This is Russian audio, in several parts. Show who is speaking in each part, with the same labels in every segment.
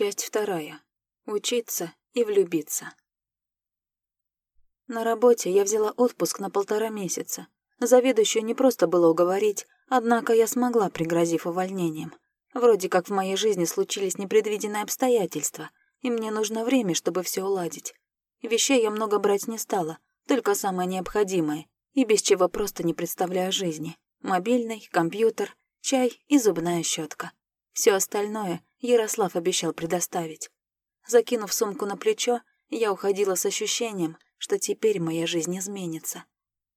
Speaker 1: Часть вторая. Учиться и влюбиться. На работе я взяла отпуск на полтора месяца. Заведующую не просто было уговорить, однако я смогла, пригрозив увольнением. Вроде как в моей жизни случились непредвиденные обстоятельства, и мне нужно время, чтобы все уладить. Вещей я много брать не стала, только самое необходимое, и без чего просто не представляю жизни. Мобильный, компьютер, чай и зубная щетка. Все остальное Ярослав обещал предоставить. Закинув сумку на плечо, я уходила с ощущением, что теперь моя жизнь изменится.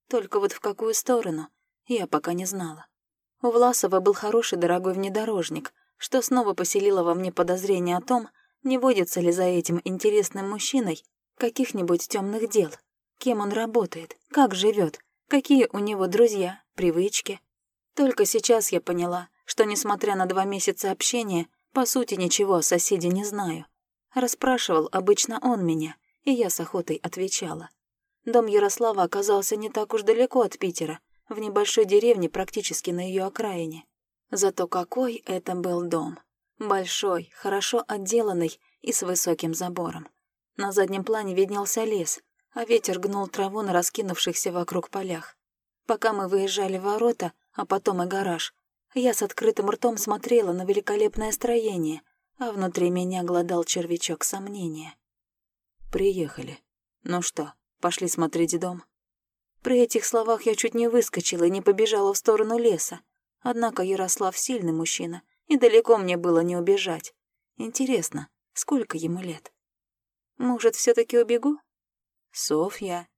Speaker 1: Только вот в какую сторону, я пока не знала. У Власова был хороший дорогой внедорожник, что снова поселило во мне подозрение о том, не водится ли за этим интересным мужчиной каких-нибудь темных дел, кем он работает, как живет, какие у него друзья, привычки. Только сейчас я поняла, что, несмотря на два месяца общения, по сути ничего о соседе не знаю. Расспрашивал обычно он меня, и я с охотой отвечала. Дом Ярослава оказался не так уж далеко от Питера, в небольшой деревне практически на ее окраине. Зато какой это был дом. Большой, хорошо отделанный и с высоким забором. На заднем плане виднелся лес, а ветер гнул траву на раскинувшихся вокруг полях. Пока мы выезжали в ворота, а потом и гараж, я с открытым ртом смотрела на великолепное строение, а внутри меня глодал червячок сомнения. «Приехали. Ну что, пошли смотреть дом?» При этих словах я чуть не выскочила и не побежала в сторону леса. Однако Ярослав сильный мужчина, и далеко мне было не убежать. Интересно, сколько ему лет? Может, все таки убегу? Софья.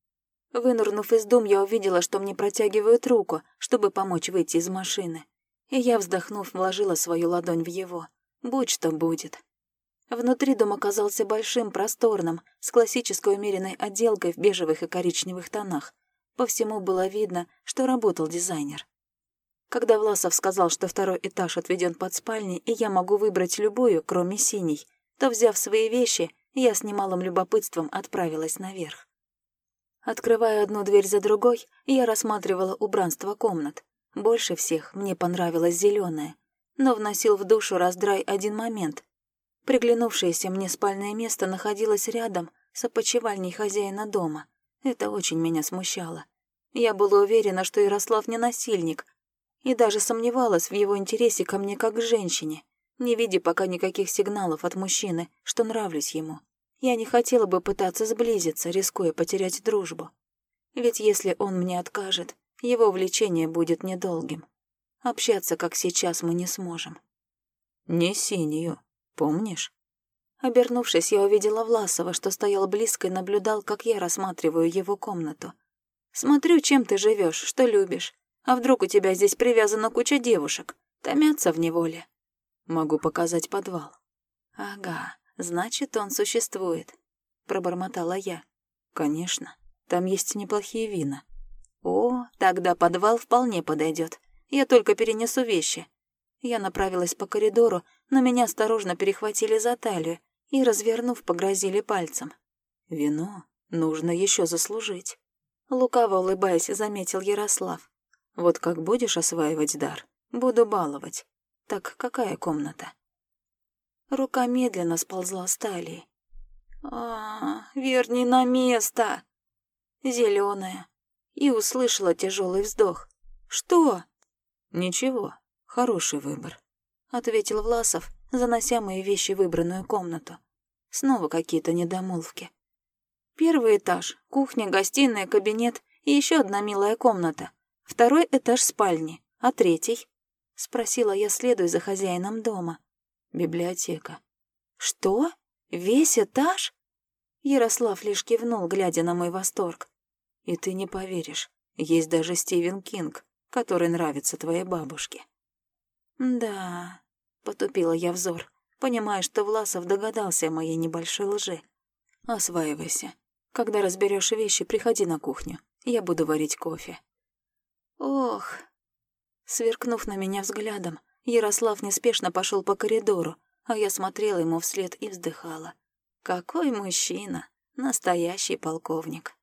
Speaker 1: Вынырнув из дом, я увидела, что мне протягивают руку, чтобы помочь выйти из машины. И я, вздохнув, вложила свою ладонь в его. Будь что будет. Внутри дом оказался большим, просторным, с классической умеренной отделкой в бежевых и коричневых тонах. По всему было видно, что работал дизайнер. Когда Власов сказал, что второй этаж отведен под спальней, и я могу выбрать любую, кроме синей, то, взяв свои вещи, я с немалым любопытством отправилась наверх. Открывая одну дверь за другой, я рассматривала убранство комнат. Больше всех мне понравилась зеленая, но вносил в душу раздрай один момент. Приглянувшееся мне спальное место находилось рядом с опочивальней хозяина дома. Это очень меня смущало. Я была уверена, что Ярослав не насильник, и даже сомневалась в его интересе ко мне как к женщине, не видя пока никаких сигналов от мужчины, что нравлюсь ему. Я не хотела бы пытаться сблизиться, рискуя потерять дружбу. Ведь если он мне откажет, его влечение будет недолгим. Общаться, как сейчас, мы не сможем. «Не синюю, помнишь?» Обернувшись, я увидела Власова, что стоял близко и наблюдал, как я рассматриваю его комнату. «Смотрю, чем ты живешь, что любишь. А вдруг у тебя здесь привязана куча девушек? Томятся в неволе?» «Могу показать подвал». «Ага, значит, он существует», — пробормотала я. «Конечно, там есть неплохие вина». «О, тогда подвал вполне подойдет. Я только перенесу вещи». Я направилась по коридору, но меня осторожно перехватили за талию и, развернув, погрозили пальцем. «Вино нужно еще заслужить», — лукаво улыбаясь, заметил Ярослав. «Вот как будешь осваивать дар, буду баловать. Так какая комната?» Рука медленно сползла с талии. «А, верни на место!» Зеленая. И услышала тяжелый вздох. «Что?» «Ничего, хороший выбор», — ответил Власов, занося мои вещи в выбранную комнату. Снова какие-то недомолвки. Первый этаж, кухня, гостиная, кабинет и еще одна милая комната. Второй этаж спальни, а третий? Спросила я, следуя за хозяином дома. Библиотека. Что? Весь этаж? Ярослав лишь кивнул, глядя на мой восторг. И ты не поверишь, есть даже Стивен Кинг, который нравится твоей бабушке. Да, потупила я взор понимая, что Власов догадался о моей небольшой лжи. «Осваивайся. Когда разберешь вещи, приходи на кухню. Я буду варить кофе». «Ох...» Сверкнув на меня взглядом, Ярослав неспешно пошел по коридору, а я смотрела ему вслед и вздыхала. «Какой мужчина! Настоящий полковник!»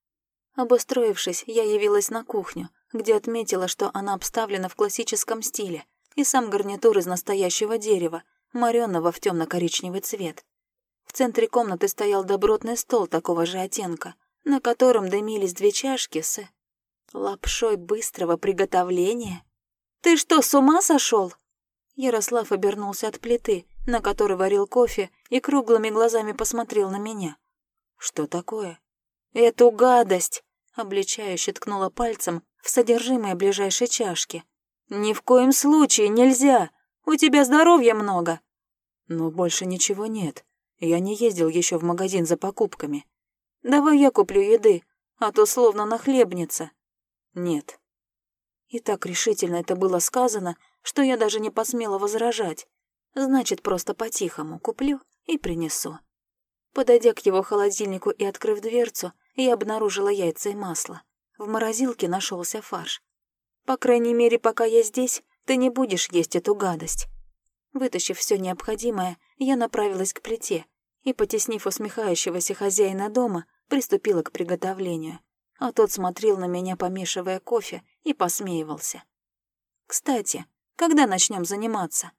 Speaker 1: Обустроившись, я явилась на кухню, где отметила, что она обставлена в классическом стиле, и сам гарнитур из настоящего дерева, моренного в темно-коричневый цвет. В центре комнаты стоял добротный стол такого же оттенка, на котором дымились две чашки с лапшой быстрого приготовления. «Ты что, с ума сошел? Ярослав обернулся от плиты, на которой варил кофе, и круглыми глазами посмотрел на меня. «Что такое?» «Эту гадость!» — обличающе ткнула пальцем в содержимое ближайшей чашки. «Ни в коем случае нельзя! У тебя здоровья много!»
Speaker 2: «Но больше ничего нет. Я не ездил еще в магазин за покупками».
Speaker 1: «Давай я куплю еды, а то словно нахлебница».
Speaker 2: «Нет».
Speaker 1: И так решительно это было сказано, что я даже не посмела возражать. Значит, просто по-тихому куплю и принесу. Подойдя к его холодильнику и открыв дверцу, я обнаружила яйца и масло. В морозилке нашелся фарш. По крайней мере, пока я здесь, ты не будешь есть эту гадость. Вытащив все необходимое, я направилась к плите и, потеснив усмехающегося хозяина дома, приступила к приготовлению. А тот смотрел на меня, помешивая кофе, и посмеивался. «Кстати, когда начнем заниматься?»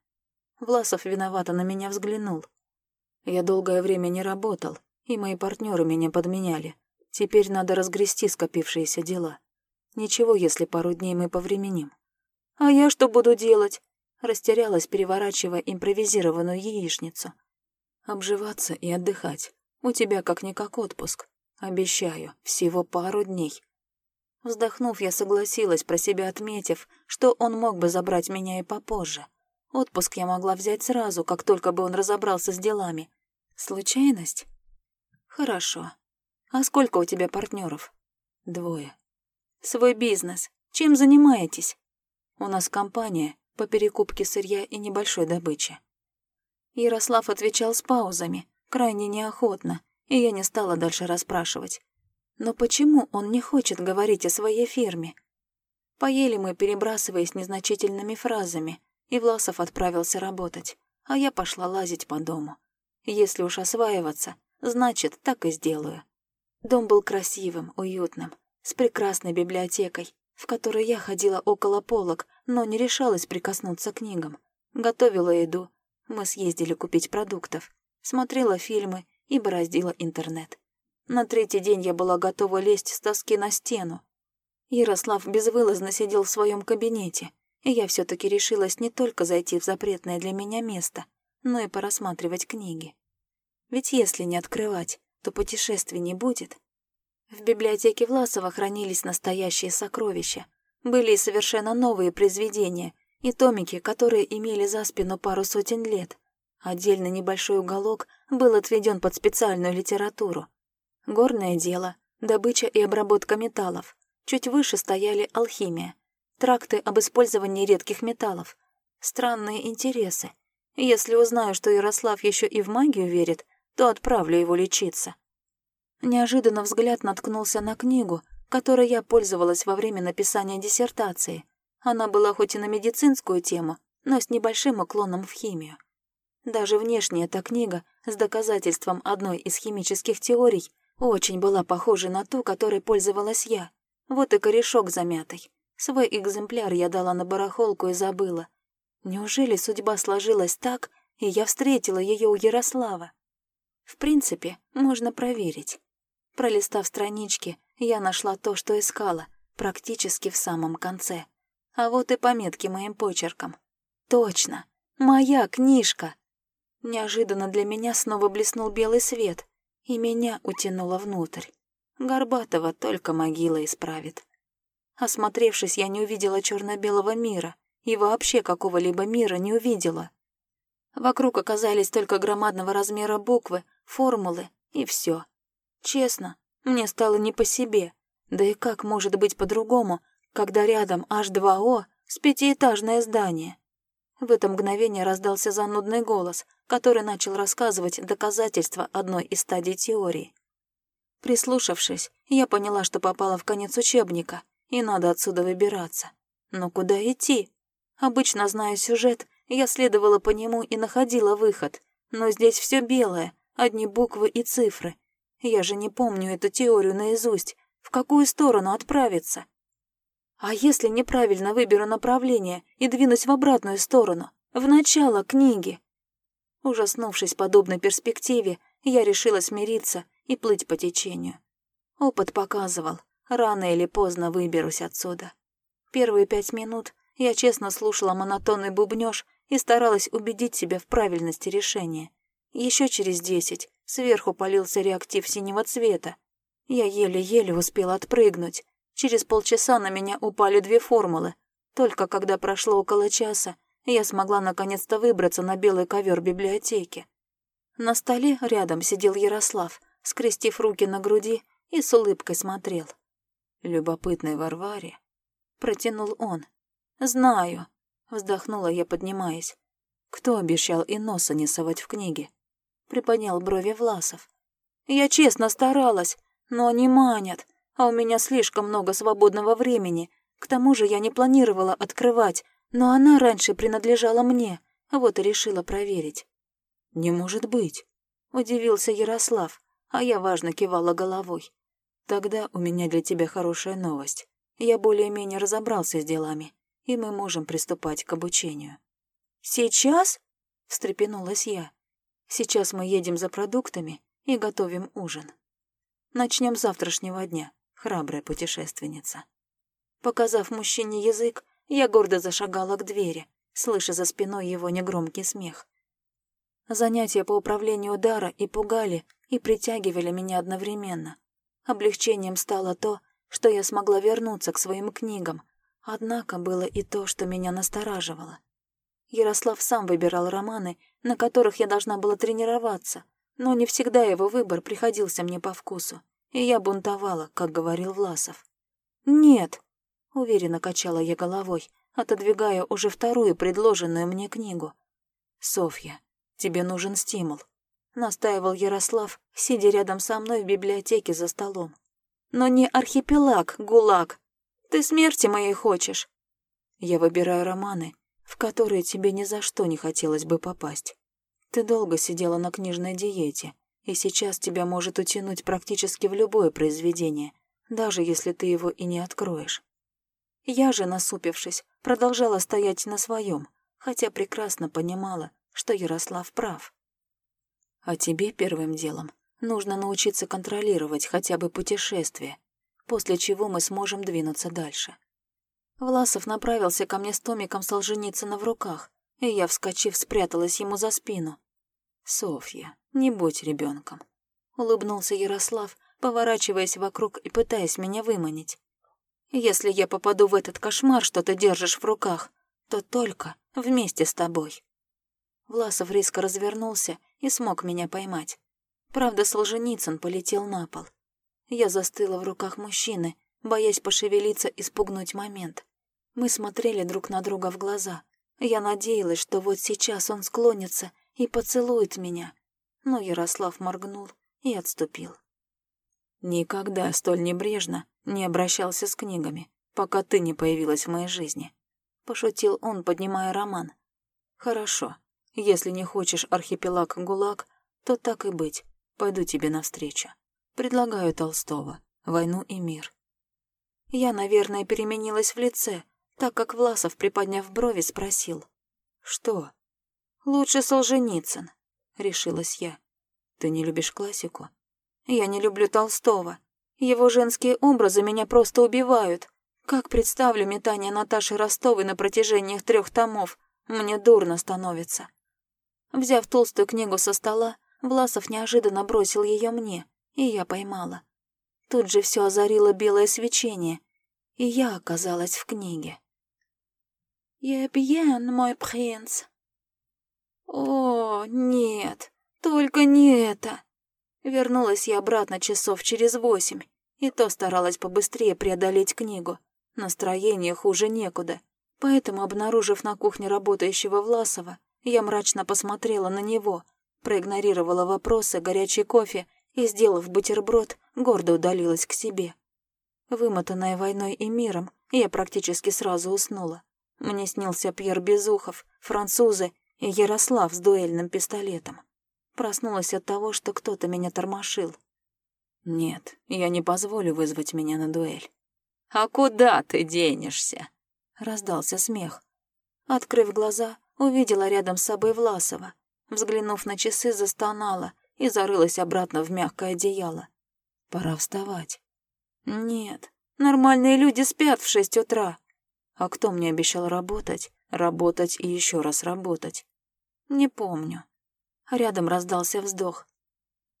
Speaker 1: Власов виновато на меня взглянул.
Speaker 2: «Я долгое время не работал, и мои партнеры меня подменяли. Теперь надо разгрести скопившиеся дела. Ничего, если пару дней мы повременим».
Speaker 1: «А я что буду делать?» Растерялась, переворачивая импровизированную яичницу.
Speaker 2: «Обживаться и отдыхать. У тебя как-никак отпуск. Обещаю, всего пару дней.
Speaker 1: Вздохнув, я согласилась, про себя отметив, что он мог бы забрать меня и попозже. Отпуск я могла взять сразу, как только бы он разобрался с делами. Случайность? Хорошо. А сколько у тебя партнеров?
Speaker 2: Двое.
Speaker 1: Свой бизнес. Чем занимаетесь?
Speaker 2: У нас компания по перекупке сырья и небольшой добычи.
Speaker 1: Ярослав отвечал с паузами, крайне неохотно, и я не стала дальше расспрашивать. Но почему он не хочет говорить о своей фирме? Поели мы, перебрасываясь незначительными фразами, и Власов отправился работать, а я пошла лазить по дому. Если уж осваиваться, значит, так и сделаю. Дом был красивым, уютным, с прекрасной библиотекой, в которой я ходила около полок, но не решалась прикоснуться к книгам. Готовила еду, мы съездили купить продуктов, смотрела фильмы и бороздила интернет. На третий день я была готова лезть с тоски на стену. Ярослав безвылазно сидел в своем кабинете, и я все таки решилась не только зайти в запретное для меня место, но и порассматривать книги. Ведь если не открывать, то путешествий не будет. В библиотеке Власова хранились настоящие сокровища. Были и совершенно новые произведения, и томики, которые имели за спину пару сотен лет. Отдельно небольшой уголок был отведен под специальную литературу. Горное дело, добыча и обработка металлов. Чуть выше стояли алхимия, тракты об использовании редких металлов. Странные интересы. Если узнаю, что Ярослав еще и в магию верит, то отправлю его лечиться. Неожиданно взгляд наткнулся на книгу, которой я пользовалась во время написания диссертации. Она была хоть и на медицинскую тему, но с небольшим уклоном в химию. Даже внешне эта книга с доказательством одной из химических теорий очень была похожа на ту, которой пользовалась я. Вот и корешок замятый. Свой экземпляр я дала на барахолку и забыла. Неужели судьба сложилась так, и я встретила ее у Ярослава? В принципе, можно проверить. Пролистав странички, я нашла то, что искала, практически в самом конце. А вот и пометки моим почерком. Точно, моя книжка. Неожиданно для меня снова блеснул белый свет, и меня утянуло внутрь. Горбатого только могила исправит. Осмотревшись, я не увидела черно-белого мира и вообще какого-либо мира не увидела. Вокруг оказались только громадного размера буквы, формулы и все. Честно, мне стало не по себе. Да и как может быть по-другому, когда рядом H2O с пятиэтажное здание? В это мгновение раздался занудный голос, который начал рассказывать доказательства одной из стадий теории. Прислушавшись, я поняла, что попала в конец учебника, и надо отсюда выбираться. Но куда идти? Обычно, зная сюжет, я следовала по нему и находила выход, но здесь все белое, одни буквы и цифры. Я же не помню эту теорию наизусть, в какую сторону отправиться. А если неправильно выберу направление и двинусь в обратную сторону, в начало книги? Ужаснувшись подобной перспективе, Я решила смириться и плыть по течению. Опыт показывал, рано или поздно выберусь отсюда. Первые пять минут я честно слушала монотонный бубнёж и старалась убедить себя в правильности решения. Еще через десять сверху полился реактив синего цвета. Я еле-еле успела отпрыгнуть. Через полчаса на меня упали две формулы. Только когда прошло около часа, я смогла наконец-то выбраться на белый ковер библиотеки. На столе рядом сидел Ярослав, скрестив руки на груди и с улыбкой смотрел. «Любопытный Варваре», — протянул он. «Знаю», — вздохнула я, поднимаясь. «Кто обещал и носа не совать в книге?» — приподнял брови Власов. «Я честно старалась, но они манят, а у меня слишком много свободного времени. К тому же я не планировала открывать, но она раньше принадлежала мне, вот и решила проверить». «Не может быть», — удивился Ярослав, а я важно кивала головой. «Тогда у меня для тебя хорошая новость. Я более-менее разобрался с делами, и мы можем приступать к обучению». «Сейчас?» — встрепенулась я.
Speaker 2: «Сейчас мы едем за продуктами и готовим ужин. Начнем с завтрашнего дня, храбрая путешественница». Показав мужчине язык, я гордо зашагала к двери, слыша за спиной его негромкий смех. Занятия по управлению дара и пугали, и притягивали меня одновременно. Облегчением стало то, что я смогла вернуться к своим книгам, однако было и то, что меня настораживало. Ярослав сам выбирал романы, на которых я должна была тренироваться, но не всегда его выбор приходился мне по вкусу, и я бунтовала, как говорил Власов. «Нет», — уверенно качала я головой, отодвигая уже вторую предложенную мне книгу. «Софья, тебе нужен стимул», — настаивал Ярослав, сидя рядом со мной в библиотеке за столом. «Но не архипелаг, ГУЛАГ. Ты смерти моей хочешь». «Я выбираю романы, в которые тебе ни за что не хотелось бы попасть. Ты долго сидела на книжной диете, и сейчас тебя может утянуть практически в любое произведение, даже если ты его и не откроешь. Я же, насупившись, продолжала стоять на своем, хотя прекрасно понимала, что Ярослав прав. А тебе первым делом нужно научиться контролировать хотя бы путешествие, после чего мы сможем двинуться дальше. Власов направился ко мне с томиком Солженицына в руках, и я, вскочив, спряталась ему за спину. «Софья, не будь ребенком, улыбнулся Ярослав, поворачиваясь вокруг и пытаясь меня выманить. Если я попаду в этот кошмар, что ты держишь в руках, то только вместе с тобой». Власов резко развернулся и смог меня поймать. Правда, Солженицын полетел на пол. Я застыла в руках мужчины, боясь пошевелиться и спугнуть момент. Мы смотрели друг на друга в глаза. Я надеялась, что вот сейчас он склонится и поцелует меня. Но Ярослав моргнул и отступил. Никогда столь небрежно не обращался с книгами, пока ты не появилась в моей жизни. Пошутил он, поднимая роман. Хорошо, если не хочешь архипелаг ГУЛАГ, то так и быть, пойду тебе навстречу. Предлагаю Толстого «Войну и мир». Я, наверное, переменилась в лице, так как Власов, приподняв брови, спросил. «Что?» «Лучше Солженицын», — решилась я. «Ты не любишь классику?» Я не люблю Толстого. Его женские образы меня просто убивают. Как представлю метание Наташи Ростовой на протяжении трех томов, мне дурно становится. Взяв толстую книгу со стола, Власов неожиданно бросил ее мне, и я поймала. Тут же все озарило белое свечение, и я оказалась в книге. «Я bien, мой принц». «О, нет, только не это!» Вернулась я обратно часов через восемь, и то старалась побыстрее преодолеть книгу. Настроение хуже некуда. Поэтому, обнаружив на кухне работающего Власова, я мрачно посмотрела на него, проигнорировала вопросы, горячий кофе и, сделав бутерброд, гордо удалилась к себе. Вымотанная войной и миром, я практически сразу уснула. Мне снился Пьер Безухов, французы и Ярослав с дуэльным пистолетом. Проснулась от того, что кто-то меня тормошил. Нет, я не позволю вызвать меня на дуэль. «А куда ты денешься?» — раздался смех. Открыв глаза, увидела рядом с собой Власова. Взглянув на часы, застонала и зарылась обратно в мягкое одеяло. Пора вставать. Нет, нормальные люди спят в шесть утра. А кто мне обещал работать, работать и еще раз работать? Не помню. Рядом раздался вздох.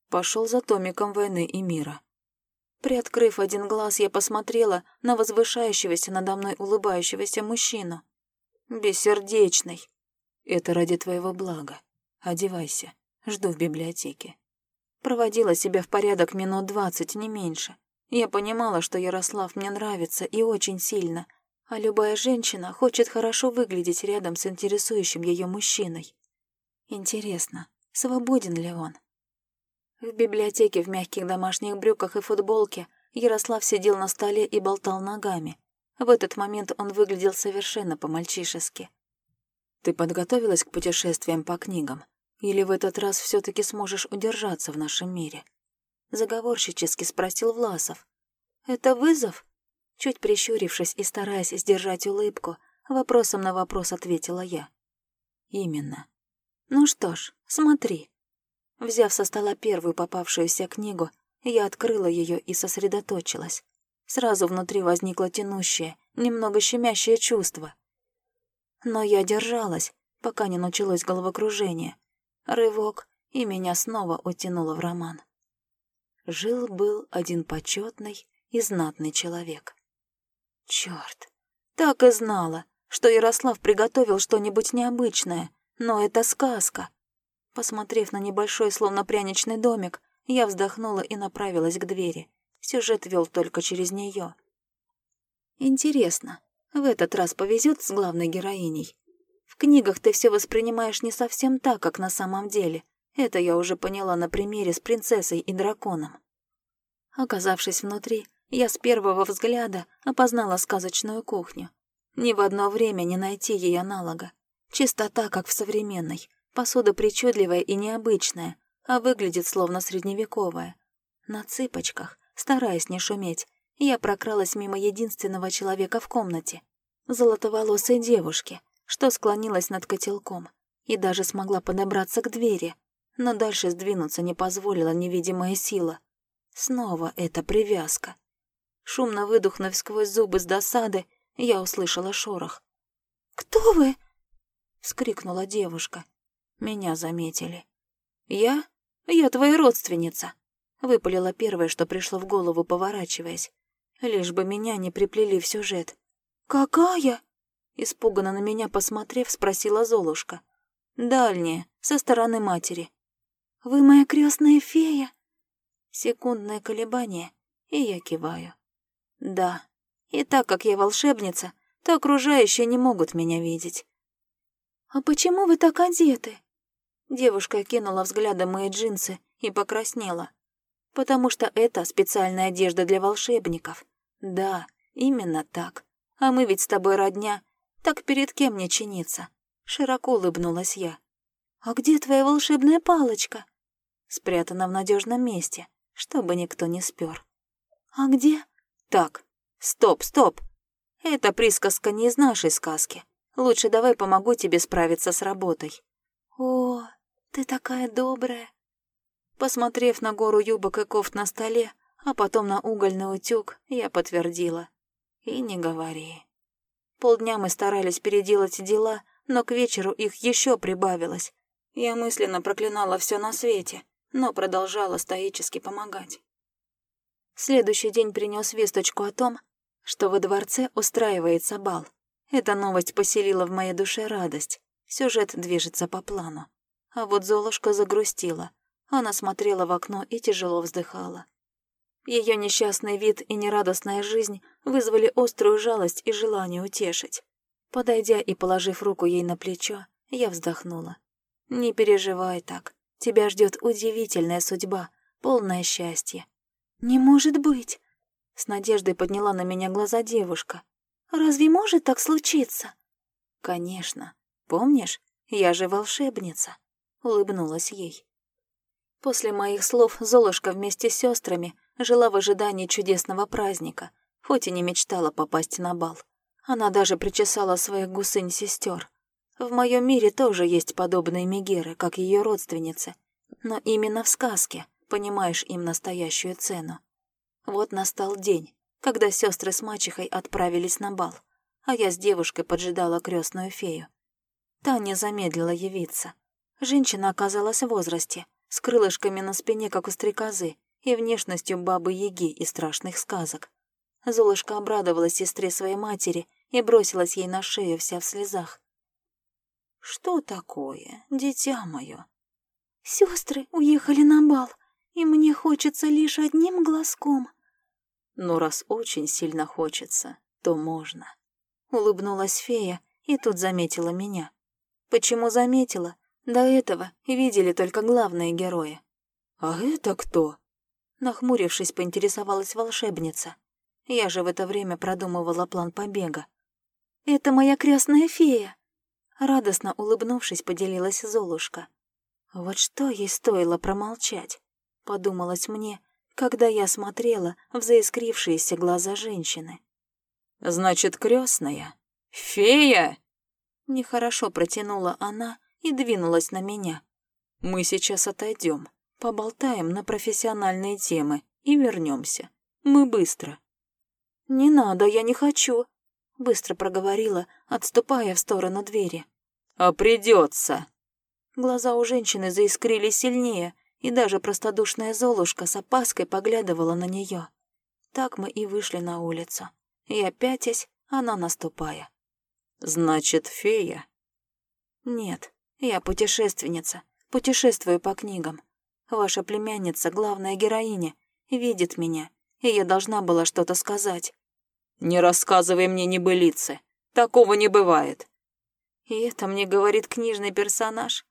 Speaker 2: Пошел за томиком войны и мира. Приоткрыв один глаз, я посмотрела на возвышающегося надо мной улыбающегося мужчину. Бессердечный. Это ради твоего блага. Одевайся. Жду в библиотеке. Проводила себя в порядок минут двадцать, не меньше. Я понимала, что Ярослав мне нравится и очень сильно, а любая женщина хочет хорошо выглядеть рядом с интересующим ее мужчиной. Интересно, свободен ли он? В библиотеке в мягких домашних брюках и футболке Ярослав сидел на столе и болтал ногами. В этот момент он выглядел совершенно по-мальчишески. «Ты подготовилась к путешествиям по книгам? Или в этот раз все таки сможешь удержаться в нашем мире?» Заговорщически спросил Власов. «Это вызов?» Чуть прищурившись и стараясь сдержать улыбку, вопросом на вопрос ответила я. «Именно. Ну что ж, смотри». Взяв со стола первую попавшуюся книгу, я открыла ее и сосредоточилась. Сразу внутри возникло тянущее, немного щемящее чувство. Но я держалась, пока не началось головокружение. Рывок, и меня снова утянуло в роман. Жил-был один почетный и знатный человек. Черт, так и знала, что Ярослав приготовил что-нибудь необычное, но это сказка. Посмотрев на небольшой, словно пряничный домик, я вздохнула и направилась к двери. Сюжет вел только через нее. Интересно, в этот раз повезет с главной героиней? Книгах ты все воспринимаешь не совсем так, как на самом деле. Это я уже поняла на примере с принцессой и драконом. Оказавшись внутри, я с первого взгляда опознала сказочную кухню. Ни в одно время не найти ей аналога. Чистота, как в современной, Посуда причудливая и необычная, а выглядит словно средневековая. На цыпочках, стараясь не шуметь, я прокралась мимо единственного человека в комнате. Золотоволосой девушки, что склонилась над котелком, и даже смогла подобраться к двери, но дальше сдвинуться не позволила невидимая сила. Снова эта привязка. Шумно выдохнув сквозь зубы с досады, я услышала шорох. «Кто вы?» — вскрикнула девушка. Меня заметили. «Я? Я твоя родственница», — выпалила первое, что пришло в голову, поворачиваясь. Лишь бы меня не приплели в сюжет. «Какая?» Испуганно на меня посмотрев, спросила Золушка. «Дальняя, со стороны матери». «Вы моя крестная фея?» Секундное колебание, и я киваю. «Да, и так как я волшебница, то окружающие не могут меня видеть». «А почему вы так одеты?» Девушка кинула взглядом мои джинсы и покраснела. Потому что это специальная одежда для волшебников. Да, именно так. А мы ведь с тобой родня. Так перед кем мне чиниться? Широко улыбнулась я. «А где твоя волшебная палочка?» Спрятана в надежном месте, чтобы никто не спер. «А где?» «Так, стоп, стоп. Это присказка не из нашей сказки. Лучше давай помогу тебе справиться с работой». «О, «Ты такая добрая!» Посмотрев на гору юбок и кофт на столе, а потом на угольный утюг, я подтвердила. «И не говори». Полдня мы старались переделать дела, но к вечеру их еще прибавилось. Я мысленно проклинала все на свете, но продолжала стоически помогать. Следующий день принес весточку о том, что во дворце устраивается бал. Эта новость поселила в моей душе радость. Сюжет движется по плану. А вот Золушка загрустила. Она смотрела в окно и тяжело вздыхала. Ее несчастный вид и нерадостная жизнь вызвали острую жалость и желание утешить. Подойдя и положив руку ей на плечо, я вздохнула. «Не переживай так. Тебя ждет удивительная судьба, полное счастье». «Не может быть!» С надеждой подняла на меня глаза девушка. «Разве может так случиться?» «Конечно. Помнишь, я же волшебница» улыбнулась ей. После моих слов Золушка вместе с сестрами жила в ожидании чудесного праздника, хоть и не мечтала попасть на бал. Она даже причесала своих гусынь-сестер. В моем мире тоже есть подобные мегеры, как ее родственницы.
Speaker 1: Но именно в сказке понимаешь им настоящую цену. Вот настал день, когда сестры с мачехой отправились на бал, а я с девушкой поджидала крестную фею. Таня замедлила явиться. Женщина оказалась в возрасте, с крылышками на спине, как у стрекозы, и внешностью бабы-яги из страшных сказок. Золушка обрадовалась сестре своей матери и бросилась ей на шею вся в слезах. «Что такое, дитя мое?»
Speaker 2: «Сестры уехали на бал, и мне хочется лишь одним глазком».
Speaker 1: «Ну, раз очень сильно хочется, то можно». Улыбнулась фея и тут заметила меня. Почему заметила? До этого видели только главные герои. «А это кто?» Нахмурившись, поинтересовалась волшебница. Я же в это время продумывала план побега.
Speaker 2: «Это моя крестная фея!»
Speaker 1: Радостно улыбнувшись, поделилась Золушка. Вот что ей стоило промолчать, подумалось мне, когда я смотрела в заискрившиеся глаза женщины. «Значит, крестная? Фея?» Нехорошо протянула она и двинулась на меня. «Мы сейчас отойдем, поболтаем на профессиональные темы и вернемся. Мы быстро». «Не надо, я не хочу», — быстро проговорила, отступая в сторону двери. «А придется!» Глаза у женщины заискрили сильнее, и даже простодушная Золушка с опаской поглядывала на нее. Так мы и вышли на улицу. Я пятясь, она наступая. «Значит, фея?» «Нет, я путешественница, путешествую по книгам. Ваша племянница, главная героиня, видит меня, и я должна была что-то сказать». «Не рассказывай мне небылицы, такого не бывает». И это мне говорит книжный персонаж.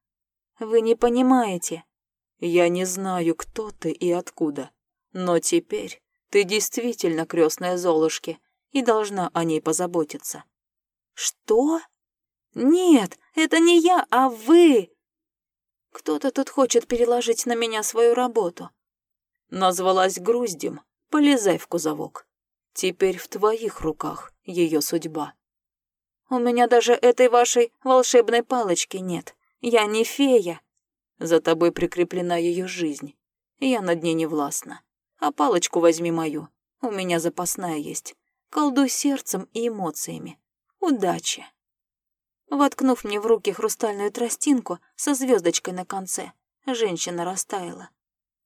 Speaker 1: Вы не понимаете. Я не знаю, кто ты и откуда, но теперь ты действительно крестная Золушки и должна о ней позаботиться. «Что? Нет, это не я, а вы!» Кто-то тут хочет переложить на меня свою работу. Назвалась груздем, полезай в кузовок. Теперь в твоих руках ее судьба. У меня даже этой вашей волшебной палочки нет. Я не фея. За тобой прикреплена ее жизнь. Я над ней не властна. А палочку возьми мою. У меня запасная есть. Колдуй сердцем и эмоциями. Удачи!» Воткнув мне в руки хрустальную тростинку со звездочкой на конце, женщина растаяла.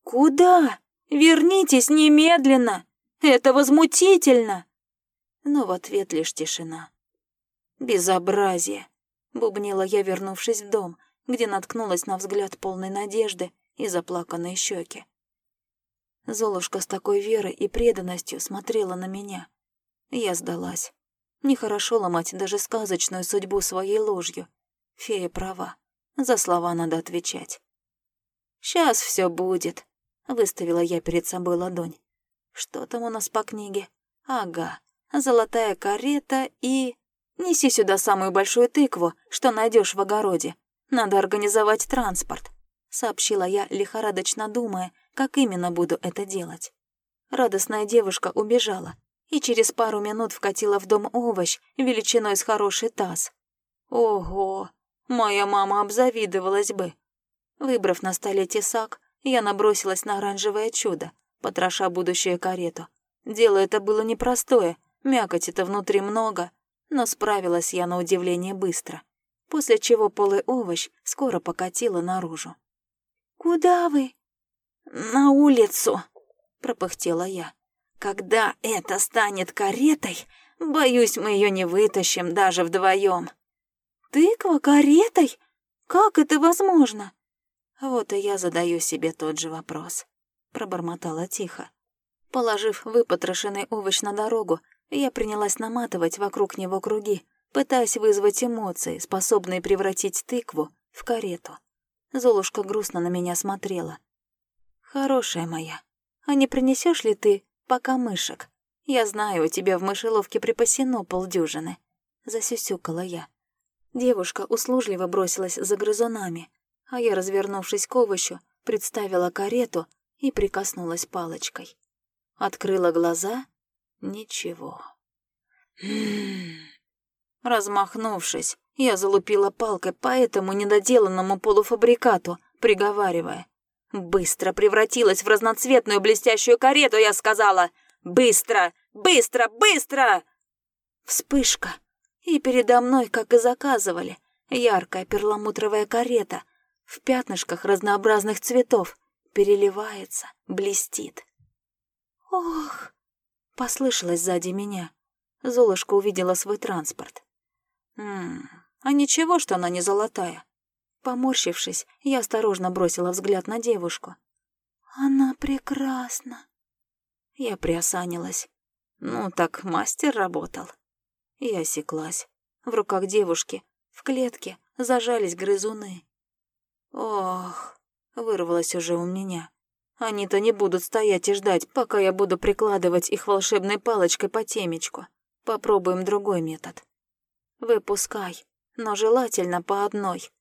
Speaker 1: «Куда? Вернитесь немедленно! Это возмутительно!» Но в ответ лишь тишина. «Безобразие!» — бубнила я, вернувшись в дом, где наткнулась на взгляд полной надежды и заплаканные щеки. Золушка с такой верой и преданностью смотрела на меня. Я сдалась. Нехорошо ломать даже сказочную судьбу своей ложью. Фея права. За слова надо отвечать. «Сейчас все будет», — выставила я перед собой ладонь. «Что там у нас по книге? Ага, золотая карета и...» «Неси сюда самую большую тыкву, что найдешь в огороде. Надо организовать транспорт», — сообщила я, лихорадочно думая, как именно буду это делать. Радостная девушка убежала, и через пару минут вкатила в дом овощ величиной с хороший таз. Ого, моя мама обзавидовалась бы. Выбрав на столе тесак, я набросилась на оранжевое чудо, потроша будущую карету. Дело это было непростое, мякоти-то внутри много, но справилась я на удивление быстро, после чего полый овощ скоро покатила наружу. «Куда вы?» «На улицу», — пропыхтела я. Когда это станет каретой, боюсь, мы ее не вытащим даже вдвоем. Тыква каретой? Как это возможно? Вот и я задаю себе тот же вопрос. Пробормотала тихо. Положив выпотрошенный овощ на дорогу, я принялась наматывать вокруг него круги, пытаясь вызвать эмоции, способные превратить тыкву в карету. Золушка грустно на меня смотрела. «Хорошая моя, а не принесешь ли ты пока мышек. Я знаю, у тебя в мышеловке припасено полдюжины. Засюсюкала я. Девушка услужливо бросилась за грызунами, а я, развернувшись к овощу, представила карету и прикоснулась палочкой. Открыла глаза — ничего. Размахнувшись, я залупила палкой по этому недоделанному полуфабрикату, приговаривая. Быстро превратилась в разноцветную блестящую карету, я сказала. Быстро, быстро, быстро! Вспышка. И передо мной, как и заказывали, яркая перламутровая карета в пятнышках разнообразных цветов переливается, блестит. «Ох!» — послышалось сзади меня. Золушка увидела свой транспорт. «Ммм, а ничего, что она не золотая?» Поморщившись, я осторожно бросила взгляд на девушку. «Она прекрасна!» Я приосанилась. «Ну, так мастер работал». Я осеклась. В руках девушки, в клетке, зажались грызуны. «Ох!» — вырвалось уже у меня. Они-то не будут стоять и ждать, пока я буду прикладывать их волшебной палочкой по темечку. Попробуем другой метод. Выпускай, но желательно по одной.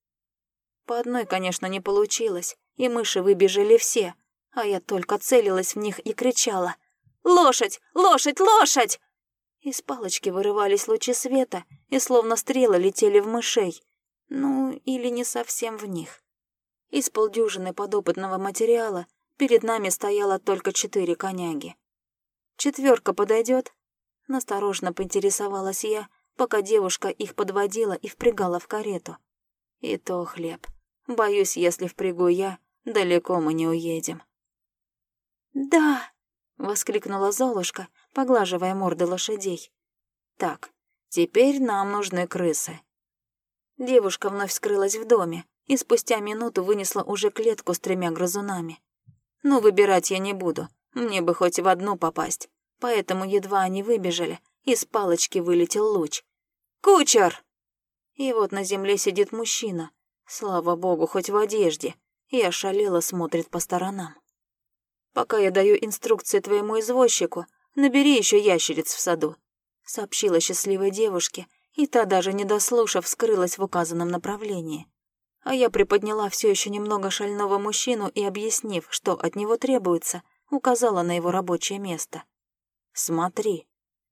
Speaker 1: По одной, конечно, не получилось, и мыши выбежали все, а я только целилась в них и кричала «Лошадь! Лошадь! Лошадь!» Из палочки вырывались лучи света и словно стрелы летели в мышей. Ну, или не совсем в них. Из полдюжины подопытного материала Перед нами стояло только четыре коняги. Четверка подойдет? Насторожно поинтересовалась я, пока девушка их подводила и впрягала в карету. И то хлеб. Боюсь, если впрягу я, далеко мы не уедем. «Да!» — воскликнула Золушка, поглаживая морды лошадей. «Так, теперь нам нужны крысы». Девушка вновь скрылась в доме и спустя минуту вынесла уже клетку с тремя грызунами. Но выбирать я не буду, мне бы хоть в одну попасть. Поэтому едва они выбежали, из палочки вылетел луч. «Кучер!» И вот на земле сидит мужчина, слава богу, хоть в одежде, и ошалело смотрит по сторонам. «Пока я даю инструкции твоему извозчику, набери еще ящериц в саду», сообщила счастливой девушке, и та, даже не дослушав, скрылась в указанном направлении а я приподняла все еще немного шального мужчину и, объяснив, что от него требуется, указала на его рабочее место. «Смотри,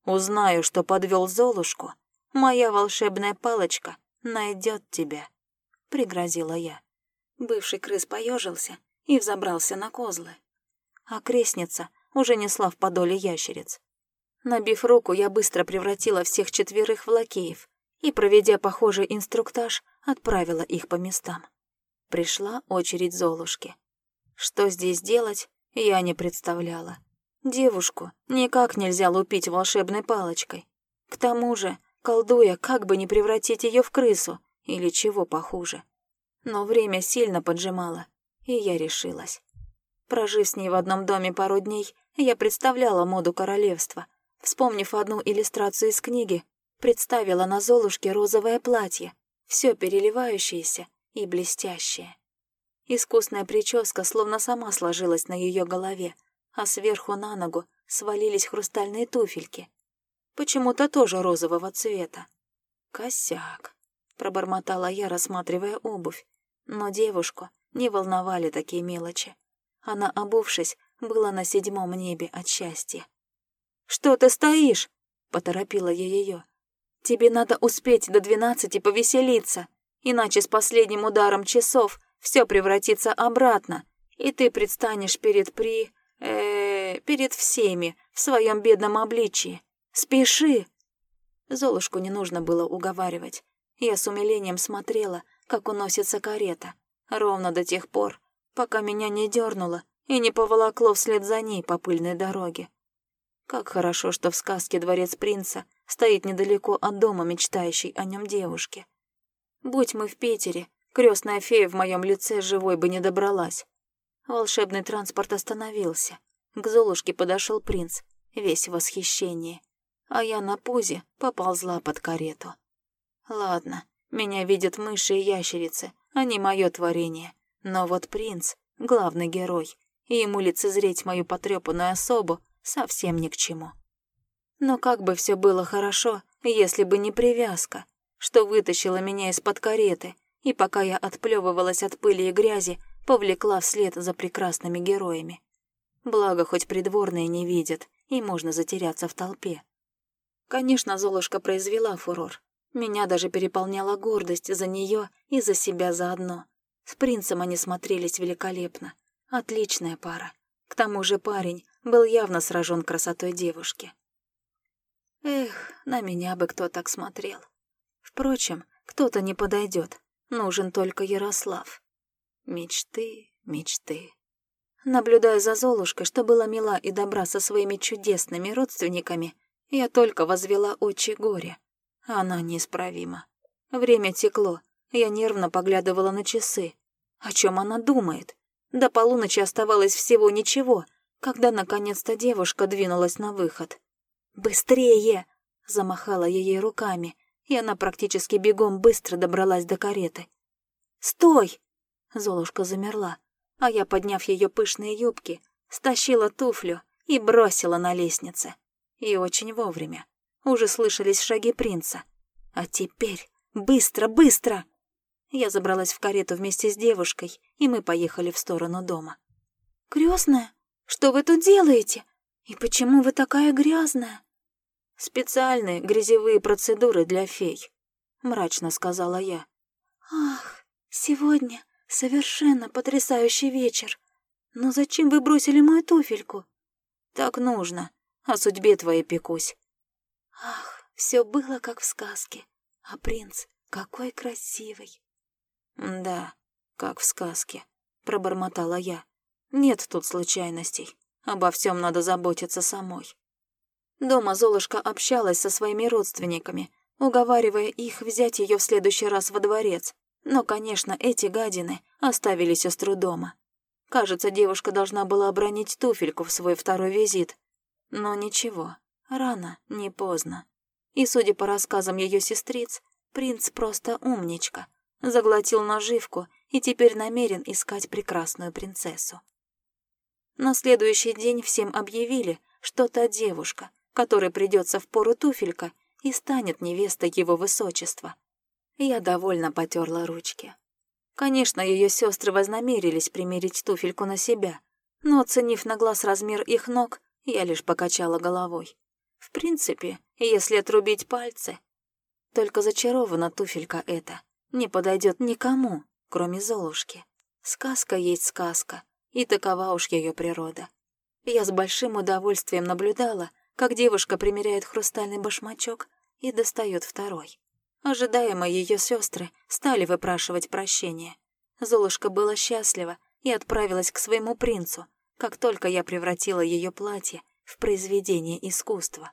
Speaker 1: узнаю, что подвел Золушку, моя волшебная палочка найдет тебя», — пригрозила я. Бывший крыс поежился и взобрался на козлы. А крестница уже несла в подоле ящериц. Набив руку, я быстро превратила всех четверых в лакеев и, проведя похожий инструктаж, отправила их по местам. Пришла очередь Золушки. Что здесь делать, я не представляла. Девушку никак нельзя лупить волшебной палочкой. К тому же, колдуя, как бы не превратить ее в крысу или чего похуже. Но время сильно поджимало, и я решилась. Прожив с ней в одном доме пару дней, я представляла моду королевства. Вспомнив одну иллюстрацию из книги, представила на Золушке розовое платье, все переливающееся и блестящее. Искусная прическа словно сама сложилась на ее голове, а сверху на ногу свалились хрустальные туфельки. Почему-то тоже розового цвета. «Косяк», — пробормотала я, рассматривая обувь. Но девушку не волновали такие мелочи. Она, обувшись, была на седьмом небе от счастья. «Что ты стоишь?» — поторопила я ее. Тебе надо успеть до двенадцати повеселиться, иначе с последним ударом часов все превратится обратно, и ты предстанешь перед при... э перед всеми в своем бедном обличии. Спеши!» Золушку не нужно было уговаривать. Я с умилением смотрела, как уносится карета, ровно до тех пор, пока меня не дернуло и не поволокло вслед за ней по пыльной дороге. Как хорошо, что в сказке «Дворец принца» стоит недалеко от дома мечтающей о нем девушки. Будь мы в Питере, крестная фея в моем лице живой бы не добралась. Волшебный транспорт остановился. К Золушке подошел принц, весь в восхищении. А я на пузе поползла под карету. Ладно, меня видят мыши и ящерицы, они мое творение. Но вот принц — главный герой, и ему лицезреть мою потрепанную особу совсем ни к чему. Но как бы все было хорошо, если бы не привязка, что вытащила меня из-под кареты, и пока я отплевывалась от пыли и грязи, повлекла вслед за прекрасными героями. Благо, хоть придворные не видят, и можно затеряться в толпе. Конечно, Золушка произвела фурор. Меня даже переполняла гордость за нее и за себя заодно. С принцем они смотрелись великолепно. Отличная пара. К тому же парень был явно сражен красотой девушки. Эх, на меня бы кто так смотрел. Впрочем, кто-то не подойдет. Нужен только Ярослав. Мечты, мечты. Наблюдая за Золушкой, что была мила и добра со своими чудесными родственниками, я только возвела очи горе. Она неисправима. Время текло, я нервно поглядывала на часы. О чем она думает? До полуночи оставалось всего ничего, когда наконец-то девушка двинулась на выход. «Быстрее!» — замахала я ей руками, и она практически бегом быстро добралась до кареты. «Стой!» — Золушка замерла, а я, подняв ее пышные юбки, стащила туфлю и бросила на лестнице. И очень вовремя. Уже слышались шаги принца. А теперь быстро, быстро! Я забралась в карету вместе с девушкой, и мы поехали в сторону дома. «Крёстная, что вы тут делаете? И почему вы такая грязная?» «Специальные грязевые процедуры для фей», — мрачно сказала я. «Ах, сегодня Совершенно потрясающий вечер. Но зачем вы бросили мою туфельку? Так нужно. О судьбе твоей пекусь. Ах, все было как в сказке. А принц какой красивый. Да, как в сказке, пробормотала я. Нет тут случайностей. Обо всем надо заботиться самой. Дома Золушка общалась со своими родственниками, уговаривая их взять ее в следующий раз во дворец. Но, конечно, эти гадины оставили сестру дома. Кажется, девушка должна была обронить туфельку в свой второй визит. Но ничего, рано, не поздно. И, судя по рассказам ее сестриц, принц просто умничка. Заглотил наживку и теперь намерен искать прекрасную принцессу. На следующий день всем объявили, что та девушка, которой придется в пору туфелька, и станет невестой его высочества. Я довольно потерла ручки. Конечно, ее сестры вознамерились примерить туфельку на себя, но, оценив на глаз размер их ног, я лишь покачала головой. В принципе, если отрубить пальцы... Только зачарована туфелька эта, не подойдет никому, кроме Золушки. Сказка есть сказка, и такова уж ее природа. Я с большим удовольствием наблюдала, как девушка примеряет хрустальный башмачок и достает второй. Ожидаемо ее сестры стали выпрашивать прощения. Золушка была счастлива и отправилась к своему принцу, как только я превратила ее платье в произведение искусства.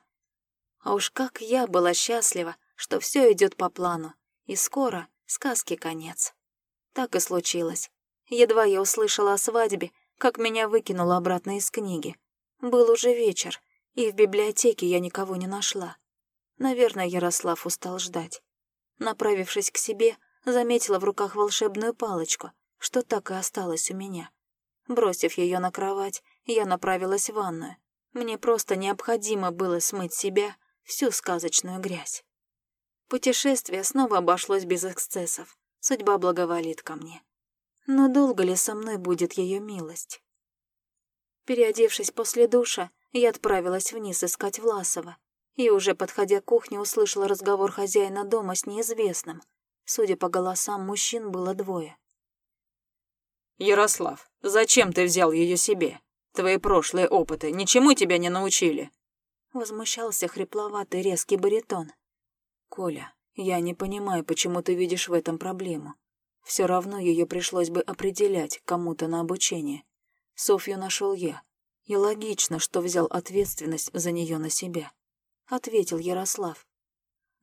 Speaker 1: А уж как я была счастлива, что все идет по плану, и скоро сказки конец. Так и случилось. Едва я услышала о свадьбе, как меня выкинуло обратно из книги. Был уже вечер, и в библиотеке я никого не нашла. Наверное, Ярослав устал ждать. Направившись к себе, заметила в руках волшебную палочку, что так и осталось у меня. Бросив ее на кровать, я направилась в ванную. Мне просто необходимо было смыть себя всю сказочную грязь. Путешествие снова обошлось без эксцессов. Судьба благоволит ко мне. Но долго ли со мной будет ее милость? Переодевшись после душа, я отправилась вниз искать Власова и уже подходя к кухне услышала разговор хозяина дома с неизвестным. Судя по голосам, мужчин было двое.
Speaker 3: «Ярослав, зачем ты взял ее себе? Твои прошлые опыты ничему тебя не научили?»
Speaker 1: Возмущался хрипловатый резкий баритон. «Коля, я не понимаю, почему ты видишь в этом проблему. Все равно ее пришлось бы определять кому-то на обучение. Софью нашел я, и логично, что взял ответственность за нее на себя ответил Ярослав.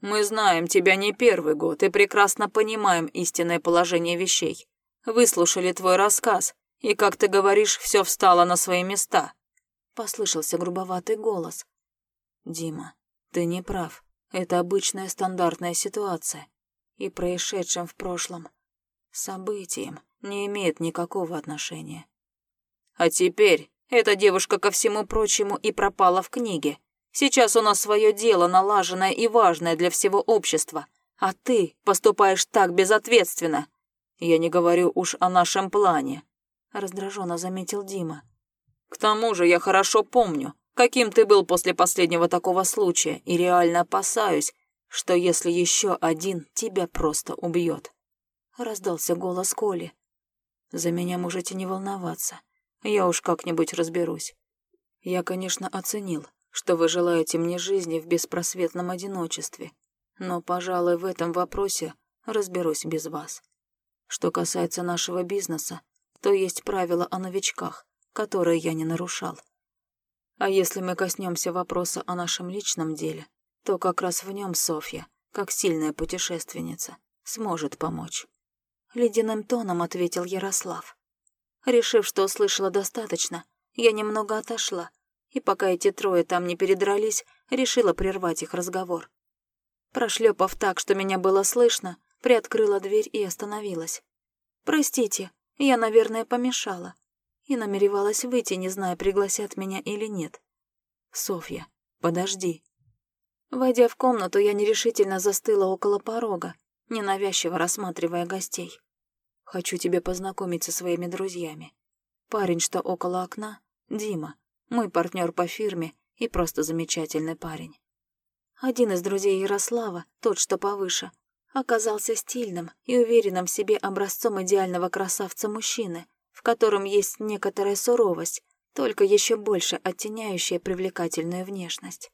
Speaker 3: «Мы знаем тебя не первый год и прекрасно понимаем истинное положение вещей. Выслушали твой рассказ, и, как ты говоришь, все встало на свои места», — послышался грубоватый голос.
Speaker 1: «Дима, ты не прав. Это обычная стандартная ситуация. И происшедшим в прошлом событием не имеет никакого отношения».
Speaker 3: «А теперь эта девушка ко всему прочему и пропала в книге, Сейчас у нас свое дело налаженное и важное для всего общества, а ты поступаешь так безответственно. Я не говорю уж о нашем плане», — раздраженно заметил Дима. «К тому же я хорошо помню, каким ты был после последнего такого случая, и реально опасаюсь, что если еще один тебя просто убьет. Раздался голос Коли.
Speaker 1: «За меня можете не волноваться.
Speaker 3: Я уж как-нибудь разберусь. Я, конечно, оценил, что вы желаете мне жизни в беспросветном одиночестве, но, пожалуй, в этом вопросе разберусь без вас. Что касается нашего бизнеса, то есть правила о новичках, которые я не нарушал. А если мы коснемся вопроса о нашем личном деле, то как раз в нем Софья, как сильная путешественница, сможет помочь. Ледяным тоном ответил Ярослав. Решив, что услышала достаточно, я немного отошла, и пока эти трое там не передрались, решила прервать их разговор. Прошлепав так, что меня было слышно, приоткрыла дверь и остановилась. «Простите, я, наверное, помешала». И намеревалась выйти, не зная, пригласят меня или нет. «Софья, подожди». Войдя в комнату, я нерешительно застыла около порога, ненавязчиво рассматривая гостей. «Хочу тебя познакомить со своими друзьями. Парень, что около окна, Дима, мой партнер по фирме и просто замечательный парень. Один из друзей Ярослава, тот, что повыше, оказался стильным и уверенным в себе образцом идеального красавца-мужчины, в котором есть некоторая суровость, только еще больше оттеняющая привлекательную внешность.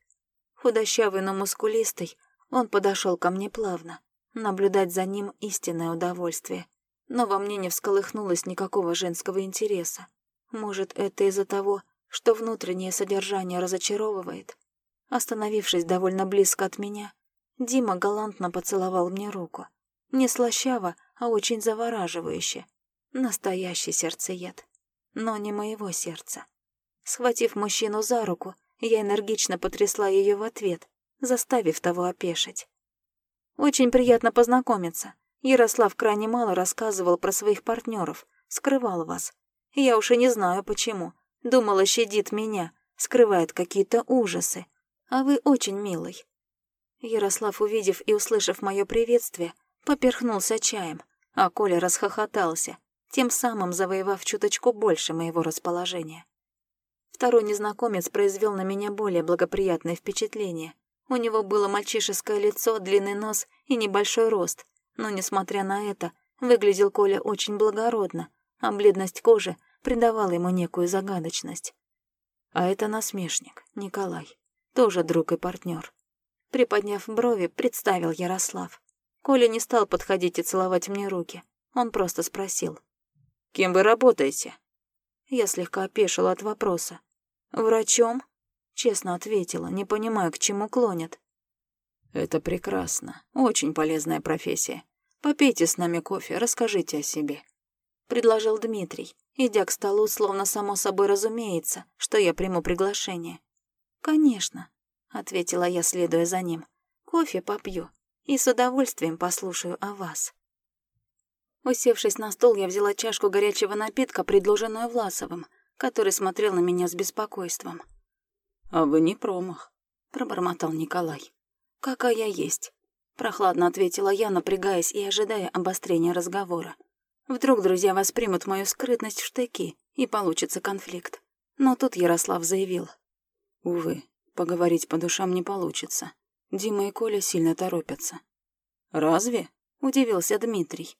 Speaker 3: Худощавый, но мускулистый, он подошел ко мне плавно. Наблюдать за ним — истинное удовольствие. Но во мне не всколыхнулось никакого женского интереса. Может, это из-за того, что внутреннее содержание разочаровывает. Остановившись довольно близко от меня, Дима галантно поцеловал мне руку. Не слащаво, а очень завораживающе. Настоящий сердцеед. Но не моего сердца. Схватив мужчину за руку, я энергично потрясла ее в ответ, заставив того опешить. «Очень приятно познакомиться. Ярослав крайне мало рассказывал про своих партнеров, скрывал вас. Я уж и не знаю, почему. Думала, щадит меня, скрывает какие-то ужасы. А вы очень милый». Ярослав, увидев и услышав мое приветствие, поперхнулся чаем, а Коля расхохотался, тем самым завоевав чуточку больше моего расположения. Второй незнакомец произвел на меня более благоприятное впечатление. У него было мальчишеское лицо, длинный нос и небольшой рост, но, несмотря на это, выглядел Коля очень благородно, а бледность кожи придавала ему некую загадочность. А это насмешник, Николай, тоже друг и партнер. Приподняв брови, представил Ярослав. Коля не стал подходить и целовать мне руки. Он просто спросил. «Кем вы работаете?» Я слегка опешила от вопроса. «Врачом?» Честно ответила, не понимая, к чему клонят. «Это прекрасно. Очень полезная профессия. Попейте с нами кофе, расскажите о себе», — предложил Дмитрий идя к столу, словно само собой разумеется, что я приму приглашение. «Конечно», — ответила я, следуя за ним. «Кофе попью и с удовольствием послушаю о вас». Усевшись на стол, я взяла чашку горячего напитка, предложенную Власовым, который смотрел на меня с беспокойством. «А вы не промах», —
Speaker 2: пробормотал Николай. «Какая есть», — прохладно ответила я, напрягаясь и ожидая обострения разговора. Вдруг друзья воспримут мою скрытность в штыки, и получится конфликт. Но тут Ярослав заявил.
Speaker 3: «Увы, поговорить по душам не получится. Дима и Коля сильно торопятся». «Разве?» — удивился Дмитрий.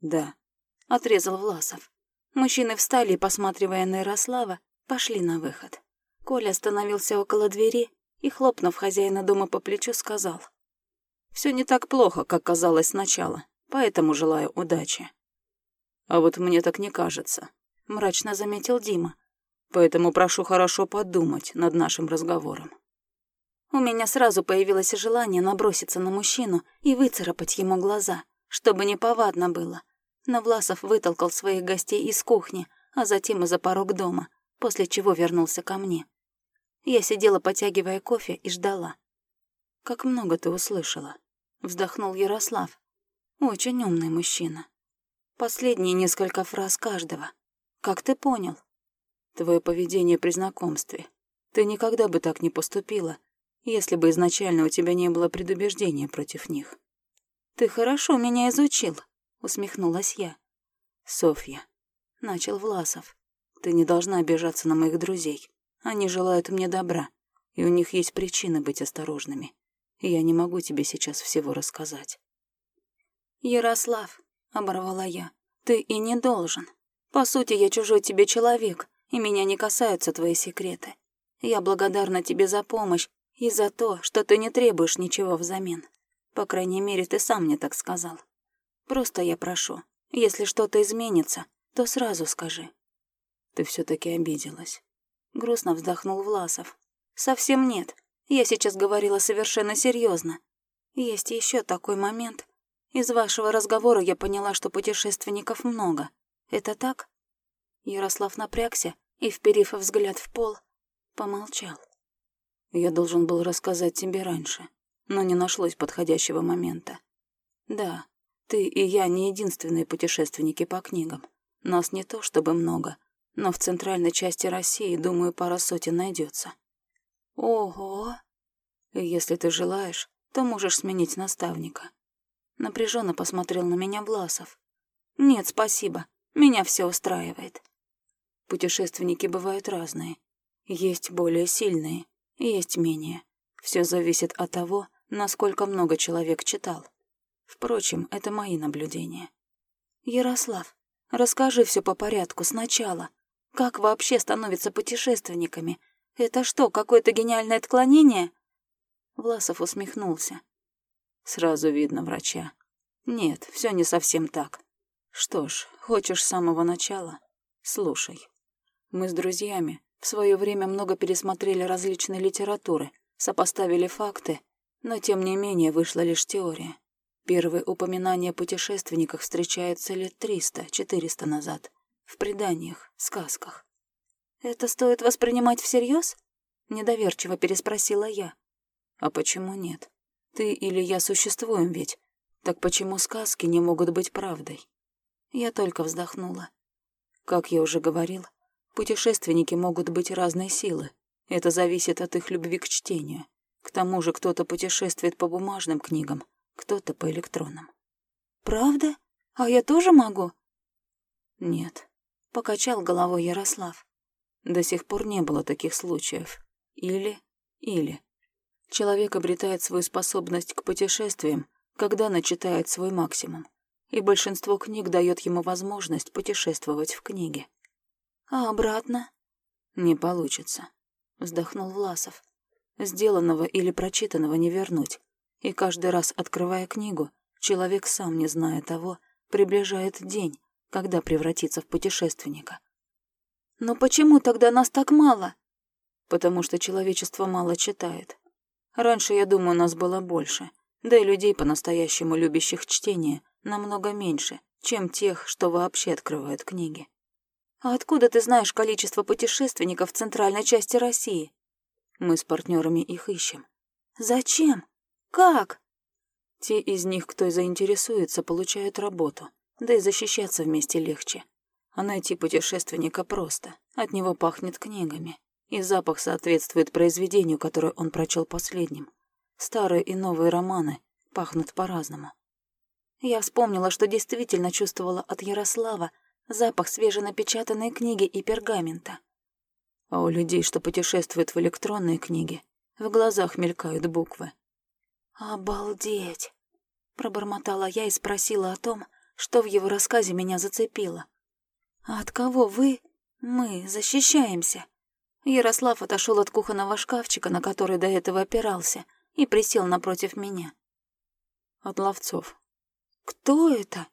Speaker 2: «Да», — отрезал Власов. Мужчины встали и, посматривая на Ярослава, пошли на выход. Коля остановился около двери и, хлопнув хозяина дома по плечу, сказал.
Speaker 3: «Все не так плохо, как казалось сначала, поэтому желаю удачи». А вот мне так не кажется, мрачно заметил Дима. Поэтому прошу хорошо подумать над нашим разговором.
Speaker 2: У меня сразу появилось желание наброситься на мужчину и выцарапать ему глаза, чтобы неповадно было. Но Власов вытолкал своих гостей из кухни, а затем и за порог дома, после чего вернулся ко мне. Я сидела, потягивая кофе, и ждала. «Как много ты услышала?» — вздохнул Ярослав. «Очень умный мужчина. Последние несколько фраз каждого. Как ты понял?
Speaker 3: Твое поведение при знакомстве. Ты никогда бы так не поступила, если бы изначально у тебя не было предубеждения против них.
Speaker 2: Ты хорошо меня изучил, усмехнулась я.
Speaker 3: Софья, начал Власов, ты не должна обижаться на моих друзей. Они желают мне добра, и у них есть причины быть осторожными. Я не могу тебе сейчас всего рассказать.
Speaker 2: Ярослав, — оборвала я. «Ты и не должен. По сути, я чужой тебе человек,
Speaker 1: и меня не касаются твои секреты. Я благодарна тебе за помощь и за то, что ты не требуешь ничего взамен. По крайней мере, ты сам мне так сказал. Просто я прошу, если что-то изменится, то сразу скажи.
Speaker 2: Ты все таки обиделась.
Speaker 1: Грустно вздохнул Власов. Совсем нет. Я сейчас говорила совершенно серьезно. Есть еще такой момент. Из вашего разговора я поняла, что путешественников много. Это так? Ярослав напрягся и, вперив взгляд в пол, помолчал.
Speaker 2: Я должен был рассказать тебе раньше, но не нашлось подходящего момента. Да, ты и я не единственные путешественники по книгам. Нас не то чтобы много, но в центральной части России, думаю, пара сотен найдется.
Speaker 1: Ого!
Speaker 2: Если ты желаешь, то можешь сменить наставника.
Speaker 1: Напряженно посмотрел на меня Власов. Нет, спасибо. Меня все устраивает.
Speaker 2: Путешественники бывают разные. Есть более сильные, есть менее. Все зависит от того, насколько много человек читал. Впрочем, это мои наблюдения.
Speaker 1: Ярослав, расскажи все по порядку сначала. Как вообще становятся путешественниками? Это что, какое-то гениальное отклонение?
Speaker 2: Власов усмехнулся. Сразу видно врача. Нет, все не совсем так. Что ж, хочешь с самого начала? Слушай. Мы с друзьями в свое время много пересмотрели различные литературы, сопоставили факты, но тем не менее вышла лишь теория. Первые упоминания о путешественниках встречаются лет триста-четыреста назад, в преданиях, сказках.
Speaker 1: «Это стоит воспринимать всерьез? недоверчиво переспросила я.
Speaker 2: «А почему нет? Ты или я существуем ведь. Так почему сказки не могут быть правдой?» Я только вздохнула. Как я уже говорил, путешественники могут быть разной силы. Это зависит от их любви к чтению. К тому же кто-то путешествует по бумажным книгам, кто-то по электронным.
Speaker 1: «Правда? А я тоже могу?»
Speaker 2: «Нет», — покачал головой Ярослав. «До сих пор не было таких случаев. Или, или. Человек обретает свою способность к путешествиям, когда начитает свой максимум, и большинство книг дает ему возможность путешествовать в книге.
Speaker 1: «А обратно?»
Speaker 2: «Не получится», — вздохнул Власов. «Сделанного или прочитанного не вернуть, и каждый раз, открывая книгу, человек, сам не зная того, приближает день, когда превратится в путешественника.
Speaker 1: «Но почему тогда нас так мало?»
Speaker 2: «Потому что человечество мало читает. Раньше, я думаю, нас было больше, да и людей, по-настоящему любящих чтение, намного меньше, чем тех, что вообще открывают книги.
Speaker 1: А откуда ты знаешь количество путешественников в центральной части России?
Speaker 2: Мы с партнерами их ищем.
Speaker 1: Зачем? Как?
Speaker 2: Те из них, кто заинтересуется, получают работу, да и защищаться вместе легче. А найти путешественника просто. От него пахнет книгами. И запах соответствует произведению, которое он прочел последним. Старые и новые романы пахнут по-разному.
Speaker 1: Я вспомнила, что действительно чувствовала от Ярослава запах свеженапечатанной книги и пергамента.
Speaker 2: А у людей, что путешествуют в электронные книги, в глазах мелькают буквы.
Speaker 1: «Обалдеть!» — пробормотала я и спросила о том, что в его рассказе меня зацепило. «А от кого вы, мы, защищаемся?» Ярослав отошел от кухонного шкафчика, на который до этого опирался, и присел напротив меня.
Speaker 2: «От ловцов».
Speaker 1: «Кто это?»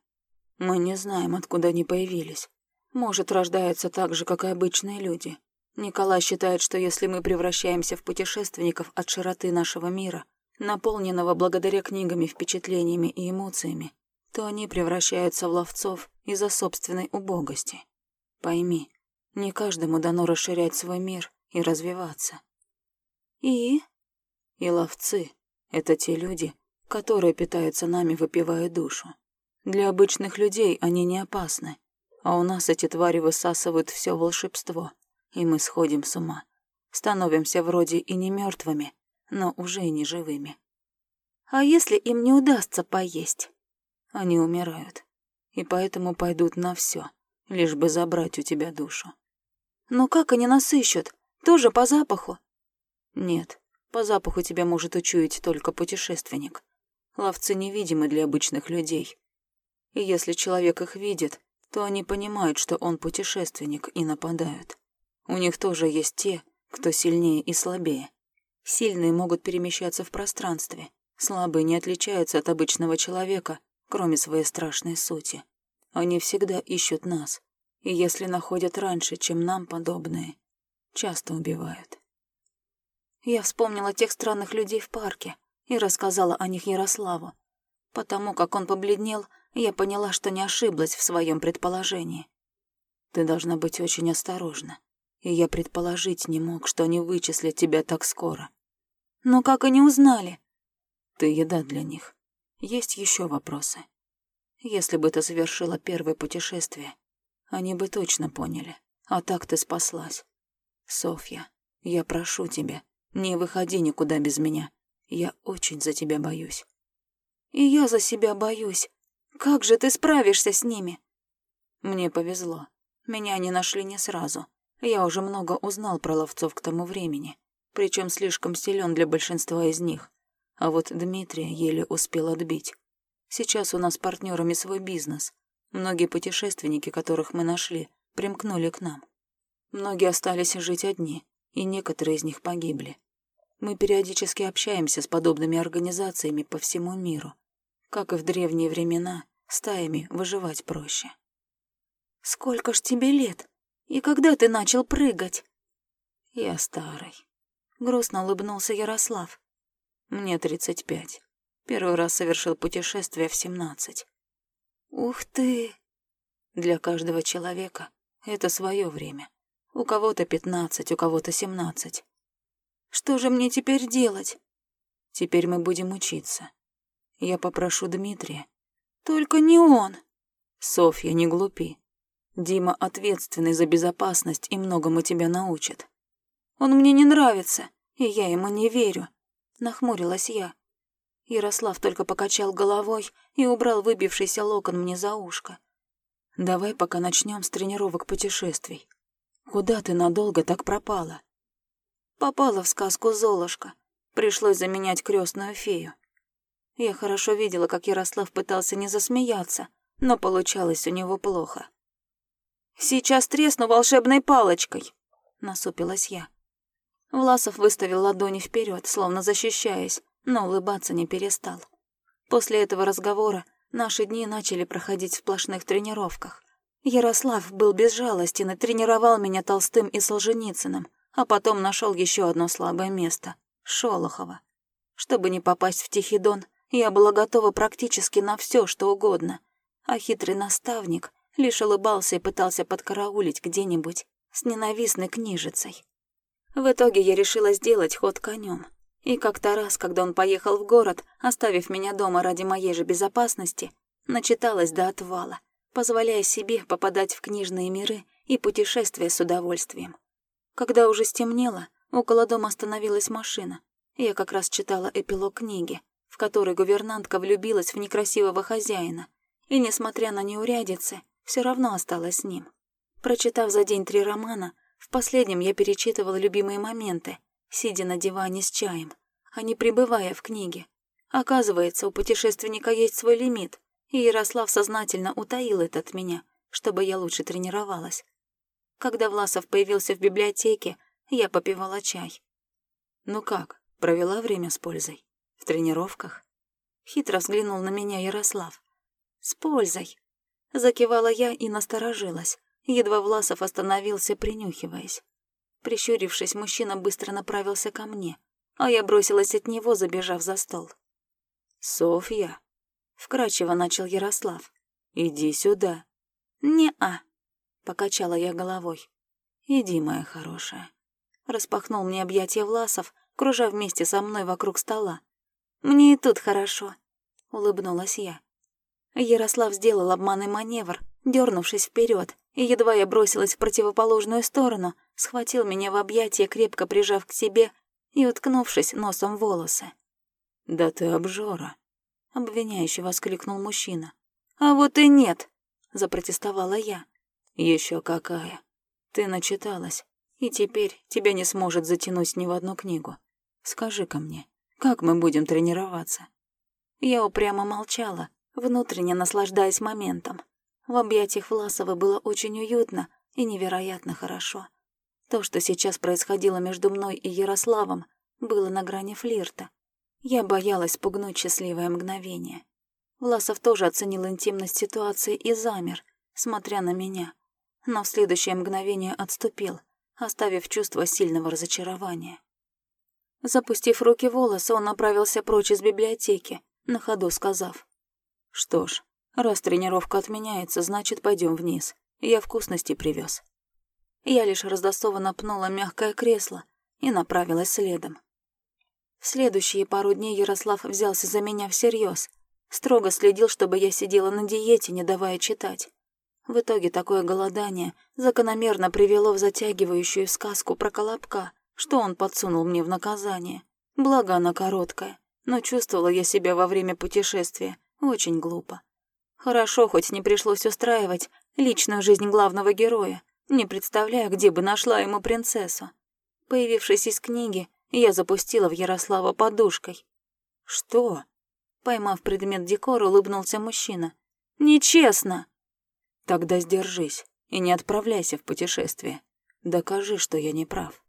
Speaker 2: Мы не знаем, откуда они появились. Может, рождаются так же, как и обычные люди. Николай считает, что если мы превращаемся в путешественников от широты нашего мира, наполненного благодаря книгами, впечатлениями и эмоциями, то они превращаются в ловцов из-за собственной убогости. Пойми, не каждому дано расширять свой мир и развиваться.
Speaker 1: И?
Speaker 2: И ловцы — это те люди, которые питаются нами, выпивая душу. Для обычных людей они не опасны, а у нас эти твари высасывают все волшебство, и мы сходим с ума. Становимся вроде и не мертвыми, но уже и не живыми.
Speaker 1: А если им не удастся поесть?
Speaker 2: Они умирают, и поэтому пойдут на все, лишь бы забрать у тебя душу.
Speaker 1: Но как они нас ищут? Тоже по запаху?
Speaker 2: Нет, по запаху тебя может учуять только путешественник. Ловцы невидимы для обычных людей, и если человек их видит, то они понимают, что он путешественник, и нападают. У них тоже есть те, кто сильнее и слабее. Сильные могут перемещаться в пространстве, слабые не отличаются от обычного человека, кроме своей страшной сути. Они всегда ищут нас, и если находят раньше, чем нам подобные, часто убивают.
Speaker 1: Я вспомнила тех странных людей в парке и рассказала о них Ярославу. Потому как он побледнел, я поняла, что не ошиблась в своем предположении.
Speaker 2: Ты должна быть очень осторожна, и я предположить не мог, что они вычислят тебя так скоро.
Speaker 1: Но как они узнали?
Speaker 2: Ты еда для них. Есть еще вопросы. Если бы ты совершила первое путешествие, они бы точно поняли. А так ты спаслась. Софья, я прошу тебя, не выходи никуда без меня. Я очень за тебя боюсь.
Speaker 1: И я за себя боюсь. Как же ты справишься с ними?
Speaker 2: Мне повезло. Меня они нашли не сразу. Я уже много узнал про ловцов к тому времени, причем слишком силен для большинства из них. А вот Дмитрия еле успел отбить. Сейчас у нас партнерами свой бизнес. Многие путешественники, которых мы нашли, примкнули к нам. Многие остались жить одни, и некоторые из них погибли. Мы периодически общаемся с подобными организациями по всему миру. Как и в древние времена, стаями выживать проще.
Speaker 1: «Сколько ж тебе лет? И когда ты начал прыгать?»
Speaker 2: «Я старый», — грустно улыбнулся Ярослав. «Мне тридцать пять. Первый раз совершил путешествие в семнадцать».
Speaker 1: «Ух ты!»
Speaker 2: Для каждого человека это свое время. У кого-то пятнадцать, у кого-то семнадцать.
Speaker 1: Что же мне теперь делать?
Speaker 2: Теперь мы будем учиться. Я попрошу Дмитрия.
Speaker 1: Только не он.
Speaker 2: Софья, не глупи. Дима ответственный за безопасность и многому тебя научит.
Speaker 1: Он мне не нравится, и я ему не верю. Нахмурилась я. Ярослав только покачал головой и убрал выбившийся локон мне за ушко.
Speaker 2: Давай пока начнем с тренировок путешествий. Куда ты надолго так пропала?
Speaker 1: Попала в сказку Золушка. Пришлось заменять крестную фею. Я хорошо видела, как Ярослав пытался не засмеяться, но получалось у него плохо. «Сейчас тресну волшебной палочкой», — насупилась я. Власов выставил ладони вперед, словно защищаясь, но улыбаться не перестал. После этого разговора наши дни начали проходить в сплошных тренировках. Ярослав был безжалостен и тренировал меня Толстым и Солженицыным — а потом нашел еще одно слабое место — Шолохова. Чтобы не попасть в Тихий Дон, я была готова практически на все, что угодно, а хитрый наставник лишь улыбался и пытался подкараулить где-нибудь с ненавистной книжицей. В итоге я решила сделать ход конем. И как-то раз, когда он поехал в город, оставив меня дома ради моей же безопасности, начиталась до отвала, позволяя себе попадать в книжные миры и путешествия с удовольствием. Когда уже стемнело, около дома остановилась машина. Я как раз читала эпилог книги, в которой гувернантка влюбилась в некрасивого хозяина, и, несмотря на неурядицы, все равно осталась с ним. Прочитав за день три романа, в последнем я перечитывала любимые моменты, сидя на диване с чаем, а не пребывая в книге. Оказывается, у путешественника есть свой лимит, и Ярослав сознательно утаил это от меня, чтобы я лучше тренировалась. Когда Власов появился в библиотеке, я попивала чай.
Speaker 2: «Ну как, провела время с пользой? В тренировках?»
Speaker 1: Хитро взглянул на меня Ярослав. «С пользой!» Закивала я и насторожилась. Едва Власов остановился, принюхиваясь. Прищурившись, мужчина быстро направился ко мне, а я бросилась от него, забежав за стол.
Speaker 2: «Софья!» — вкрадчиво начал Ярослав. «Иди сюда».
Speaker 1: «Не-а»,
Speaker 2: Покачала я головой. «Иди, моя хорошая».
Speaker 1: Распахнул мне объятия Власов, кружа вместе со мной вокруг стола. «Мне и тут хорошо», — улыбнулась я. Ярослав сделал обманный маневр, дернувшись вперед, и едва я бросилась в противоположную сторону, схватил меня в объятия, крепко прижав к себе и уткнувшись носом в волосы.
Speaker 2: «Да ты обжора», — обвиняюще воскликнул мужчина.
Speaker 1: «А вот и нет», — запротестовала я.
Speaker 2: Еще какая. Ты начиталась, и теперь тебя не сможет затянуть ни в одну книгу. Скажи-ка мне, как мы будем тренироваться?»
Speaker 1: Я упрямо молчала, внутренне наслаждаясь моментом. В объятиях Власова было очень уютно и невероятно хорошо. То, что сейчас происходило между мной и Ярославом, было на грани флирта. Я боялась спугнуть счастливое мгновение. Власов тоже оценил интимность ситуации и замер, смотря на меня. Но в следующее мгновение отступил, оставив чувство сильного разочарования. Запустив руки в волосы, он направился прочь из библиотеки, на ходу сказав. «Что ж, раз тренировка отменяется, значит, пойдем вниз. Я вкусности привез. Я лишь раздосованно пнула мягкое кресло и направилась следом. В следующие пару дней Ярослав взялся за меня всерьез, строго следил, чтобы я сидела на диете, не давая читать. В итоге такое голодание закономерно привело в затягивающую сказку про Колобка, что он подсунул мне в наказание. Благо она короткая, но чувствовала я себя во время путешествия очень глупо. Хорошо, хоть не пришлось устраивать личную жизнь главного героя, не представляя, где бы нашла ему принцессу. Появившись из книги, я запустила в Ярослава подушкой. «Что?» Поймав предмет декора, улыбнулся мужчина. «Нечестно!» Тогда сдержись и не отправляйся в путешествие. Докажи, что я не прав.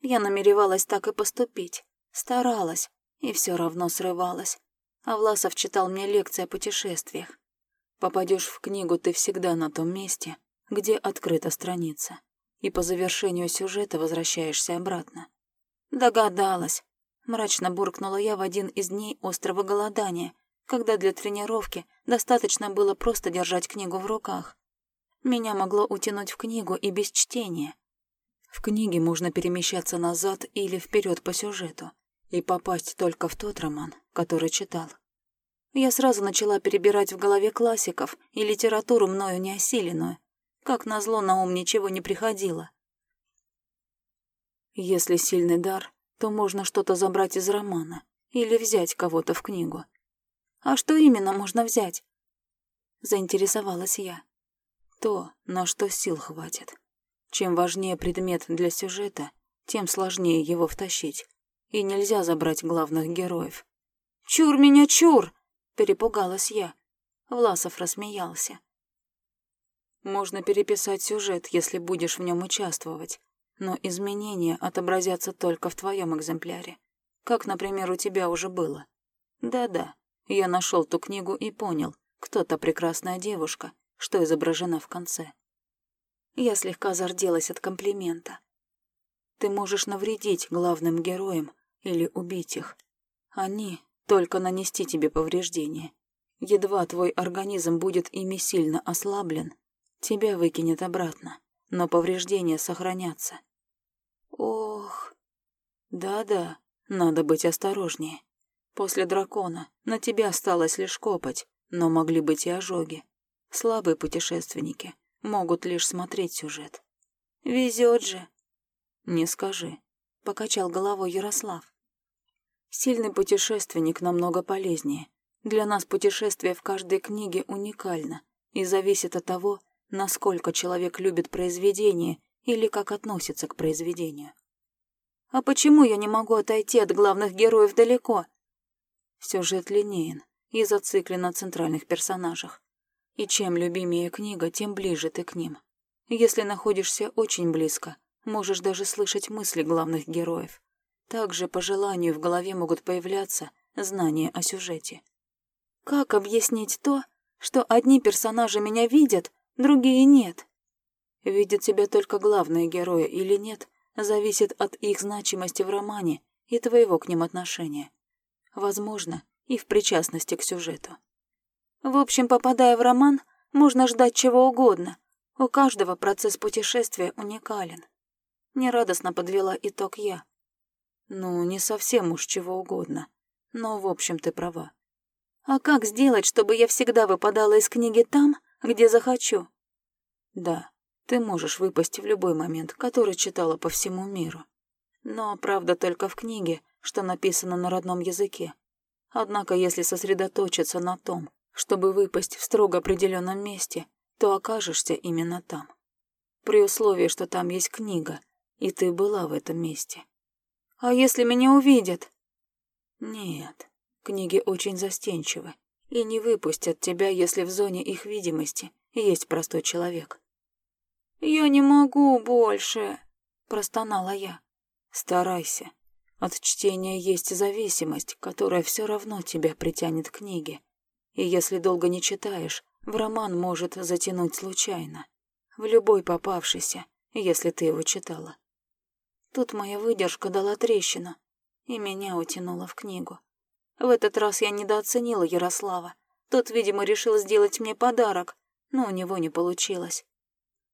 Speaker 1: Я намеревалась так и поступить. Старалась, и все равно срывалась. А Власов читал мне лекции о путешествиях. Попадешь в книгу ты всегда на том месте, где открыта страница. И по завершению сюжета возвращаешься обратно. Догадалась. Мрачно буркнула я в один из дней острого голодания, когда для тренировки достаточно было просто держать книгу в руках. Меня могло утянуть в книгу и без чтения. В книге можно перемещаться назад или вперед по сюжету и попасть только в тот роман, который читал. Я сразу начала перебирать в голове классиков и литературу мною неосиленную. Как назло, на ум ничего не приходило. Если сильный дар, то можно что-то забрать из романа или взять кого-то в книгу. А что именно можно взять? Заинтересовалась я. То, на что сил хватит. Чем важнее предмет для сюжета, тем сложнее его втащить. И нельзя забрать главных героев. «Чур меня, чур!» — перепугалась я. Власов рассмеялся. Можно переписать сюжет, если будешь в нем участвовать, но изменения отобразятся только в твоем экземпляре. Как, например, у тебя уже было. Да-да, я нашел ту книгу и понял, кто та прекрасная девушка, что изображена в конце. Я слегка зарделась от комплимента. Ты можешь навредить главным героям или убить их. Они только нанести тебе повреждения. Едва твой организм будет ими сильно ослаблен, тебя выкинет обратно, но повреждения сохранятся. Ох, да-да, надо быть осторожнее. После дракона на тебя осталось лишь копоть, но могли быть и ожоги. Слабые путешественники могут лишь смотреть сюжет. Везет же. Не скажи, покачал головой Ярослав. Сильный путешественник намного полезнее. Для нас путешествие в каждой книге уникально и зависит от того, насколько человек любит произведение или как относится к произведению. А почему я не могу отойти от главных героев далеко? Сюжет линеен и зациклен на центральных персонажах. И чем любимее книга, тем ближе ты к ним. Если находишься очень близко, можешь даже слышать мысли главных героев. Также по желанию в голове могут появляться знания о сюжете. Как объяснить то, что одни персонажи меня видят, другие нет? Видят тебя только главные герои или нет, зависит от их значимости в романе и твоего к ним отношения возможно, и в причастности к сюжету. В общем, попадая в роман, можно ждать чего угодно. У каждого процесс путешествия уникален. Нерадостно подвела итог я. Ну, не совсем уж чего угодно. Но, в общем, ты права. А как сделать, чтобы я всегда выпадала из книги там, где захочу? Да, ты можешь выпасть в любой момент, который читала по всему миру. Но правда только в книге, что написано на родном языке. Однако, если сосредоточиться на том, чтобы выпасть в строго определенном месте, то окажешься именно там. При условии, что там есть книга, и ты была в этом месте. А если меня увидят? Нет, книги очень застенчивы и не выпустят тебя, если в зоне их видимости есть простой человек.
Speaker 2: «Я не могу больше», — простонала я.
Speaker 3: «Старайся. От чтения есть зависимость, которая все равно тебя притянет к книге. И если долго не читаешь, в роман может затянуть случайно. В любой попавшийся, если ты его читала.
Speaker 2: Тут моя выдержка дала трещину, и меня утянуло в книгу. В этот раз я недооценила Ярослава. Тот, видимо, решил сделать мне подарок, но у него не получилось.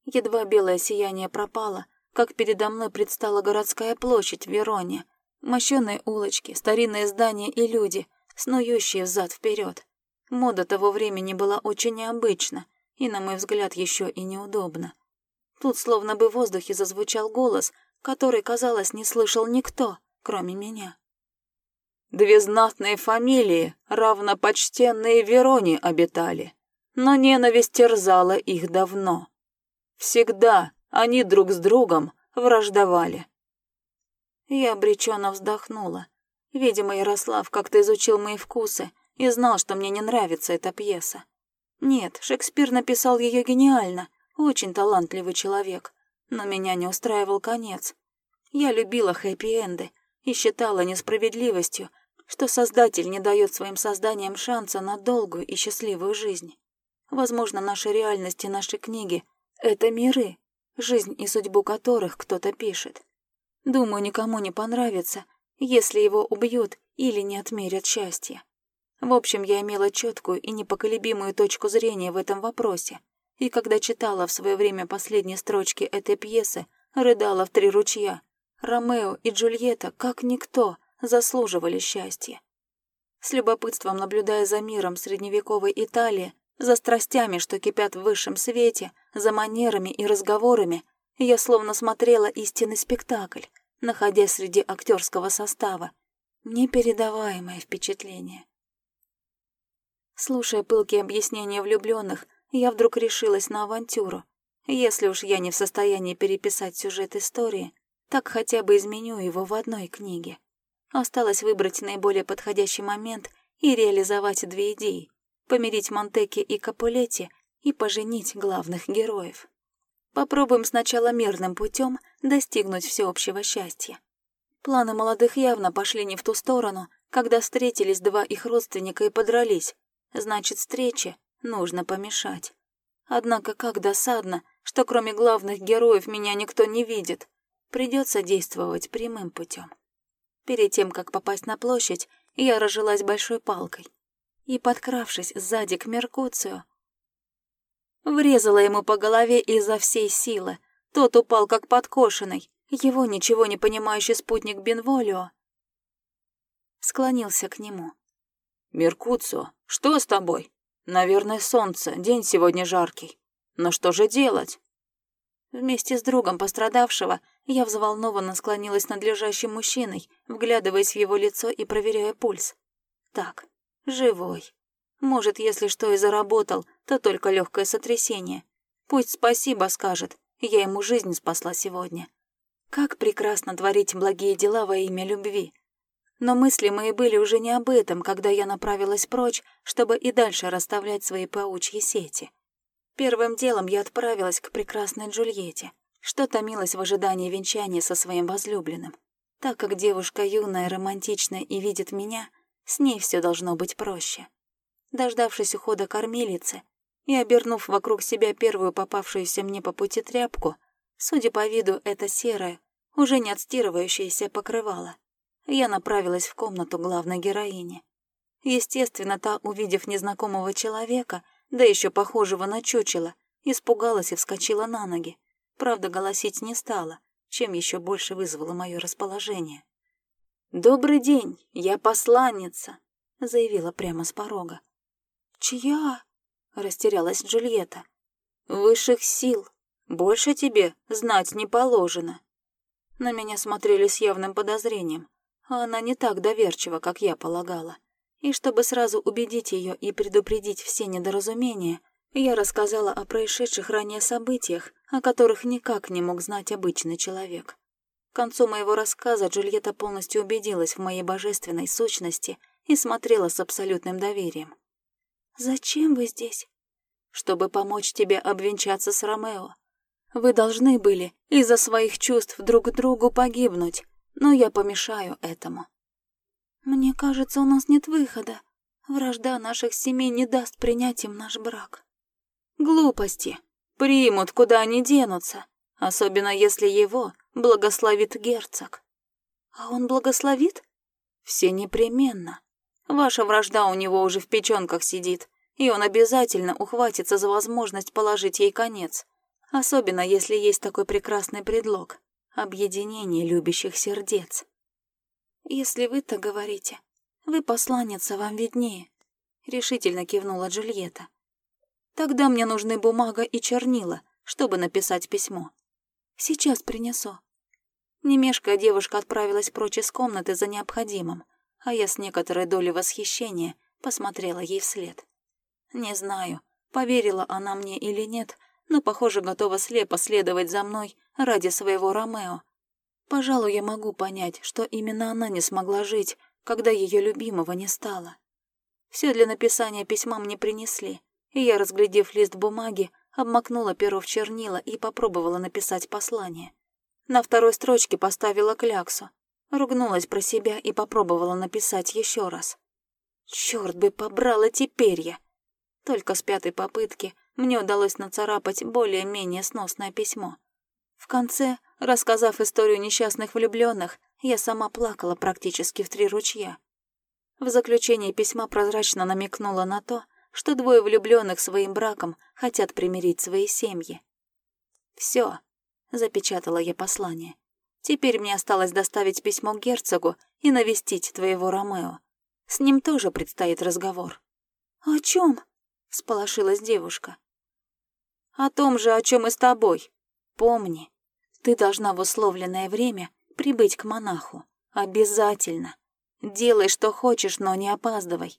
Speaker 2: Едва белое сияние пропало, как передо мной предстала городская площадь в Вероне. Мощёные улочки, старинные здания и люди, снующие взад вперед. Мода того времени была очень необычна и, на мой взгляд, еще и неудобна. Тут словно бы в воздухе зазвучал голос, который, казалось, не слышал никто, кроме меня.
Speaker 3: Две знатные фамилии, равнопочтенные Вероне, обитали, но ненависть терзала их давно. Всегда они друг с другом враждовали.
Speaker 2: Я обреченно вздохнула. Видимо, Ярослав как-то изучил мои вкусы и знал, что мне не нравится эта пьеса. Нет, Шекспир написал ее гениально, очень талантливый человек, но меня не устраивал конец. Я любила хэппи-энды и считала несправедливостью, что Создатель не дает своим созданиям шанса на долгую и счастливую жизнь. Возможно, наша реальность и наши книги — это миры, жизнь и судьбу которых кто-то пишет. Думаю, никому не понравится, если его убьют или не отмерят счастье. В общем, я имела четкую и непоколебимую точку зрения в этом вопросе, и когда читала в свое время последние строчки этой пьесы, рыдала в три ручья. Ромео и Джульетта, как никто, заслуживали счастья. С любопытством наблюдая за миром средневековой Италии, за страстями, что кипят в высшем свете, за манерами и разговорами, я словно смотрела истинный спектакль, находясь среди актерского состава. Непередаваемое впечатление. Слушая пылкие объяснения влюбленных, я вдруг решилась на авантюру. Если уж я не в состоянии переписать сюжет истории, так хотя бы изменю его в одной книге. Осталось выбрать наиболее подходящий момент и реализовать две идеи — помирить Монтеки и Капулетти и поженить главных героев. Попробуем сначала мирным путем достигнуть всеобщего счастья. Планы молодых явно пошли не в ту сторону, когда встретились два их родственника и подрались, Значит, встрече нужно помешать. Однако как досадно, что кроме главных героев меня никто не видит. Придется действовать прямым путем. Перед тем, как попасть на площадь, я разжилась большой палкой и, подкравшись сзади к Меркуцию, врезала ему по голове изо всей силы. Тот упал как подкошенный. Его ничего не понимающий спутник Бенволио склонился к нему.
Speaker 3: «Меркуцио, что с тобой? Наверное, солнце, день сегодня жаркий. Но что же делать?»
Speaker 2: Вместе с другом пострадавшего я взволнованно склонилась над лежащим мужчиной, вглядываясь в его лицо и проверяя пульс. Так, живой. Может, если что и заработал, то только легкое сотрясение. Пусть спасибо скажет, я ему жизнь спасла сегодня. Как прекрасно творить благие дела во имя любви. Но мысли мои были уже не об этом, когда я направилась прочь, чтобы и дальше расставлять свои паучьи сети. Первым делом я отправилась к прекрасной Джульетте, что томилась в ожидании венчания со своим возлюбленным. Так как девушка юная, романтичная и видит меня, с ней все должно быть проще. Дождавшись ухода кормилицы и обернув вокруг себя первую попавшуюся мне по пути тряпку, судя по виду, это серое, уже не отстирывающееся покрывало, я направилась в комнату главной героини. Естественно, та, увидев незнакомого человека, да еще похожего на чучело, испугалась и вскочила на ноги. Правда, голосить не стала, чем еще больше вызвало мое расположение. «Добрый день, я посланница», — заявила прямо с порога. «Чья?» — растерялась Джульетта. «Высших сил. Больше тебе знать не положено». На меня смотрели с явным подозрением она не так доверчива, как я полагала. И чтобы сразу убедить ее и предупредить все недоразумения, я рассказала о происшедших ранее событиях, о которых никак не мог знать обычный человек. К концу моего рассказа Джульетта полностью убедилась в моей божественной сущности и смотрела с абсолютным доверием. «Зачем вы здесь?» «Чтобы помочь тебе обвенчаться с Ромео.
Speaker 1: Вы должны были из-за своих чувств друг к другу погибнуть, но я помешаю этому. Мне кажется, у нас нет выхода. Вражда наших семей не даст принять им наш брак. Глупости. Примут, куда они денутся, особенно если его благословит герцог. А он благословит? Все непременно. Ваша вражда у него уже в печёнках сидит, и он обязательно ухватится за возможность положить ей конец. Особенно если есть такой прекрасный предлог — объединение любящих сердец. «Если вы так говорите, вы посланница, вам виднее», — решительно кивнула Джульетта. «Тогда мне нужны бумага и чернила, чтобы написать письмо. Сейчас принесу». Немешкая девушка отправилась прочь из комнаты за необходимым, а я с некоторой долей восхищения посмотрела ей вслед. Не знаю, поверила она мне или нет, но, похоже, готова слепо следовать за мной ради своего Ромео. Пожалуй, я могу понять, что именно она не смогла жить, когда ее любимого не стало. Все для написания письма мне принесли, и я, разглядев лист бумаги, обмакнула перо в чернила и попробовала написать послание. На второй строчке поставила кляксу, ругнулась про себя и попробовала написать еще раз. Черт бы побрал эти перья! Только с пятой попытки мне удалось нацарапать более-менее сносное письмо. В конце, рассказав историю несчастных влюбленных, я сама плакала практически в три ручья. В заключение письма прозрачно намекнула на то, что двое влюбленных своим браком хотят примирить свои семьи. Все, запечатала я послание. Теперь мне осталось доставить письмо герцогу и навестить твоего Ромео. С ним тоже предстоит разговор. О чем? всполошилась девушка. О том же, о чем и с тобой. Помни, ты должна в условленное время прибыть к монаху. Обязательно. Делай, что хочешь, но не опаздывай.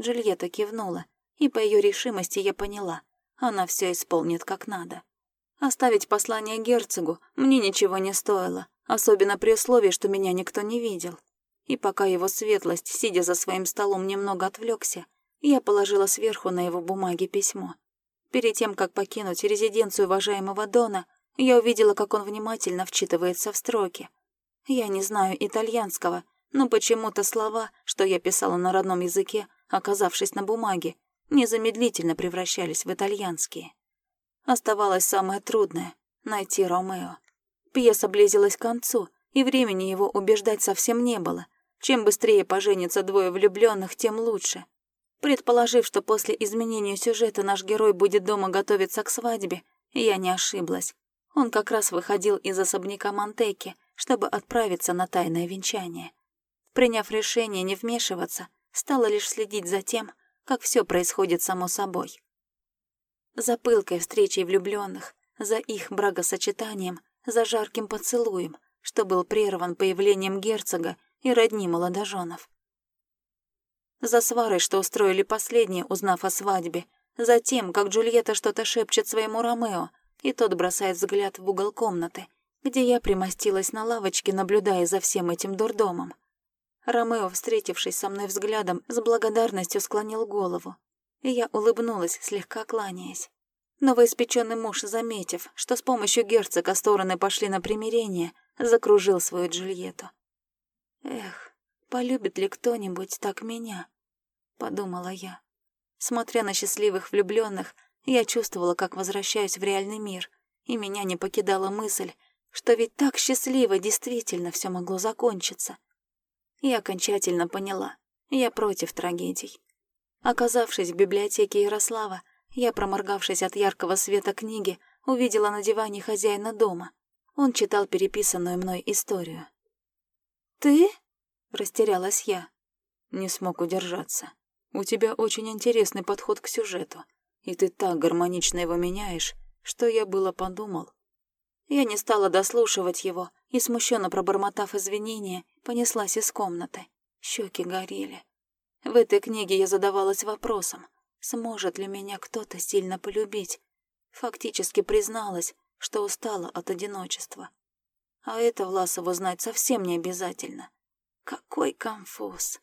Speaker 1: Джульетта кивнула, и по ее решимости я поняла, она все исполнит как надо. Оставить послание герцогу мне ничего не стоило, особенно при условии, что меня никто не видел. И пока его светлость, сидя за своим столом, немного отвлекся, я положила сверху на его бумаге письмо. Перед тем, как покинуть резиденцию уважаемого Дона, я увидела, как он внимательно вчитывается в строки. Я не знаю итальянского, но почему-то слова, что я писала на родном языке, оказавшись на бумаге, незамедлительно превращались в итальянские. Оставалось самое трудное — найти Ромео. Пьеса близилась к концу, и времени его убеждать совсем не было. Чем быстрее поженятся двое влюбленных, тем лучше. Предположив, что после изменения сюжета наш герой будет дома готовиться к свадьбе, я не ошиблась. Он как раз выходил из особняка Монтеки, чтобы отправиться на тайное венчание. Приняв решение не вмешиваться, стала лишь следить за тем, как все происходит само собой. За пылкой встречей влюбленных, за их брагосочетанием, за жарким поцелуем, что был прерван появлением герцога и родни молодоженов за сварой, что устроили последние, узнав о свадьбе, за тем, как Джульетта что-то шепчет своему Ромео, и тот бросает взгляд в угол комнаты, где я примостилась на лавочке, наблюдая за всем этим дурдомом. Ромео, встретившись со мной взглядом, с благодарностью склонил голову, и я улыбнулась, слегка кланяясь. Новоиспеченный муж, заметив, что с помощью герцога стороны пошли на примирение, закружил свою Джульетту. Эх, полюбит ли кто-нибудь так меня? подумала я. Смотря на счастливых влюбленных, я чувствовала, как возвращаюсь в реальный мир, и меня не покидала мысль, что ведь так счастливо действительно все могло закончиться. И окончательно поняла, я против трагедий. Оказавшись в библиотеке Ярослава, я, проморгавшись от яркого света книги, увидела на диване хозяина дома. Он читал переписанную мной историю. «Ты?» — растерялась я. Не смог удержаться. У тебя очень интересный подход к сюжету, и ты так гармонично его меняешь, что я было подумал. Я не стала дослушивать его и, смущенно пробормотав извинения, понеслась из комнаты. Щеки горели. В этой книге я задавалась вопросом, сможет ли меня кто-то сильно полюбить. Фактически призналась, что устала от одиночества. А это Власову знать совсем не обязательно. Какой конфуз.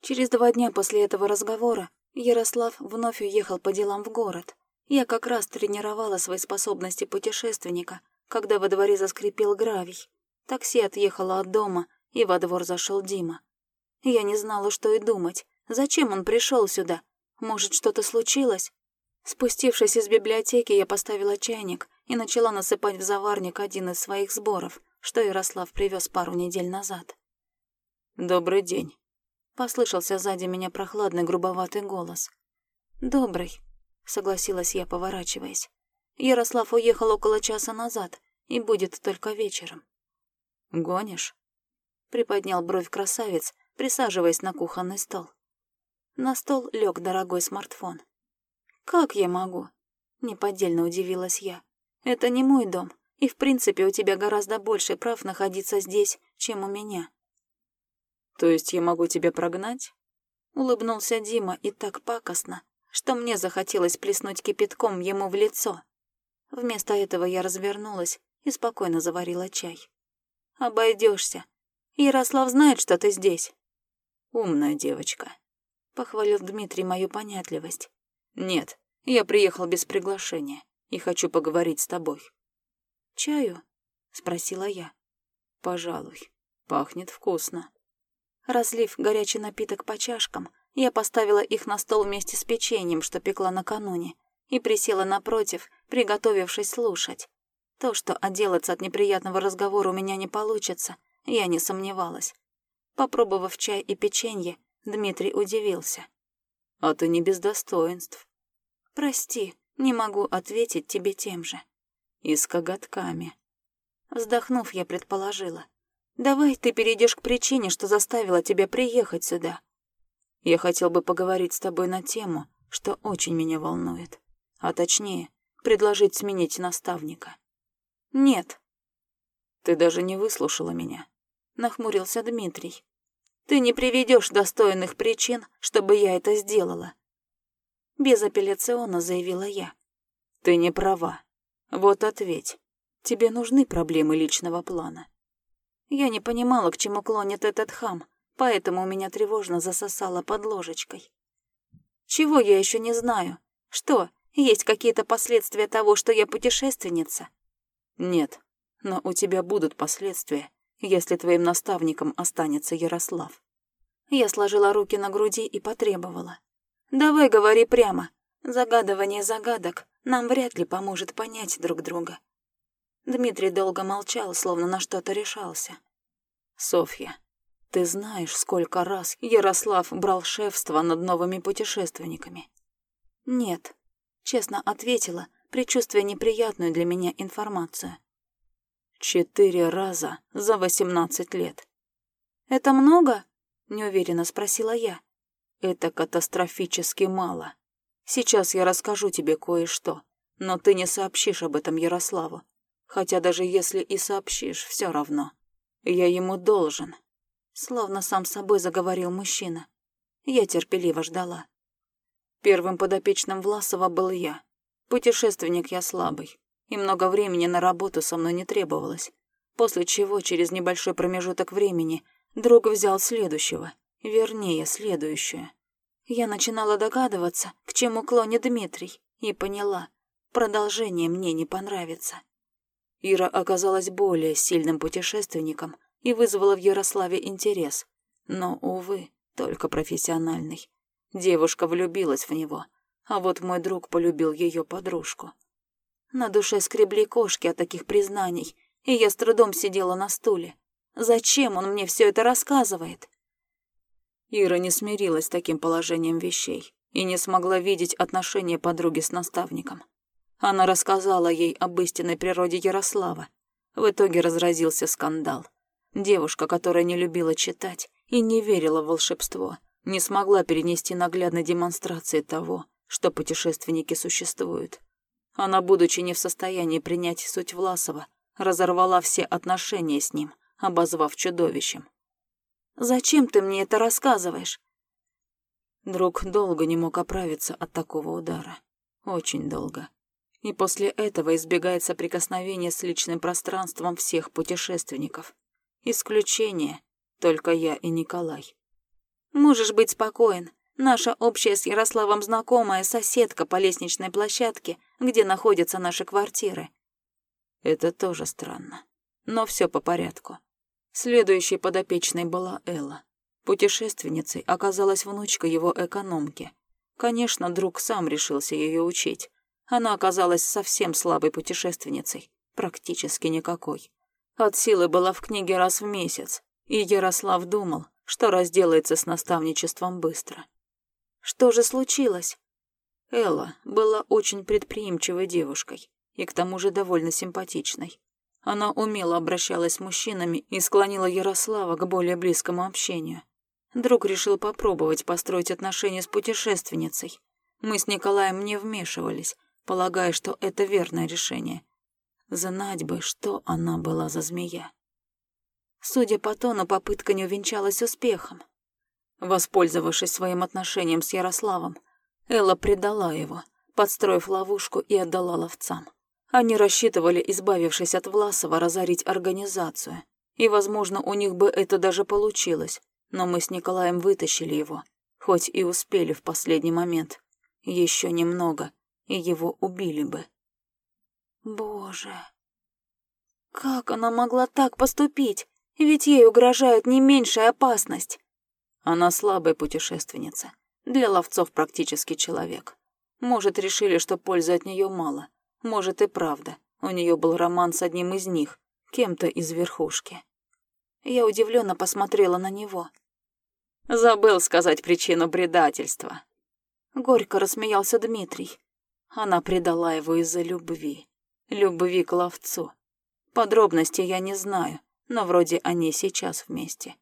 Speaker 1: Через два дня после этого разговора Ярослав вновь уехал по делам в город, Я как раз тренировала свои способности путешественника, когда во дворе заскрипел гравий. Такси отъехало от дома, и во двор зашел Дима. Я не знала, что и думать. Зачем он пришел сюда? Может, что-то случилось? Спустившись из библиотеки, я поставила чайник и начала насыпать в заварник один из своих сборов, что Ярослав привез пару недель назад.
Speaker 2: «Добрый день», —
Speaker 1: послышался сзади меня прохладный грубоватый голос. «Добрый», — согласилась я, поворачиваясь. Ярослав уехал около часа назад и будет только вечером.
Speaker 2: «Гонишь?»
Speaker 1: — приподнял бровь красавец, присаживаясь на кухонный стол. На стол лег дорогой смартфон. «Как я могу?» — неподдельно удивилась я. «Это не мой дом, и в принципе у тебя гораздо больше прав находиться здесь, чем у меня».
Speaker 2: «То есть я могу тебя прогнать?»
Speaker 1: Улыбнулся Дима и так пакостно, что мне захотелось плеснуть кипятком ему в лицо. Вместо этого я развернулась и спокойно заварила чай. Обойдешься. Ярослав знает, что ты здесь».
Speaker 2: «Умная девочка», —
Speaker 1: похвалил Дмитрий мою понятливость.
Speaker 2: «Нет, я приехал без приглашения и хочу поговорить с тобой».
Speaker 1: «Чаю?» — спросила я.
Speaker 2: «Пожалуй. Пахнет вкусно».
Speaker 1: Разлив горячий напиток по чашкам, я поставила их на стол вместе с печеньем, что пекла накануне, и присела напротив, приготовившись слушать. То, что отделаться от неприятного разговора у меня не получится, я не сомневалась. Попробовав чай и печенье, Дмитрий удивился.
Speaker 2: «А ты не без достоинств».
Speaker 1: «Прости, не могу ответить тебе тем же».
Speaker 2: «И с коготками».
Speaker 1: Вздохнув, я предположила. «Давай ты перейдешь к причине, что заставила тебя приехать сюда».
Speaker 2: «Я хотел бы поговорить с тобой на тему, что очень меня волнует. А точнее, предложить сменить наставника».
Speaker 1: «Нет».
Speaker 2: «Ты даже не выслушала меня», — нахмурился Дмитрий.
Speaker 1: «Ты не приведешь достойных причин, чтобы я это сделала». Безапелляционно заявила я.
Speaker 2: «Ты не права. Вот ответь. Тебе нужны проблемы личного плана».
Speaker 1: Я не понимала, к чему клонит этот хам, поэтому меня тревожно засосало под ложечкой. Чего я еще не знаю? Что, есть какие-то последствия того, что я путешественница?
Speaker 2: Нет, но у тебя будут последствия, если твоим наставником останется Ярослав.
Speaker 1: Я сложила руки на груди и потребовала. «Давай говори прямо. Загадывание загадок нам вряд ли поможет понять друг друга». Дмитрий долго молчал, словно на что-то решался.
Speaker 2: «Софья, ты знаешь, сколько раз Ярослав брал шефство над новыми путешественниками?»
Speaker 1: «Нет», — честно ответила, предчувствуя неприятную для меня информацию.
Speaker 2: «Четыре раза за восемнадцать лет».
Speaker 1: «Это много?» — неуверенно спросила я.
Speaker 2: «Это катастрофически мало. Сейчас я расскажу тебе кое-что, но ты не сообщишь об этом Ярославу. Хотя даже если и сообщишь, все равно. Я ему должен».
Speaker 1: Словно сам собой заговорил мужчина. Я терпеливо ждала.
Speaker 2: Первым подопечным Власова был я. Путешественник я слабый, и много времени на работу со мной не требовалось. После чего, через небольшой промежуток времени, друг взял следующего, вернее, следующую.
Speaker 1: Я начинала догадываться, к чему клонит Дмитрий, и поняла, продолжение мне не понравится.
Speaker 2: Ира оказалась более сильным путешественником и вызвала в Ярославе интерес, но, увы, только профессиональный. Девушка влюбилась в него — а вот мой друг полюбил ее подружку.
Speaker 1: На душе скребли кошки от таких признаний, и я с трудом сидела на стуле. Зачем он мне все это рассказывает?
Speaker 2: Ира не смирилась с таким положением вещей и не смогла видеть отношения подруги с наставником. Она рассказала ей об истинной природе Ярослава. В итоге разразился скандал. Девушка, которая не любила читать и не верила в волшебство, не смогла перенести наглядной демонстрации того, что путешественники существуют. Она, будучи не в состоянии принять суть Власова, разорвала все отношения с ним, обозвав чудовищем.
Speaker 1: «Зачем ты мне это рассказываешь?»
Speaker 2: Друг долго не мог оправиться от такого удара. Очень долго. И после этого избегает соприкосновения с личным пространством всех путешественников. Исключение — только я и Николай.
Speaker 1: «Можешь быть спокоен. Наша общая с Ярославом знакомая соседка по лестничной площадке, где находятся наши квартиры.
Speaker 2: Это тоже странно. Но все по порядку. Следующей подопечной была Элла. Путешественницей оказалась внучка его экономки. Конечно, друг сам решился ее учить. Она оказалась совсем слабой путешественницей, практически никакой. От силы была в книге раз в месяц, и Ярослав думал, что разделается с наставничеством быстро.
Speaker 1: Что же случилось?
Speaker 2: Элла была очень предприимчивой девушкой и к тому же довольно симпатичной. Она умело обращалась с мужчинами и склонила Ярослава к более близкому общению. Друг решил попробовать построить отношения с путешественницей. Мы с Николаем не вмешивались, полагая, что это верное решение. Знать бы, что она была за змея.
Speaker 1: Судя по тону, попытка не увенчалась успехом.
Speaker 2: Воспользовавшись своим отношением с Ярославом, Элла предала его, подстроив ловушку и отдала ловцам. Они рассчитывали, избавившись от Власова, разорить организацию. И, возможно, у них бы это даже получилось. Но мы с Николаем вытащили его, хоть и успели в последний момент. Еще немного, и его убили бы.
Speaker 1: Боже, как она могла так поступить? Ведь ей угрожает не меньшая опасность.
Speaker 2: Она слабая путешественница. Для ловцов практически человек. Может, решили, что пользы от нее мало. Может, и правда. У нее был роман с одним из них, кем-то из верхушки.
Speaker 1: Я удивленно посмотрела на него.
Speaker 3: Забыл сказать причину предательства.
Speaker 1: Горько рассмеялся Дмитрий.
Speaker 2: Она предала его из-за любви. Любви к ловцу. Подробностей я не знаю, но вроде они сейчас вместе.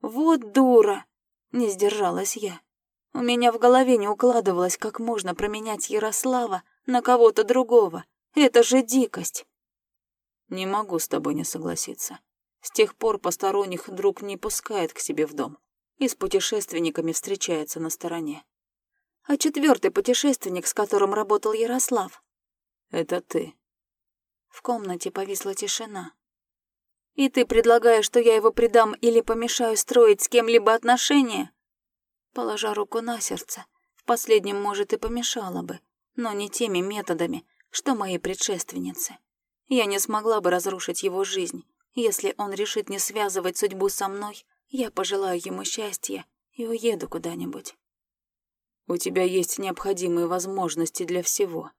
Speaker 1: «Вот дура!» — не сдержалась я. У меня в голове не укладывалось, как можно променять Ярослава на кого-то другого. Это же дикость.
Speaker 2: Не могу с тобой не согласиться. С тех пор посторонних друг не пускает к себе в дом и с путешественниками встречается на стороне.
Speaker 1: А четвертый путешественник, с которым работал Ярослав?
Speaker 2: Это ты.
Speaker 1: В комнате повисла тишина. И ты предлагаешь, что я его предам или помешаю строить с кем-либо отношения? Положа руку на сердце, в последнем, может, и помешала бы, но не теми методами, что мои предшественницы. Я не смогла бы разрушить его жизнь. Если он решит не связывать судьбу со мной, я пожелаю ему счастья и уеду куда-нибудь.
Speaker 2: У тебя есть необходимые возможности для всего.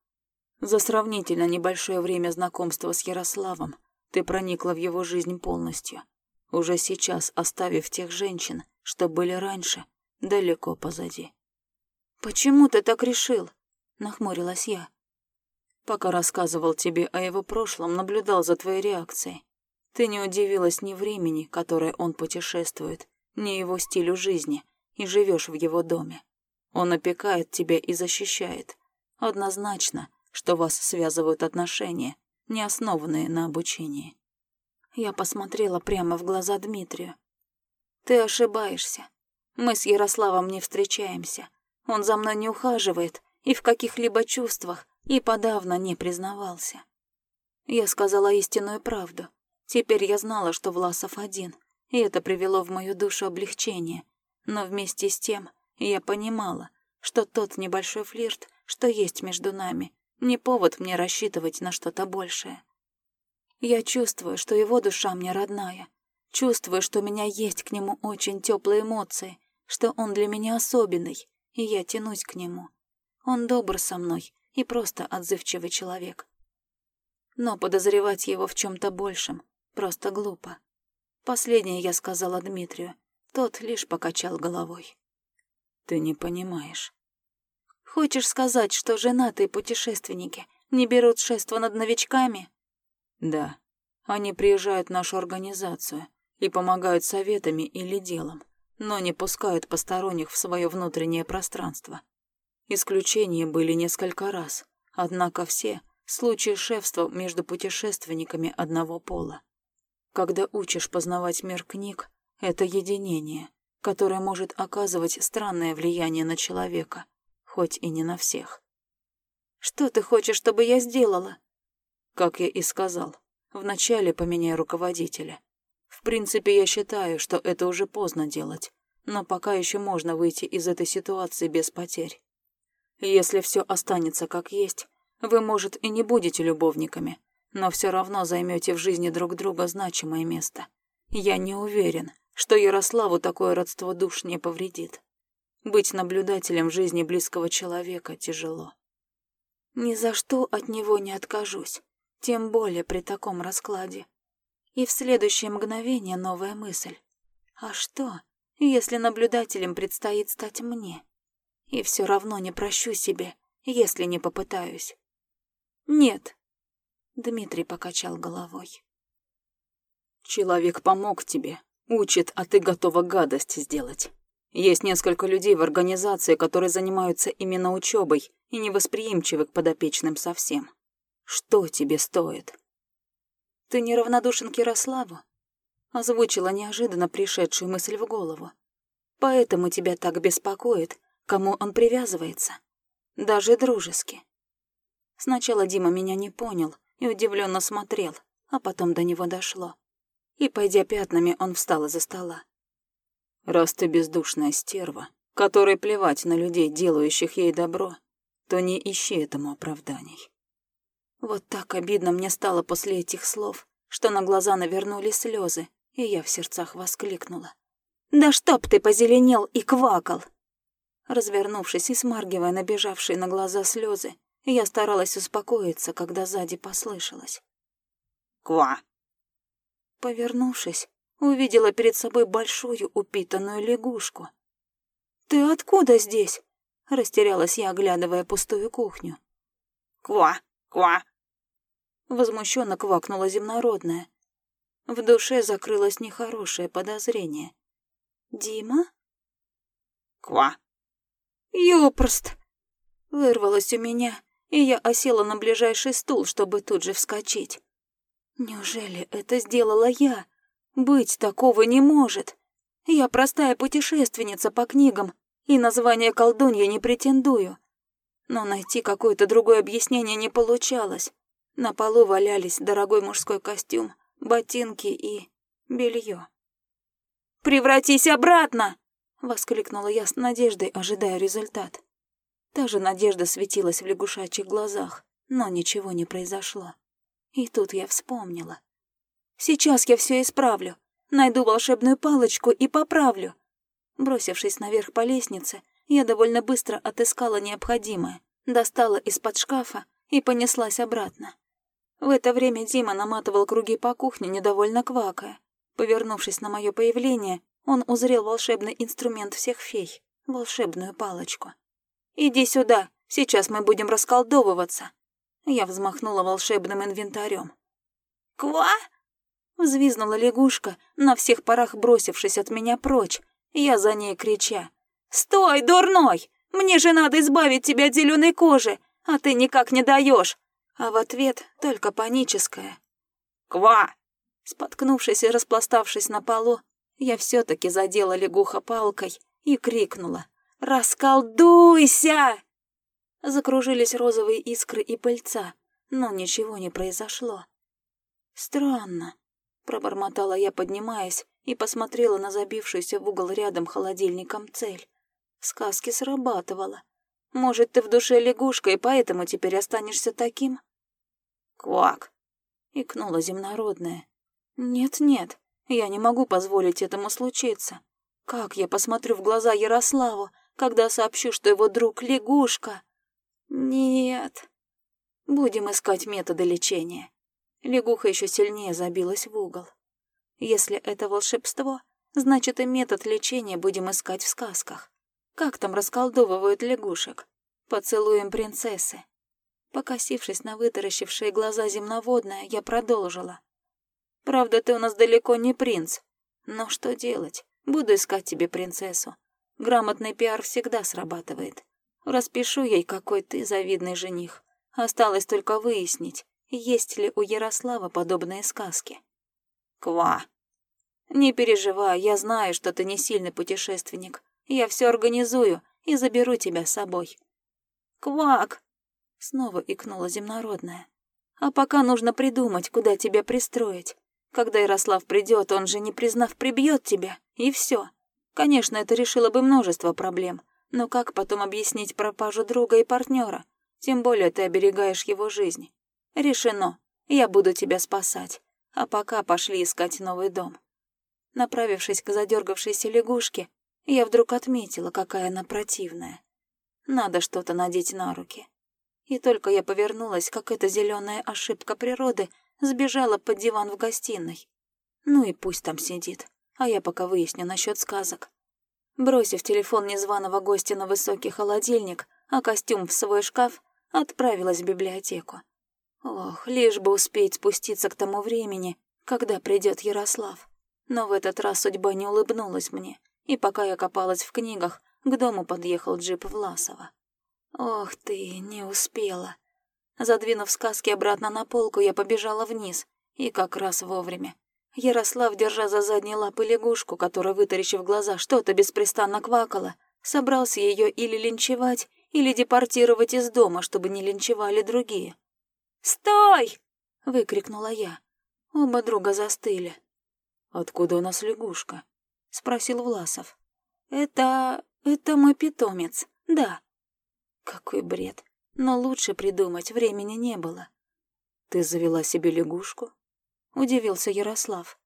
Speaker 2: За сравнительно небольшое время знакомства с Ярославом ты проникла в его жизнь полностью, уже сейчас оставив тех женщин, что были раньше, далеко позади.
Speaker 1: «Почему ты так решил?» — нахмурилась я.
Speaker 2: Пока рассказывал тебе о его прошлом, наблюдал за твоей реакцией. Ты не удивилась ни времени, которое он путешествует, ни его стилю жизни, и живешь в его доме. Он опекает тебя и защищает. Однозначно, что вас связывают отношения, не основанные на обучении.
Speaker 1: Я посмотрела прямо в глаза Дмитрию. Ты ошибаешься. Мы с Ярославом не встречаемся. Он за мной не ухаживает и в каких-либо чувствах и подавно не признавался. Я сказала истинную правду. Теперь я знала, что Власов один, и это привело в мою душу облегчение. Но вместе с тем я понимала, что тот небольшой флирт, что есть между нами, не повод мне рассчитывать на что-то большее. Я чувствую, что его душа мне родная. Чувствую, что у меня есть к нему очень теплые эмоции, что он для меня особенный, и я тянусь к нему. Он добр со мной и просто отзывчивый человек. Но подозревать его в чем то большем просто глупо. Последнее я сказала Дмитрию. Тот лишь покачал головой.
Speaker 2: Ты не понимаешь.
Speaker 1: Хочешь сказать, что женатые путешественники не берут шество над новичками?
Speaker 2: Да. Они приезжают в нашу организацию и помогают советами или делом, но не пускают посторонних в свое внутреннее пространство. Исключения были несколько раз, однако все — случаи шефства между путешественниками одного пола. Когда учишь познавать мир книг, это единение, которое может оказывать странное влияние на человека — хоть и не на всех.
Speaker 1: «Что ты хочешь, чтобы я сделала?»
Speaker 2: Как я и сказал, вначале поменяй руководителя. В принципе, я считаю, что это уже поздно делать,
Speaker 3: но пока еще можно выйти из этой ситуации без потерь. Если все останется как есть, вы, может, и не будете любовниками, но все равно займете в жизни друг друга значимое место. Я не уверен, что Ярославу такое родство душ не повредит. Быть наблюдателем в жизни близкого человека тяжело.
Speaker 1: Ни за что от него не откажусь, тем более при таком раскладе. И в следующее мгновение новая мысль. А что, если наблюдателем предстоит стать мне? И все равно не прощу себе, если не попытаюсь. Нет. Дмитрий покачал головой.
Speaker 3: Человек помог тебе, учит, а ты готова гадость сделать. Есть несколько людей в организации, которые занимаются именно учебой и невосприимчивы к подопечным совсем. Что тебе стоит?
Speaker 1: «Ты неравнодушен к Ярославу?» Озвучила неожиданно пришедшую мысль в голову. «Поэтому тебя так беспокоит, кому он привязывается. Даже дружески». Сначала Дима меня не понял и удивленно смотрел, а потом до него дошло. И, пойдя пятнами, он встал из-за стола.
Speaker 3: «Раз ты бездушная стерва, которой плевать на людей, делающих ей добро, то не ищи этому оправданий.
Speaker 1: Вот так обидно мне стало после этих слов, что на глаза навернулись слезы, и я в сердцах воскликнула. «Да чтоб ты позеленел и квакал!» Развернувшись и смаргивая набежавшие на глаза слезы, я старалась успокоиться, когда сзади послышалось.
Speaker 3: «Ква!»
Speaker 1: Повернувшись, увидела перед собой большую упитанную лягушку. «Ты откуда здесь?» — растерялась я, оглядывая пустую кухню.
Speaker 3: «Ква! Ква!»
Speaker 1: Возмущенно квакнула земнородная. В душе закрылось нехорошее подозрение. «Дима?»
Speaker 3: «Ква!»
Speaker 1: «Ёпрост!» Вырвалось у меня, и я осела на ближайший стул, чтобы тут же вскочить. «Неужели это сделала я? Быть такого не может. Я простая путешественница по книгам, и название колдунья не претендую. Но найти какое-то другое объяснение не получалось. На полу валялись дорогой мужской костюм, ботинки и белье. «Превратись обратно!» — воскликнула я с надеждой, ожидая результат. Та же надежда светилась в лягушачьих глазах, но ничего не произошло. И тут я вспомнила. «Сейчас я все исправлю. Найду волшебную палочку и поправлю». Бросившись наверх по лестнице, я довольно быстро отыскала необходимое, достала из-под шкафа и понеслась обратно. В это время Дима наматывал круги по кухне, недовольно квакая. Повернувшись на мое появление, он узрел волшебный инструмент всех фей — волшебную палочку. «Иди сюда, сейчас мы будем расколдовываться». Я взмахнула волшебным инвентарем. «Ква?» — взвизнула лягушка, на всех парах бросившись от меня прочь. Я за ней крича. «Стой, дурной! Мне же надо избавить тебя от зеленой кожи, а ты никак не даешь а в ответ только паническое.
Speaker 3: «Ква!»
Speaker 1: Споткнувшись и распластавшись на полу, я все таки задела лягуха палкой и крикнула «Расколдуйся!». Закружились розовые искры и пыльца, но ничего не произошло. «Странно», — пробормотала я, поднимаясь, и посмотрела на забившуюся в угол рядом холодильником цель. Сказки срабатывала. Может, ты в душе лягушка, и поэтому теперь останешься таким?
Speaker 3: «Квак!»
Speaker 1: — икнула земнородная. «Нет-нет, я не могу позволить этому случиться. Как я посмотрю в глаза Ярославу, когда сообщу, что его друг — лягушка? Нет. Будем искать методы лечения». Лягуха еще сильнее забилась в угол. Если это волшебство, значит и метод лечения будем искать в сказках. Как там расколдовывают лягушек? Поцелуем принцессы. Покосившись на вытаращившие глаза земноводная, я продолжила. «Правда, ты у нас далеко не принц. Но что делать? Буду искать тебе принцессу. Грамотный пиар всегда срабатывает. Распишу ей, какой ты завидный жених. Осталось только выяснить, есть ли у Ярослава подобные сказки».
Speaker 3: «Ква!»
Speaker 1: «Не переживай, я знаю, что ты не сильный путешественник. Я все организую и заберу тебя с собой». «Квак!» Снова икнула земнородная. А пока нужно придумать, куда тебя пристроить. Когда Ярослав придет, он же, не признав, прибьет тебя, и все. Конечно, это решило бы множество проблем, но как потом объяснить пропажу друга и партнера? Тем более ты оберегаешь его жизнь. Решено. Я буду тебя спасать. А пока пошли искать новый дом. Направившись к задергавшейся лягушке, я вдруг отметила, какая она противная. Надо что-то надеть на руки. И только я повернулась, как эта зеленая ошибка природы сбежала под диван в гостиной. Ну и пусть там сидит, а я пока выясню насчет сказок. Бросив телефон незваного гостя на высокий холодильник, а костюм в свой шкаф, отправилась в библиотеку. Ох, лишь бы успеть спуститься к тому времени, когда придет Ярослав. Но в этот раз судьба не улыбнулась мне, и пока я копалась в книгах, к дому подъехал джип Власова. Ох ты, не успела. Задвинув сказки обратно на полку, я побежала вниз, и как раз вовремя. Ярослав, держа за задние лапы лягушку, которая, вытаращив глаза, что-то беспрестанно квакала, собрался ее или линчевать, или депортировать из дома, чтобы не линчевали другие. «Стой!» — выкрикнула я. Оба друга застыли.
Speaker 2: «Откуда у нас лягушка?» — спросил Власов.
Speaker 1: «Это... это мой питомец, да». Какой бред. Но лучше придумать времени не было.
Speaker 2: «Ты завела себе лягушку?» — удивился Ярослав.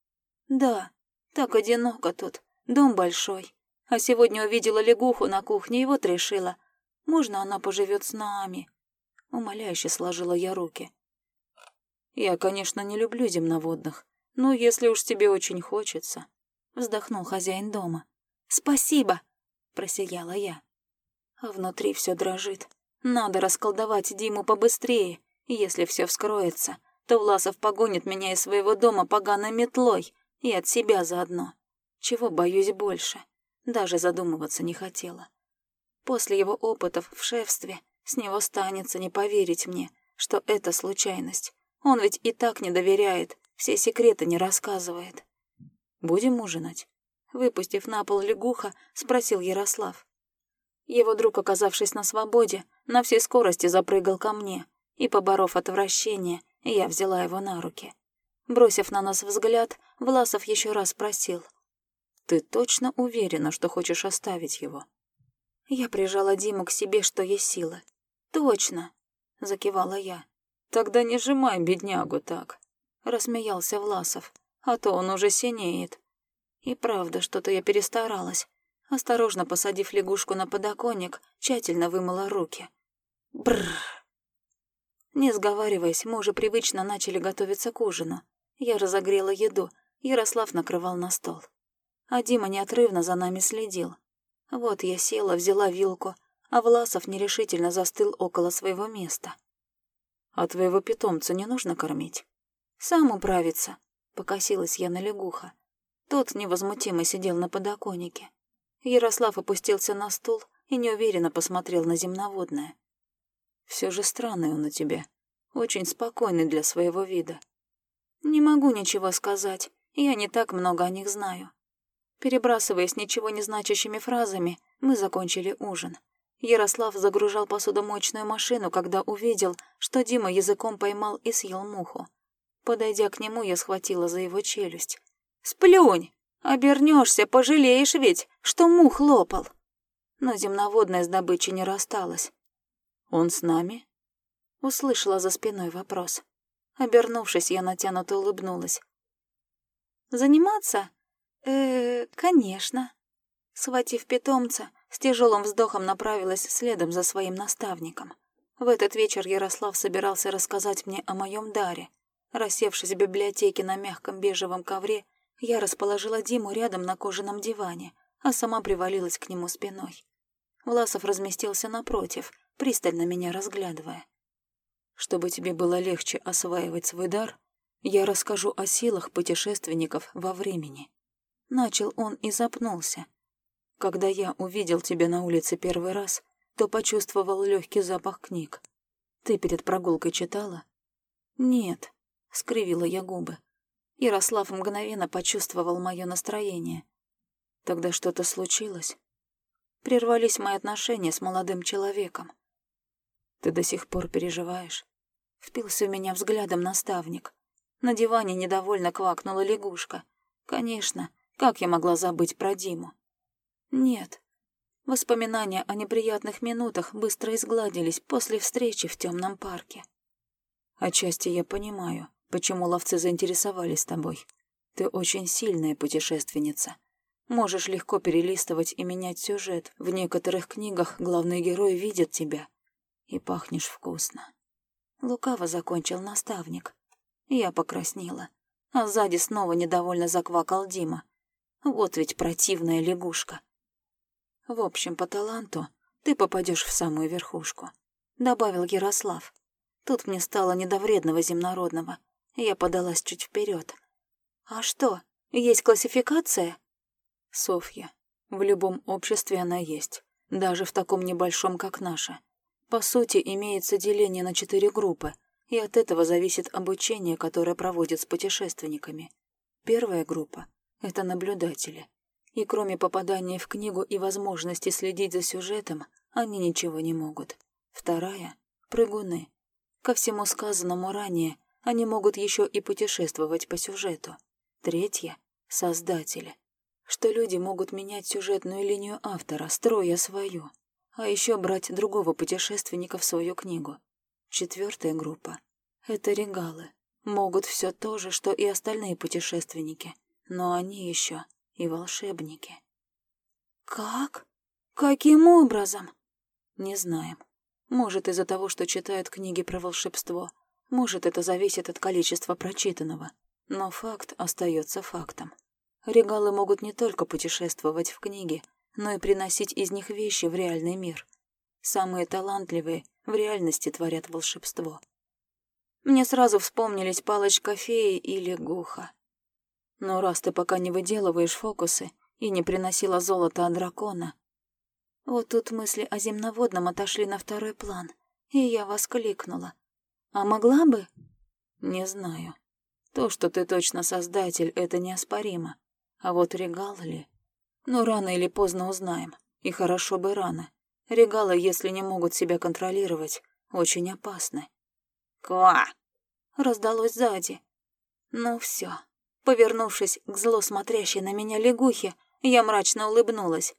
Speaker 1: «Да, так одиноко тут, дом большой. А сегодня увидела лягуху на кухне и вот решила, можно она поживет с нами?» Умоляюще сложила я руки.
Speaker 2: «Я, конечно, не люблю земноводных, но если уж тебе очень хочется...»
Speaker 1: Вздохнул хозяин дома. «Спасибо!» — просияла я. А внутри все дрожит. Надо расколдовать Диму побыстрее. Если все вскроется, то Власов погонит меня из своего дома поганой метлой и от себя заодно. Чего боюсь больше. Даже задумываться не хотела. После его опытов в шефстве с него станется не поверить мне, что это случайность. Он ведь и так не доверяет, все секреты не рассказывает.
Speaker 2: «Будем ужинать?»
Speaker 1: Выпустив на пол лягуха, спросил Ярослав. Его друг, оказавшись на свободе, на всей скорости запрыгал ко мне, и, поборов отвращение, я взяла его на руки. Бросив на нас взгляд, Власов еще раз спросил.
Speaker 2: «Ты точно уверена, что хочешь оставить его?»
Speaker 1: Я прижала Диму к себе, что есть силы. «Точно!» — закивала я.
Speaker 2: «Тогда не сжимай беднягу так», — рассмеялся Власов, «а то он уже синеет».
Speaker 1: И правда, что-то я перестаралась. Осторожно посадив лягушку на подоконник, тщательно вымыла руки. Бррр. Не сговариваясь, мы уже привычно начали готовиться к ужину. Я разогрела еду, Ярослав накрывал на стол. А Дима неотрывно за нами следил. Вот я села, взяла вилку, а Власов нерешительно застыл около своего места.
Speaker 2: «А твоего питомца не нужно кормить?»
Speaker 1: «Сам управится», — покосилась я на лягуха. Тот невозмутимо сидел на подоконнике. Ярослав опустился на стул и неуверенно посмотрел на земноводное.
Speaker 2: Все же странный он у тебя. Очень спокойный для своего вида.
Speaker 1: Не могу ничего сказать. Я не так много о них знаю. Перебрасываясь ничего не значащими фразами, мы закончили ужин. Ярослав загружал посудомоечную машину, когда увидел, что Дима языком поймал и съел муху. Подойдя к нему, я схватила за его челюсть. «Сплюнь!» Обернешься, пожалеешь ведь, что мух лопал. Но земноводная с добычей не рассталась.
Speaker 2: «Он с нами?»
Speaker 1: Услышала за спиной вопрос. Обернувшись, я натянуто улыбнулась. «Заниматься? э, -э конечно». Схватив питомца, с тяжелым вздохом направилась следом за своим наставником. В этот вечер Ярослав собирался рассказать мне о моем даре. Рассевшись в библиотеке на мягком бежевом ковре, я расположила Диму рядом на кожаном диване, а сама привалилась к нему спиной. Власов разместился напротив, пристально меня разглядывая.
Speaker 2: «Чтобы тебе было легче осваивать свой дар, я расскажу о силах путешественников во времени». Начал он и запнулся. «Когда я увидел тебя на улице первый раз, то почувствовал легкий запах книг. Ты перед прогулкой читала?»
Speaker 1: «Нет», — скривила я губы. Ярослав мгновенно почувствовал мое настроение.
Speaker 2: Тогда что-то случилось?
Speaker 1: Прервались мои отношения с молодым человеком.
Speaker 2: Ты до сих пор переживаешь?
Speaker 1: Впился в меня взглядом наставник. На диване недовольно квакнула лягушка. Конечно, как я могла забыть про Диму? Нет. Воспоминания о неприятных минутах быстро изгладились после встречи в темном парке.
Speaker 2: Отчасти я понимаю, почему ловцы заинтересовались тобой. Ты очень сильная путешественница. Можешь легко перелистывать и менять сюжет. В некоторых книгах главный герой видит тебя. И пахнешь вкусно.
Speaker 1: Лукаво закончил наставник. Я покраснела. А сзади снова недовольно заквакал Дима. Вот ведь противная лягушка. В общем, по таланту ты попадешь в самую верхушку, добавил Ярослав. Тут мне стало не до вредного земнородного. Я подалась чуть вперед. А что, есть классификация?
Speaker 2: Софья, в любом обществе она есть, даже в таком небольшом, как наше. По сути, имеется деление на четыре группы, и от этого зависит обучение, которое проводят с путешественниками. Первая группа — это наблюдатели. И кроме попадания в книгу и возможности следить за сюжетом, они ничего не могут. Вторая — прыгуны. Ко всему сказанному ранее, они могут еще и путешествовать по сюжету. Третья — создатели. Что люди могут менять сюжетную линию автора, строя свою, а еще брать другого путешественника в свою книгу. Четвертая группа — это регалы. Могут все то же, что и остальные путешественники, но они еще и волшебники.
Speaker 1: Как? Каким образом?
Speaker 2: Не знаем. Может, из-за того, что читают книги про волшебство. Может, это зависит от количества прочитанного. Но факт остается фактом. Регалы могут не только путешествовать в книги, но и приносить из них вещи в реальный мир. Самые талантливые в реальности творят волшебство.
Speaker 1: Мне сразу вспомнились палочка феи или гуха.
Speaker 2: Но раз ты пока не выделываешь фокусы и не приносила золото от дракона...
Speaker 1: Вот тут мысли о земноводном отошли на второй план, и я воскликнула. А могла бы?
Speaker 2: Не знаю. То, что ты точно создатель, это неоспоримо. А вот регал ли? Ну, рано или поздно узнаем. И хорошо бы рано. Регалы, если не могут себя контролировать, очень опасны.
Speaker 1: «Ква!» — раздалось сзади. Ну все. Повернувшись к зло смотрящей на меня лягухе, я мрачно улыбнулась.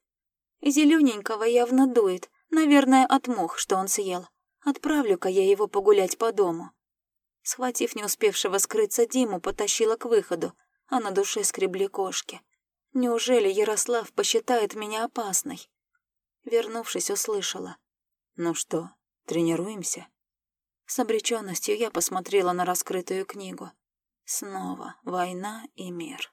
Speaker 1: Зелененького явно дует, наверное, от мух, что он съел. Отправлю-ка я его погулять по дому. Схватив не успевшего скрыться Диму, потащила к выходу, а на душе скребли кошки. Неужели Ярослав посчитает меня опасной? Вернувшись, услышала.
Speaker 2: «Ну что, тренируемся?»
Speaker 1: С обреченностью я посмотрела на раскрытую книгу. Снова война и мир.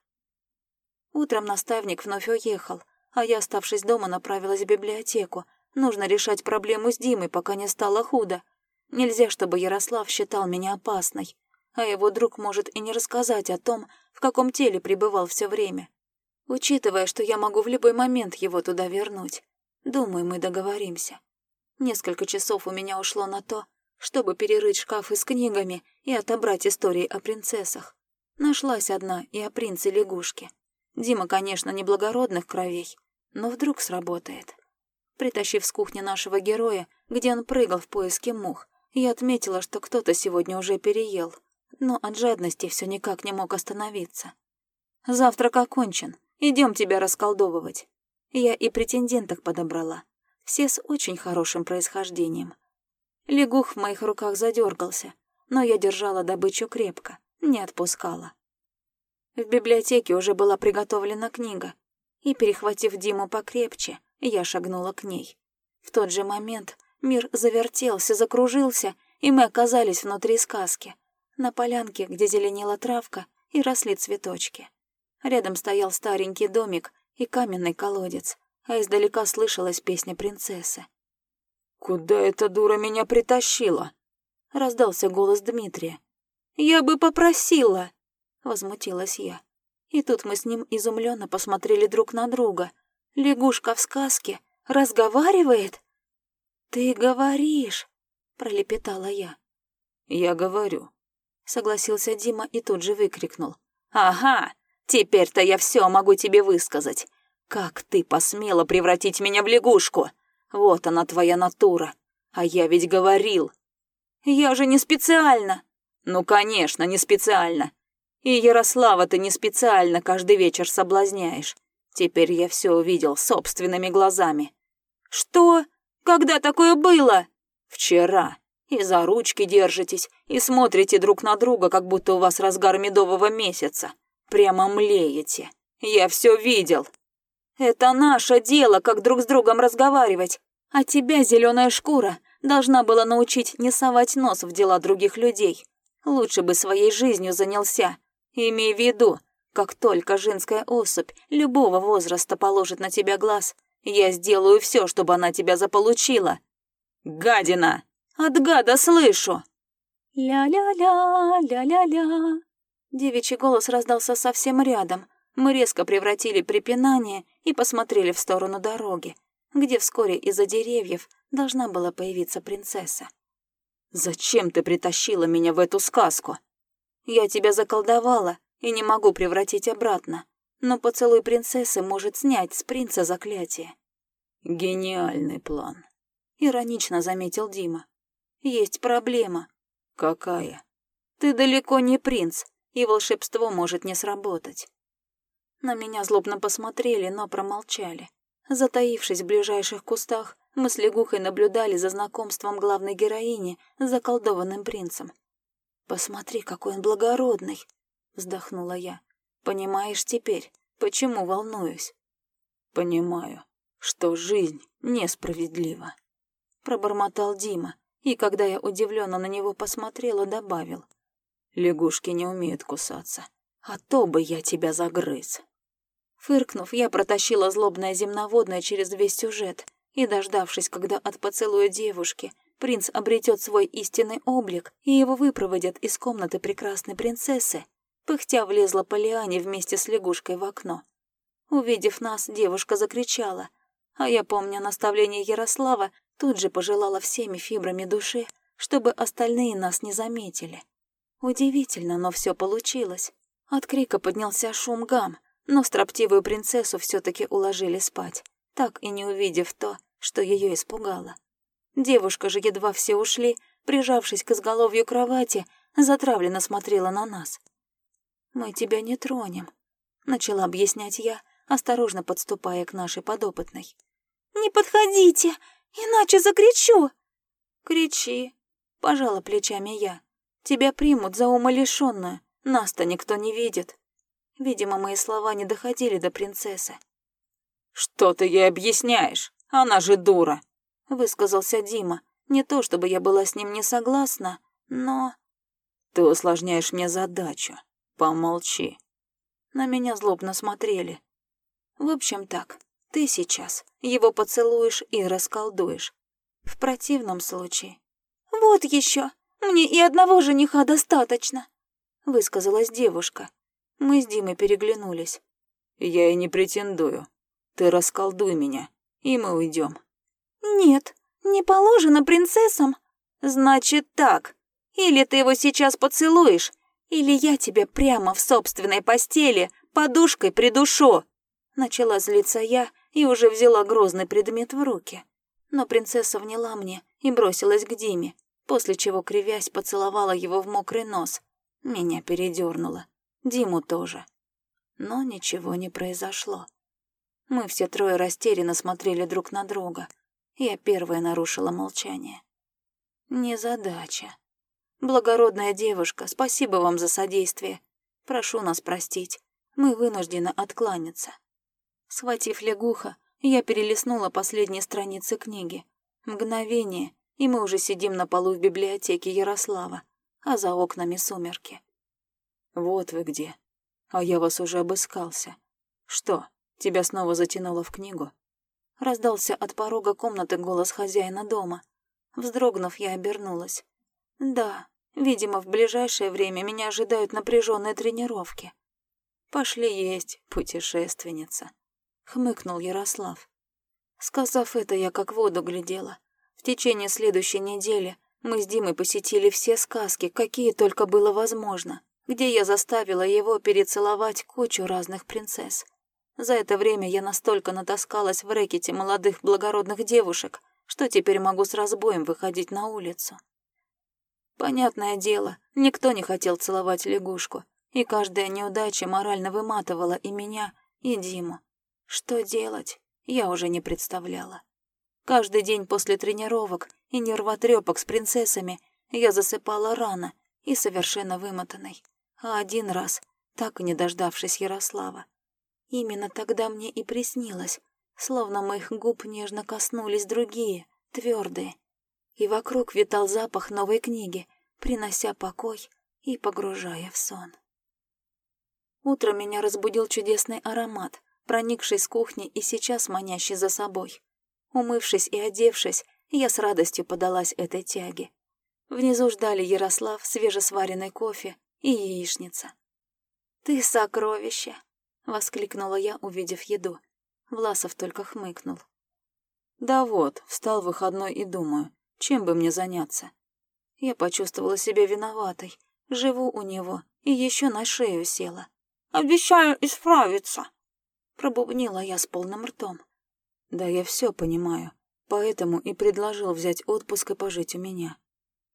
Speaker 1: Утром наставник вновь уехал, а я, оставшись дома, направилась в библиотеку. Нужно решать проблему с Димой, пока не стало худо. Нельзя, чтобы Ярослав считал меня опасной, а его друг может и не рассказать о том, в каком теле пребывал все время. Учитывая, что я могу в любой момент его туда вернуть, думаю, мы договоримся. Несколько часов у меня ушло на то, чтобы перерыть шкафы с книгами и отобрать истории о принцессах. Нашлась одна и о принце-лягушке. Дима, конечно, не благородных кровей, но вдруг сработает. Притащив с кухни нашего героя, где он прыгал в поиске мух, я отметила, что кто-то сегодня уже переел, но от жадности все никак не мог остановиться. «Завтрак окончен, идем тебя расколдовывать». Я и претенденток подобрала, все с очень хорошим происхождением. Лягух в моих руках задергался, но я держала добычу крепко, не отпускала. В библиотеке уже была приготовлена книга, и, перехватив Диму покрепче, я шагнула к ней. В тот же момент мир завертелся, закружился, и мы оказались внутри сказки, на полянке, где зеленела травка и росли цветочки. Рядом стоял старенький домик и каменный колодец, а издалека слышалась песня принцессы.
Speaker 3: «Куда эта дура меня притащила?»
Speaker 1: — раздался голос Дмитрия. «Я бы попросила!» — возмутилась я. И тут мы с ним изумленно посмотрели друг на друга. Лягушка в сказке разговаривает? «Ты говоришь!» — пролепетала я.
Speaker 3: «Я говорю», —
Speaker 1: согласился Дима и тут же выкрикнул.
Speaker 3: «Ага, теперь-то я все могу тебе высказать. Как ты посмела превратить меня в лягушку? Вот она твоя натура. А я ведь говорил.
Speaker 1: Я же не специально.
Speaker 3: Ну, конечно, не специально. И Ярослава ты не специально каждый вечер соблазняешь. Теперь я все увидел собственными глазами.
Speaker 2: Что? Когда такое было?
Speaker 3: Вчера. И за ручки держитесь, и смотрите друг на друга, как будто у вас разгар медового месяца. Прямо млеете. Я все видел.
Speaker 2: Это наше дело, как друг с другом разговаривать. А тебя, зеленая шкура, должна была научить не совать нос в дела других людей. Лучше бы своей жизнью занялся. Имей в виду, как только женская особь любого возраста положит на тебя глаз, я сделаю все, чтобы она тебя заполучила. Гадина! От гада слышу!»
Speaker 1: «Ля-ля-ля, ля-ля-ля». Девичий голос раздался совсем рядом. Мы резко превратили припинание и посмотрели в сторону дороги, где вскоре из-за деревьев должна была появиться принцесса.
Speaker 3: «Зачем ты притащила меня в эту сказку?»
Speaker 1: «Я тебя заколдовала и не могу превратить обратно, но поцелуй принцессы может снять с принца заклятие».
Speaker 3: «Гениальный план», —
Speaker 1: иронично заметил Дима. Есть проблема.
Speaker 3: Какая?
Speaker 1: Ты далеко не принц, и волшебство может не сработать. На меня злобно посмотрели, но промолчали. Затаившись в ближайших кустах, мы с лягухой наблюдали за знакомством главной героини с заколдованным принцем. «Посмотри, какой он благородный!» — вздохнула я. «Понимаешь теперь, почему волнуюсь?»
Speaker 3: «Понимаю, что жизнь несправедлива», —
Speaker 1: пробормотал Дима, и, когда я удивленно на него посмотрела, добавил.
Speaker 3: «Лягушки не умеют кусаться, а то бы я тебя загрыз».
Speaker 1: Фыркнув, я протащила злобное земноводное через весь сюжет и, дождавшись, когда от поцелуя девушки принц обретет свой истинный облик и его выпроводят из комнаты прекрасной принцессы, пыхтя влезла по лиане вместе с лягушкой в окно. Увидев нас, девушка закричала, а я, помня наставление Ярослава, Тут же пожелала всеми фибрами души, чтобы остальные нас не заметили. Удивительно, но все получилось. От крика поднялся шум гам, но строптивую принцессу все таки уложили спать, так и не увидев то, что ее испугало. Девушка же, едва все ушли, прижавшись к изголовью кровати, затравленно смотрела на нас. «Мы тебя не тронем», — начала объяснять я, осторожно подступая к нашей подопытной.
Speaker 2: «Не подходите! Иначе закричу!»
Speaker 1: «Кричи!» — пожала плечами я. «Тебя примут за умалишённую, нас-то никто не видит». Видимо, мои слова не доходили до принцессы.
Speaker 3: «Что ты ей объясняешь? Она же дура!»
Speaker 1: — высказался Дима. Не то чтобы я была с ним не согласна, но...
Speaker 3: «Ты усложняешь мне задачу. Помолчи».
Speaker 1: На меня злобно смотрели. В общем так, ты сейчас его поцелуешь и расколдуешь. В противном случае...
Speaker 2: «Вот еще! Мне и одного жениха достаточно!»
Speaker 1: Высказалась девушка. Мы с Димой переглянулись.
Speaker 3: «Я и не претендую. Ты расколдуй меня, и мы уйдем.
Speaker 2: «Нет, не положено принцессам. Значит так. Или ты его сейчас поцелуешь, или я тебя прямо в собственной постели подушкой придушу!»
Speaker 1: Начала злиться я и уже взяла грозный предмет в руки. Но принцесса вняла мне и бросилась к Диме, после чего, кривясь, поцеловала его в мокрый нос. Меня передернуло. Диму тоже. Но ничего не произошло. Мы все трое растерянно смотрели друг на друга. Я первая нарушила молчание. Незадача. Благородная девушка, спасибо вам за содействие. Прошу нас простить. Мы вынуждены откланяться. Схватив лягуха, я перелистнула последние страницы книги. Мгновение, и мы уже сидим на полу в библиотеке Ярослава, а за окнами сумерки.
Speaker 3: «Вот вы где. А я вас уже обыскался. Что, тебя снова затянуло в книгу?»
Speaker 1: Раздался от порога комнаты голос хозяина дома. Вздрогнув, я обернулась. «Да, видимо, в ближайшее время меня ожидают напряженные тренировки. Пошли есть, путешественница» хмыкнул Ярослав. Сказав это, я как воду глядела. В течение следующей недели мы с Димой посетили все сказки, какие только было возможно, где я заставила его перецеловать кучу разных принцесс. За это время я настолько натаскалась в рэкете молодых благородных девушек, что теперь могу с разбоем выходить на улицу. Понятное дело, никто не хотел целовать лягушку, и каждая неудача морально выматывала и меня, и Диму. Что делать, я уже не представляла. Каждый день после тренировок и нервотрепок с принцессами я засыпала рано и совершенно вымотанной. А один раз, так и не дождавшись Ярослава. Именно тогда мне и приснилось, словно моих губ нежно коснулись другие, твердые. И вокруг витал запах новой книги, принося покой и погружая в сон. Утро меня разбудил чудесный аромат, проникший с кухни и сейчас манящий за собой. Умывшись и одевшись, я с радостью подалась этой тяге. Внизу ждали Ярослав, свежесваренный кофе и яичница. «Ты сокровище!» — воскликнула я, увидев еду. Власов только хмыкнул.
Speaker 2: «Да вот, встал выходной и думаю, чем бы мне заняться?» Я почувствовала себя виноватой. Живу у него и еще на шею села.
Speaker 3: «Обещаю исправиться!»
Speaker 1: Пробубнила я с полным ртом.
Speaker 2: Да я все понимаю, поэтому и предложил взять отпуск и пожить у меня.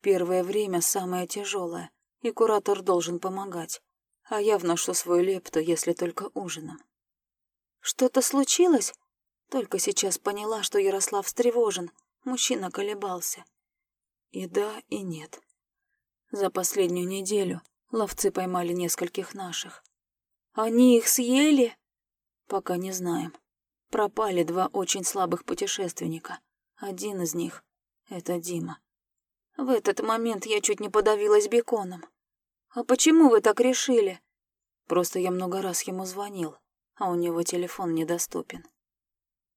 Speaker 2: Первое время самое тяжелое, и куратор должен помогать, а я вношу свою лепту, если только ужином.
Speaker 1: Что-то случилось? Только сейчас поняла, что Ярослав встревожен. Мужчина колебался.
Speaker 2: И да, и нет. За последнюю неделю ловцы поймали нескольких наших.
Speaker 1: Они их съели?
Speaker 2: Пока не знаем. Пропали два очень слабых путешественника. Один из них — это Дима.
Speaker 1: В этот момент я чуть не подавилась беконом. «А почему вы так решили?»
Speaker 2: Просто я много раз ему звонил, а у него телефон недоступен.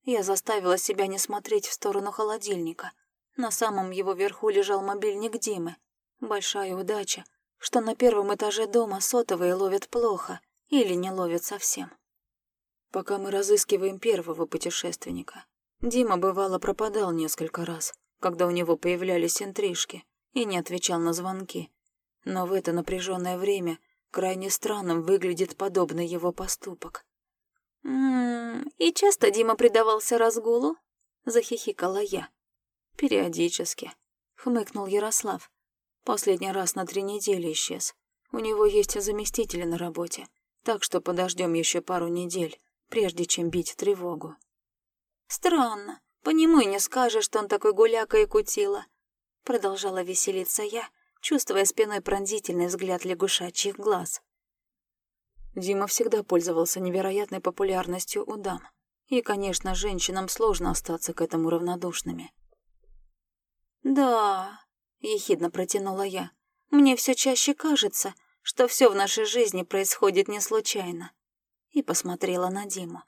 Speaker 1: Я заставила себя не смотреть в сторону холодильника. На самом его верху лежал мобильник Димы. Большая удача, что на первом этаже дома сотовые ловят плохо или не ловят совсем
Speaker 2: пока мы разыскиваем первого путешественника. Дима, бывало, пропадал несколько раз, когда у него появлялись интрижки, и не отвечал на звонки. Но в это напряженное время крайне странным выглядит подобный его поступок.
Speaker 1: «М -м, «И часто Дима предавался разгулу?» — захихикала я.
Speaker 2: «Периодически», — хмыкнул Ярослав. «Последний раз на три недели исчез. У него есть заместители на работе, так что подождем еще пару недель, прежде чем бить тревогу.
Speaker 1: «Странно. По нему и не скажешь, что он такой гуляка и кутила». Продолжала веселиться я, чувствуя спиной пронзительный взгляд лягушачьих глаз.
Speaker 2: Дима всегда пользовался невероятной популярностью у дам. И, конечно, женщинам сложно остаться к этому равнодушными.
Speaker 1: «Да», — ехидно протянула я, — «мне все чаще кажется, что все в нашей жизни происходит не случайно и посмотрела на Диму.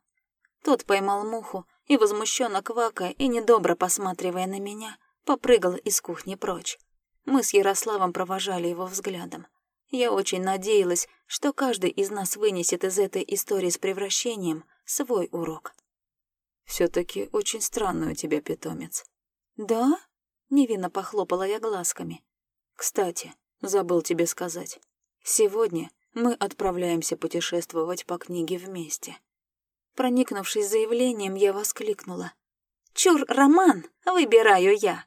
Speaker 1: Тот поймал муху и, возмущенно квакая и недобро посматривая на меня, попрыгал из кухни прочь. Мы с Ярославом провожали его взглядом. Я очень надеялась, что каждый из нас вынесет из этой истории с превращением свой урок.
Speaker 2: все таки очень странный у тебя питомец».
Speaker 1: «Да?» — невинно похлопала я глазками.
Speaker 2: «Кстати, забыл тебе сказать. Сегодня мы отправляемся путешествовать по книге вместе.
Speaker 1: Проникнувшись заявлением, я воскликнула. «Чур, Роман, выбираю я!»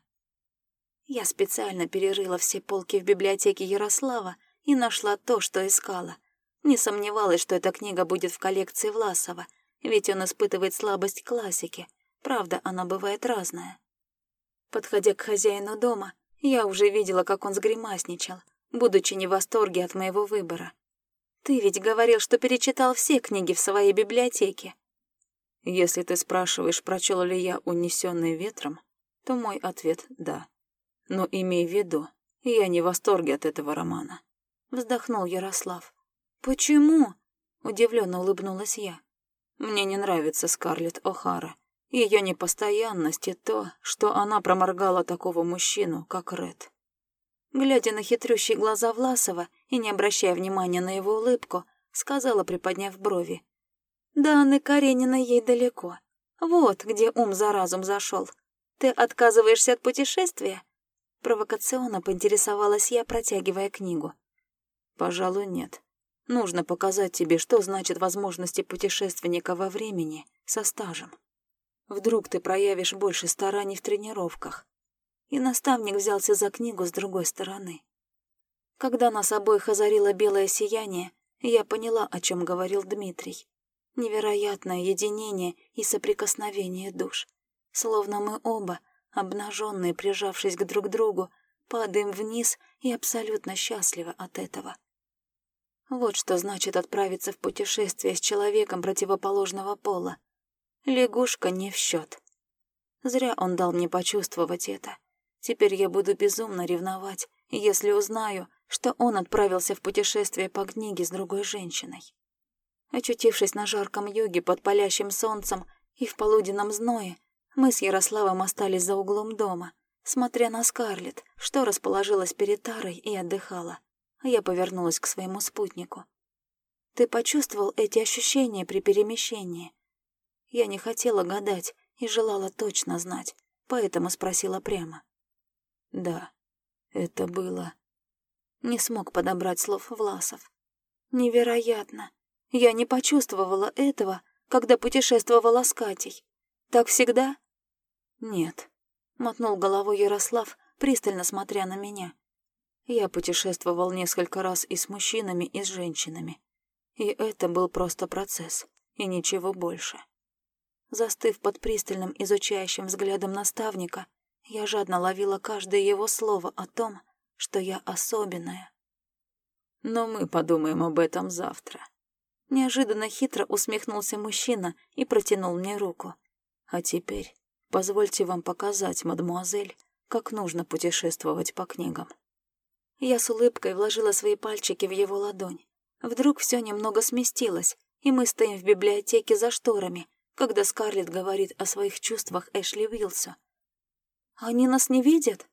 Speaker 1: Я специально перерыла все полки в библиотеке Ярослава и нашла то, что искала. Не сомневалась, что эта книга будет в коллекции Власова, ведь он испытывает слабость к классике. Правда, она бывает разная. Подходя к хозяину дома, я уже видела, как он сгримасничал, будучи не в восторге от моего выбора. Ты ведь говорил, что перечитал все книги в своей библиотеке.
Speaker 2: Если ты спрашиваешь, прочел ли я «Унесенный ветром», то мой ответ — да. Но имей в виду, я не в восторге от этого романа.
Speaker 1: Вздохнул Ярослав. Почему? Удивленно улыбнулась я.
Speaker 2: Мне не нравится Скарлетт О'Хара. Ее непостоянность и то, что она проморгала такого мужчину, как Ред.
Speaker 1: Глядя на хитрющие глаза Власова и не обращая внимания на его улыбку, сказала, приподняв брови. «Да Анны Карениной ей далеко. Вот где ум за разум зашел. Ты отказываешься от путешествия?» Провокационно поинтересовалась я, протягивая книгу.
Speaker 2: «Пожалуй, нет. Нужно показать тебе, что значит возможности путешественника во времени со стажем. Вдруг ты проявишь больше стараний в тренировках,
Speaker 1: и наставник взялся за книгу с другой стороны. Когда нас обоих озарило белое сияние, я поняла, о чем говорил Дмитрий. Невероятное единение и соприкосновение душ. Словно мы оба, обнаженные, прижавшись к друг другу, падаем вниз и абсолютно счастливы от этого. Вот что значит отправиться в путешествие с человеком противоположного пола. Лягушка не в счет. Зря он дал мне почувствовать это. Теперь я буду безумно ревновать, если узнаю, что он отправился в путешествие по книге с другой женщиной. Очутившись на жарком юге под палящим солнцем и в полуденном зное, мы с Ярославом остались за углом дома, смотря на Скарлетт, что расположилась перед Тарой и отдыхала. Я повернулась к своему спутнику. «Ты почувствовал эти ощущения при перемещении?» Я не хотела гадать и желала точно знать, поэтому спросила прямо. «Да, это было...» Не смог подобрать слов Власов. «Невероятно! Я не почувствовала этого, когда путешествовала с Катей. Так всегда?» «Нет», — мотнул головой Ярослав, пристально смотря на меня. Я путешествовал несколько раз и с мужчинами, и с женщинами. И это был просто процесс, и ничего больше. Застыв под пристальным изучающим взглядом наставника, я жадно ловила каждое его слово о том, что я особенная. Но мы подумаем об этом завтра. Неожиданно хитро усмехнулся мужчина и протянул мне руку. А теперь позвольте вам показать, мадмуазель, как нужно путешествовать по книгам. Я с улыбкой вложила свои пальчики в его ладонь. Вдруг все немного сместилось, и мы стоим в библиотеке за шторами, когда Скарлетт говорит о своих чувствах Эшли Уилсу. «Они нас не видят?»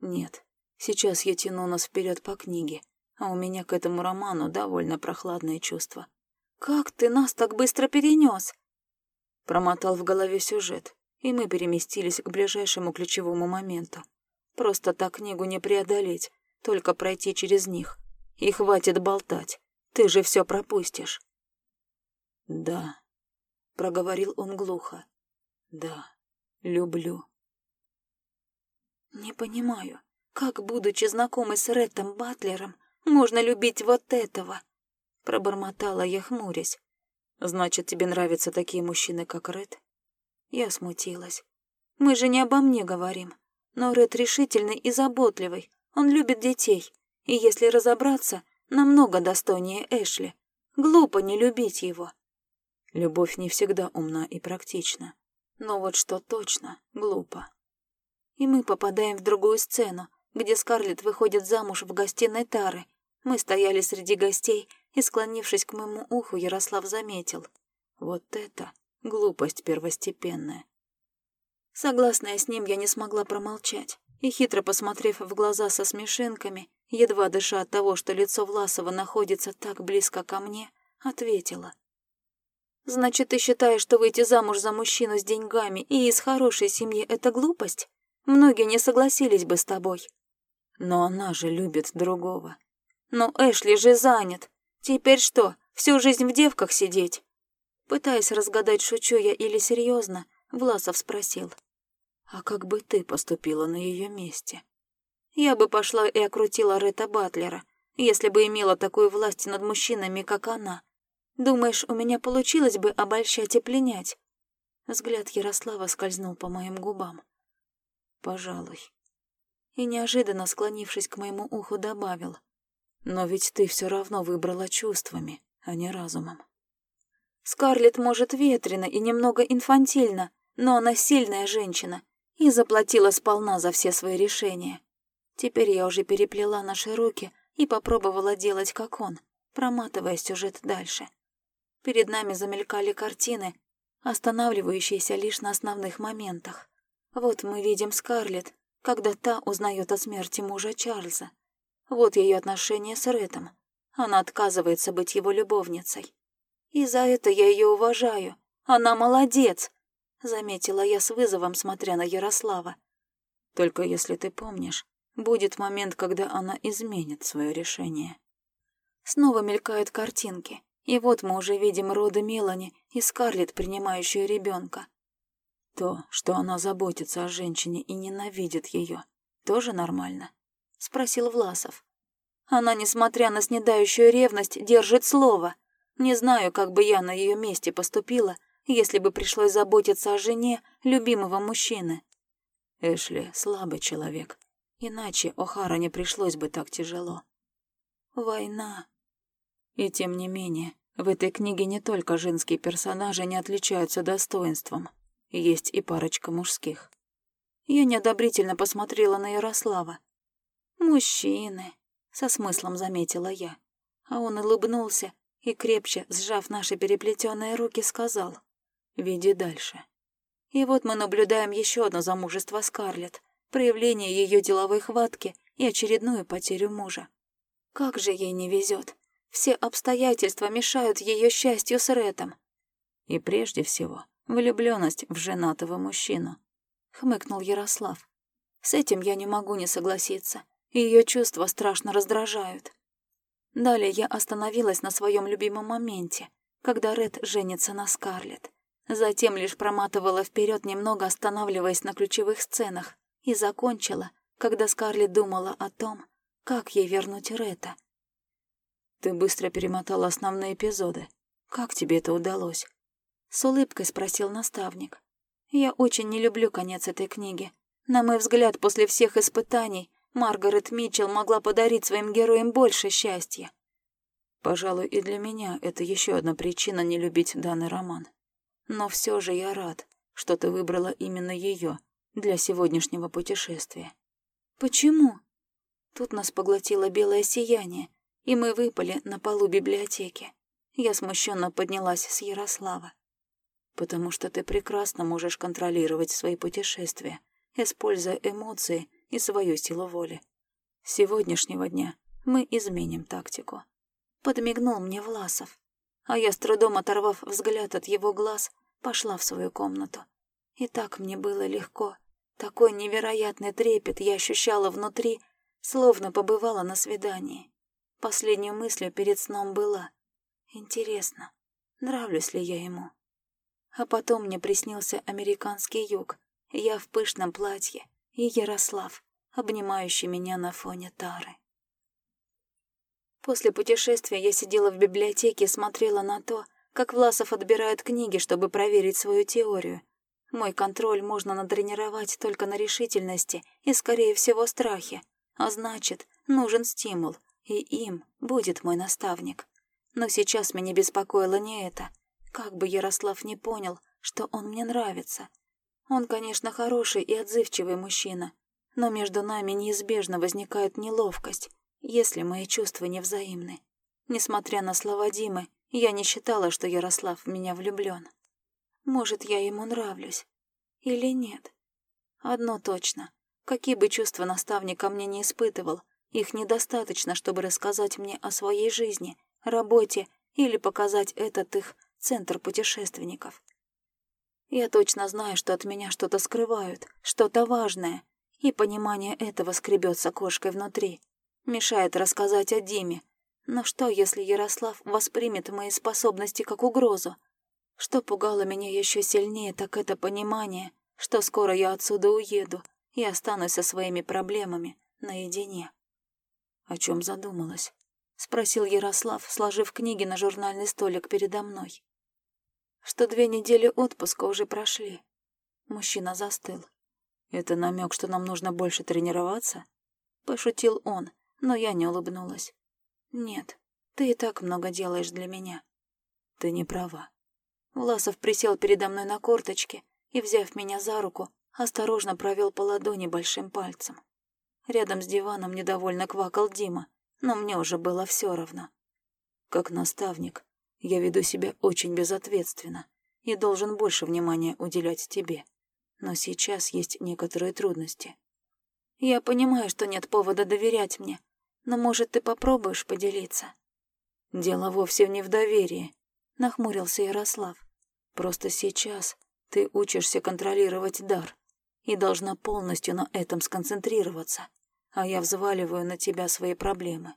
Speaker 1: «Нет. Сейчас я тяну нас вперед по книге, а у меня к этому роману довольно прохладное чувство. «Как ты нас так быстро перенес? Промотал в голове сюжет, и мы переместились к ближайшему ключевому моменту. Просто так книгу не преодолеть, только пройти через них. И хватит болтать, ты же все пропустишь. «Да», — проговорил он глухо, — «да, люблю». «Не понимаю, как, будучи знакомой с Реттом Батлером, можно любить вот этого?» Пробормотала я, хмурясь. «Значит, тебе нравятся такие мужчины, как Ред?» Я смутилась. «Мы же не обо мне говорим. Но Ред решительный и заботливый. Он любит детей. И если разобраться, намного достойнее Эшли. Глупо не любить его». Любовь не всегда умна и практична. Но вот что точно, глупо. И мы попадаем в другую сцену, где Скарлетт выходит замуж в гостиной Тары. Мы стояли среди гостей и, склонившись к моему уху, Ярослав заметил. Вот это глупость первостепенная. Согласная с ним, я не смогла промолчать, и, хитро посмотрев в глаза со смешинками, едва дыша от того, что лицо Власова находится так близко ко мне, ответила. «Значит, ты считаешь, что выйти замуж за мужчину с деньгами и из хорошей семьи — это глупость? Многие не согласились бы с тобой». «Но она же любит другого». «Но Эшли же занят. Теперь что, всю жизнь в девках сидеть? Пытаясь разгадать, шучу я или серьезно, Власов спросил. А как бы ты поступила на ее месте? Я бы пошла и окрутила Ретта Батлера, если бы имела такую власть над мужчинами, как она. Думаешь, у меня получилось бы обольщать и пленять? Взгляд Ярослава скользнул по моим губам. Пожалуй. И неожиданно, склонившись к моему уху, добавил. Но ведь ты все равно выбрала чувствами, а не разумом. Скарлетт может ветрено и немного инфантильно, но она сильная женщина и заплатила сполна за все свои решения. Теперь я уже переплела наши руки и попробовала делать, как он, проматывая сюжет дальше. Перед нами замелькали картины, останавливающиеся лишь на основных моментах. Вот мы видим Скарлетт, когда та узнает о смерти мужа Чарльза, вот ее отношение с Рэтом. Она отказывается быть его любовницей. И за это я ее уважаю. Она молодец, заметила я с вызовом, смотря на Ярослава. Только если ты помнишь, будет момент, когда она изменит свое решение. Снова мелькают картинки, и вот мы уже видим роды Мелани и Скарлетт, принимающую ребенка. То, что она заботится о женщине и ненавидит ее, тоже нормально спросил Власов. Она, несмотря на снедающую ревность, держит слово. Не знаю, как бы я на ее месте поступила, если бы пришлось заботиться о жене любимого мужчины.
Speaker 2: Эшли слабый человек, иначе О'Хара не пришлось бы так тяжело.
Speaker 1: Война.
Speaker 2: И тем не менее, в этой книге не только женские персонажи не отличаются достоинством, есть и парочка мужских.
Speaker 1: Я неодобрительно посмотрела на Ярослава. «Мужчины», — со смыслом заметила я. А он улыбнулся и, крепче сжав наши переплетенные руки, сказал «Веди дальше». И вот мы наблюдаем еще одно замужество Скарлетт, проявление ее деловой хватки и очередную потерю мужа. Как же ей не везет. Все обстоятельства мешают ее счастью с Рэтом.
Speaker 2: И прежде всего, влюбленность в женатого мужчину.
Speaker 1: Хмыкнул Ярослав. С этим я не могу не согласиться. Ее чувства страшно раздражают. Далее я остановилась на своем любимом моменте, когда Ред женится на Скарлетт. Затем лишь проматывала вперед, немного останавливаясь на ключевых сценах, и закончила, когда Скарлетт думала о том, как ей вернуть Ретта.
Speaker 2: «Ты быстро перемотала основные эпизоды. Как тебе это удалось?»
Speaker 1: С улыбкой спросил наставник. «Я очень не люблю конец этой книги. На мой взгляд, после всех испытаний Маргарет Митчелл могла подарить своим героям больше счастья».
Speaker 2: «Пожалуй, и для меня это еще одна причина не любить данный роман. Но все же я рад, что ты выбрала именно ее для сегодняшнего путешествия.
Speaker 1: Почему? Тут нас поглотило белое сияние, и мы выпали на полу библиотеки. Я смущенно поднялась с Ярослава.
Speaker 2: Потому что ты прекрасно можешь контролировать свои путешествия, используя эмоции и свою силу воли. С сегодняшнего дня мы изменим тактику.
Speaker 1: Подмигнул мне Власов а я, с трудом оторвав взгляд от его глаз, пошла в свою комнату. И так мне было легко. Такой невероятный трепет я ощущала внутри, словно побывала на свидании. Последней мыслью перед сном была. Интересно, нравлюсь ли я ему? А потом мне приснился американский юг, я в пышном платье и Ярослав, обнимающий меня на фоне тары. После путешествия я сидела в библиотеке и смотрела на то, как Власов отбирает книги, чтобы проверить свою теорию. Мой контроль можно натренировать только на решительности и, скорее всего, страхе. А значит, нужен стимул, и им будет мой наставник. Но сейчас меня беспокоило не это. Как бы Ярослав не понял, что он мне нравится. Он, конечно, хороший и отзывчивый мужчина, но между нами неизбежно возникает неловкость, если мои чувства не взаимны. Несмотря на слова Димы, я не считала, что Ярослав в меня влюблен. Может, я ему нравлюсь. Или нет? Одно точно. Какие бы чувства наставник ко мне не испытывал, их недостаточно, чтобы рассказать мне о своей жизни, работе или показать этот их центр путешественников. Я точно знаю, что от меня что-то скрывают, что-то важное, и понимание этого скребется кошкой внутри мешает рассказать о Диме. Но что, если Ярослав воспримет мои способности как угрозу? Что пугало меня еще сильнее, так это понимание, что скоро я отсюда уеду и останусь со своими проблемами наедине.
Speaker 2: «О чем задумалась?»
Speaker 1: — спросил Ярослав, сложив книги на журнальный столик передо мной. «Что две недели отпуска уже прошли». Мужчина застыл.
Speaker 2: «Это намек, что нам нужно больше тренироваться?»
Speaker 1: — пошутил он, но я не улыбнулась. «Нет, ты и так много делаешь для меня».
Speaker 2: «Ты не права».
Speaker 1: Власов присел передо мной на корточке и, взяв меня за руку, осторожно провел по ладони большим пальцем. Рядом с диваном недовольно квакал Дима, но мне уже было все равно.
Speaker 2: Как наставник, я веду себя очень безответственно и должен больше внимания уделять тебе. Но сейчас есть некоторые трудности.
Speaker 1: Я понимаю, что нет повода доверять мне, но, может, ты попробуешь поделиться?»
Speaker 2: «Дело вовсе не в доверии», —
Speaker 1: нахмурился Ярослав.
Speaker 2: «Просто сейчас ты учишься контролировать дар и должна полностью на этом сконцентрироваться, а я взваливаю на тебя свои проблемы».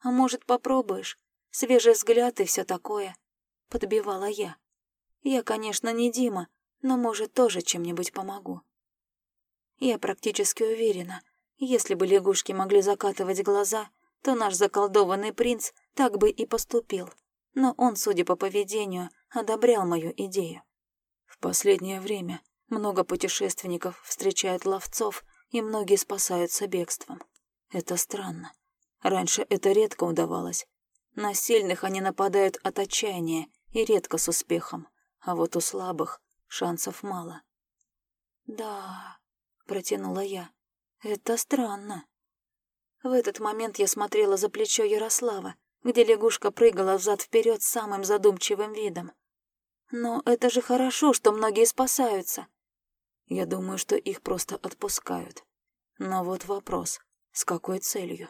Speaker 1: «А может, попробуешь? Свежий взгляд и все такое», — подбивала я. «Я, конечно, не Дима, но, может, тоже чем-нибудь помогу». Я практически уверена, если бы лягушки могли закатывать глаза, то наш заколдованный принц так бы и поступил. но он, судя по поведению, одобрял мою идею. В последнее время много путешественников встречают ловцов, и многие спасаются бегством. Это странно. Раньше это редко удавалось. На сильных они нападают от отчаяния и редко с успехом, а вот у слабых шансов мало. «Да», — протянула я, — «это странно». В этот момент я смотрела за плечо Ярослава, где лягушка прыгала взад вперед самым задумчивым видом. «Но это же хорошо, что многие спасаются». Я думаю, что их просто отпускают. Но вот вопрос, с какой целью?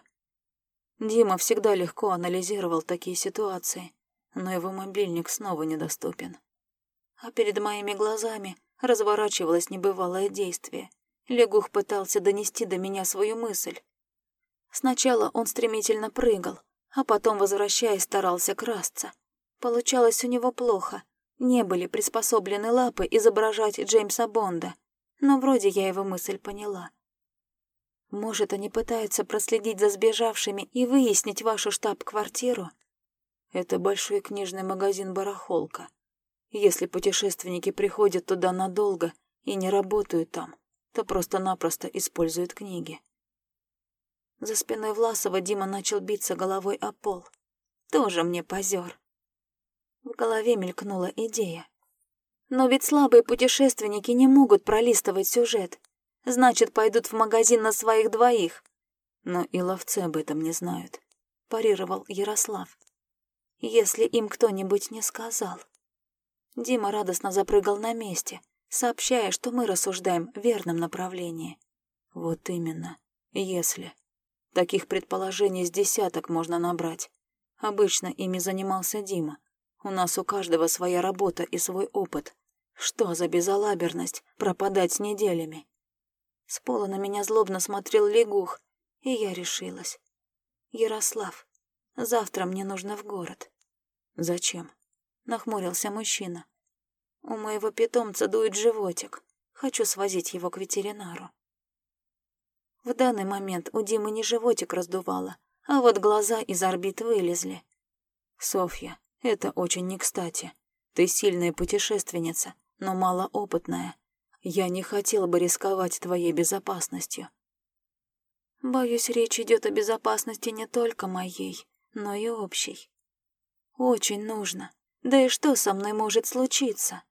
Speaker 1: Дима всегда легко анализировал такие ситуации, но его мобильник снова недоступен. А перед моими глазами разворачивалось небывалое действие. Лягух пытался донести до меня свою мысль. Сначала он стремительно прыгал, а потом, возвращаясь, старался красться. Получалось у него плохо. Не были приспособлены лапы изображать Джеймса Бонда, но вроде я его мысль поняла. Может, они пытаются проследить за сбежавшими и выяснить вашу штаб-квартиру? Это большой книжный магазин «Барахолка». Если путешественники приходят туда надолго и не работают там, то просто-напросто используют книги. За спиной Власова Дима начал биться головой о пол. Тоже мне позер. В голове мелькнула идея. Но ведь слабые путешественники не могут пролистывать сюжет. Значит, пойдут в магазин на своих двоих. Но и ловцы об этом не знают, парировал Ярослав. Если им кто-нибудь не сказал. Дима радостно запрыгал на месте, сообщая, что мы рассуждаем в верном направлении. Вот именно, если. Таких предположений с десяток можно набрать. Обычно ими занимался Дима. У нас у каждого своя работа и свой опыт. Что за безалаберность пропадать неделями? С пола на меня злобно смотрел лягух, и я решилась. «Ярослав, завтра мне нужно в город». «Зачем?» — нахмурился мужчина. «У моего питомца дует животик. Хочу свозить его к ветеринару». В данный момент у Димы не животик раздувало, а вот глаза из орбит вылезли. «Софья, это очень не кстати. Ты сильная путешественница, но малоопытная. Я не хотела бы рисковать твоей безопасностью». «Боюсь, речь идет о безопасности не только моей, но и общей. Очень нужно. Да и что со мной может случиться?»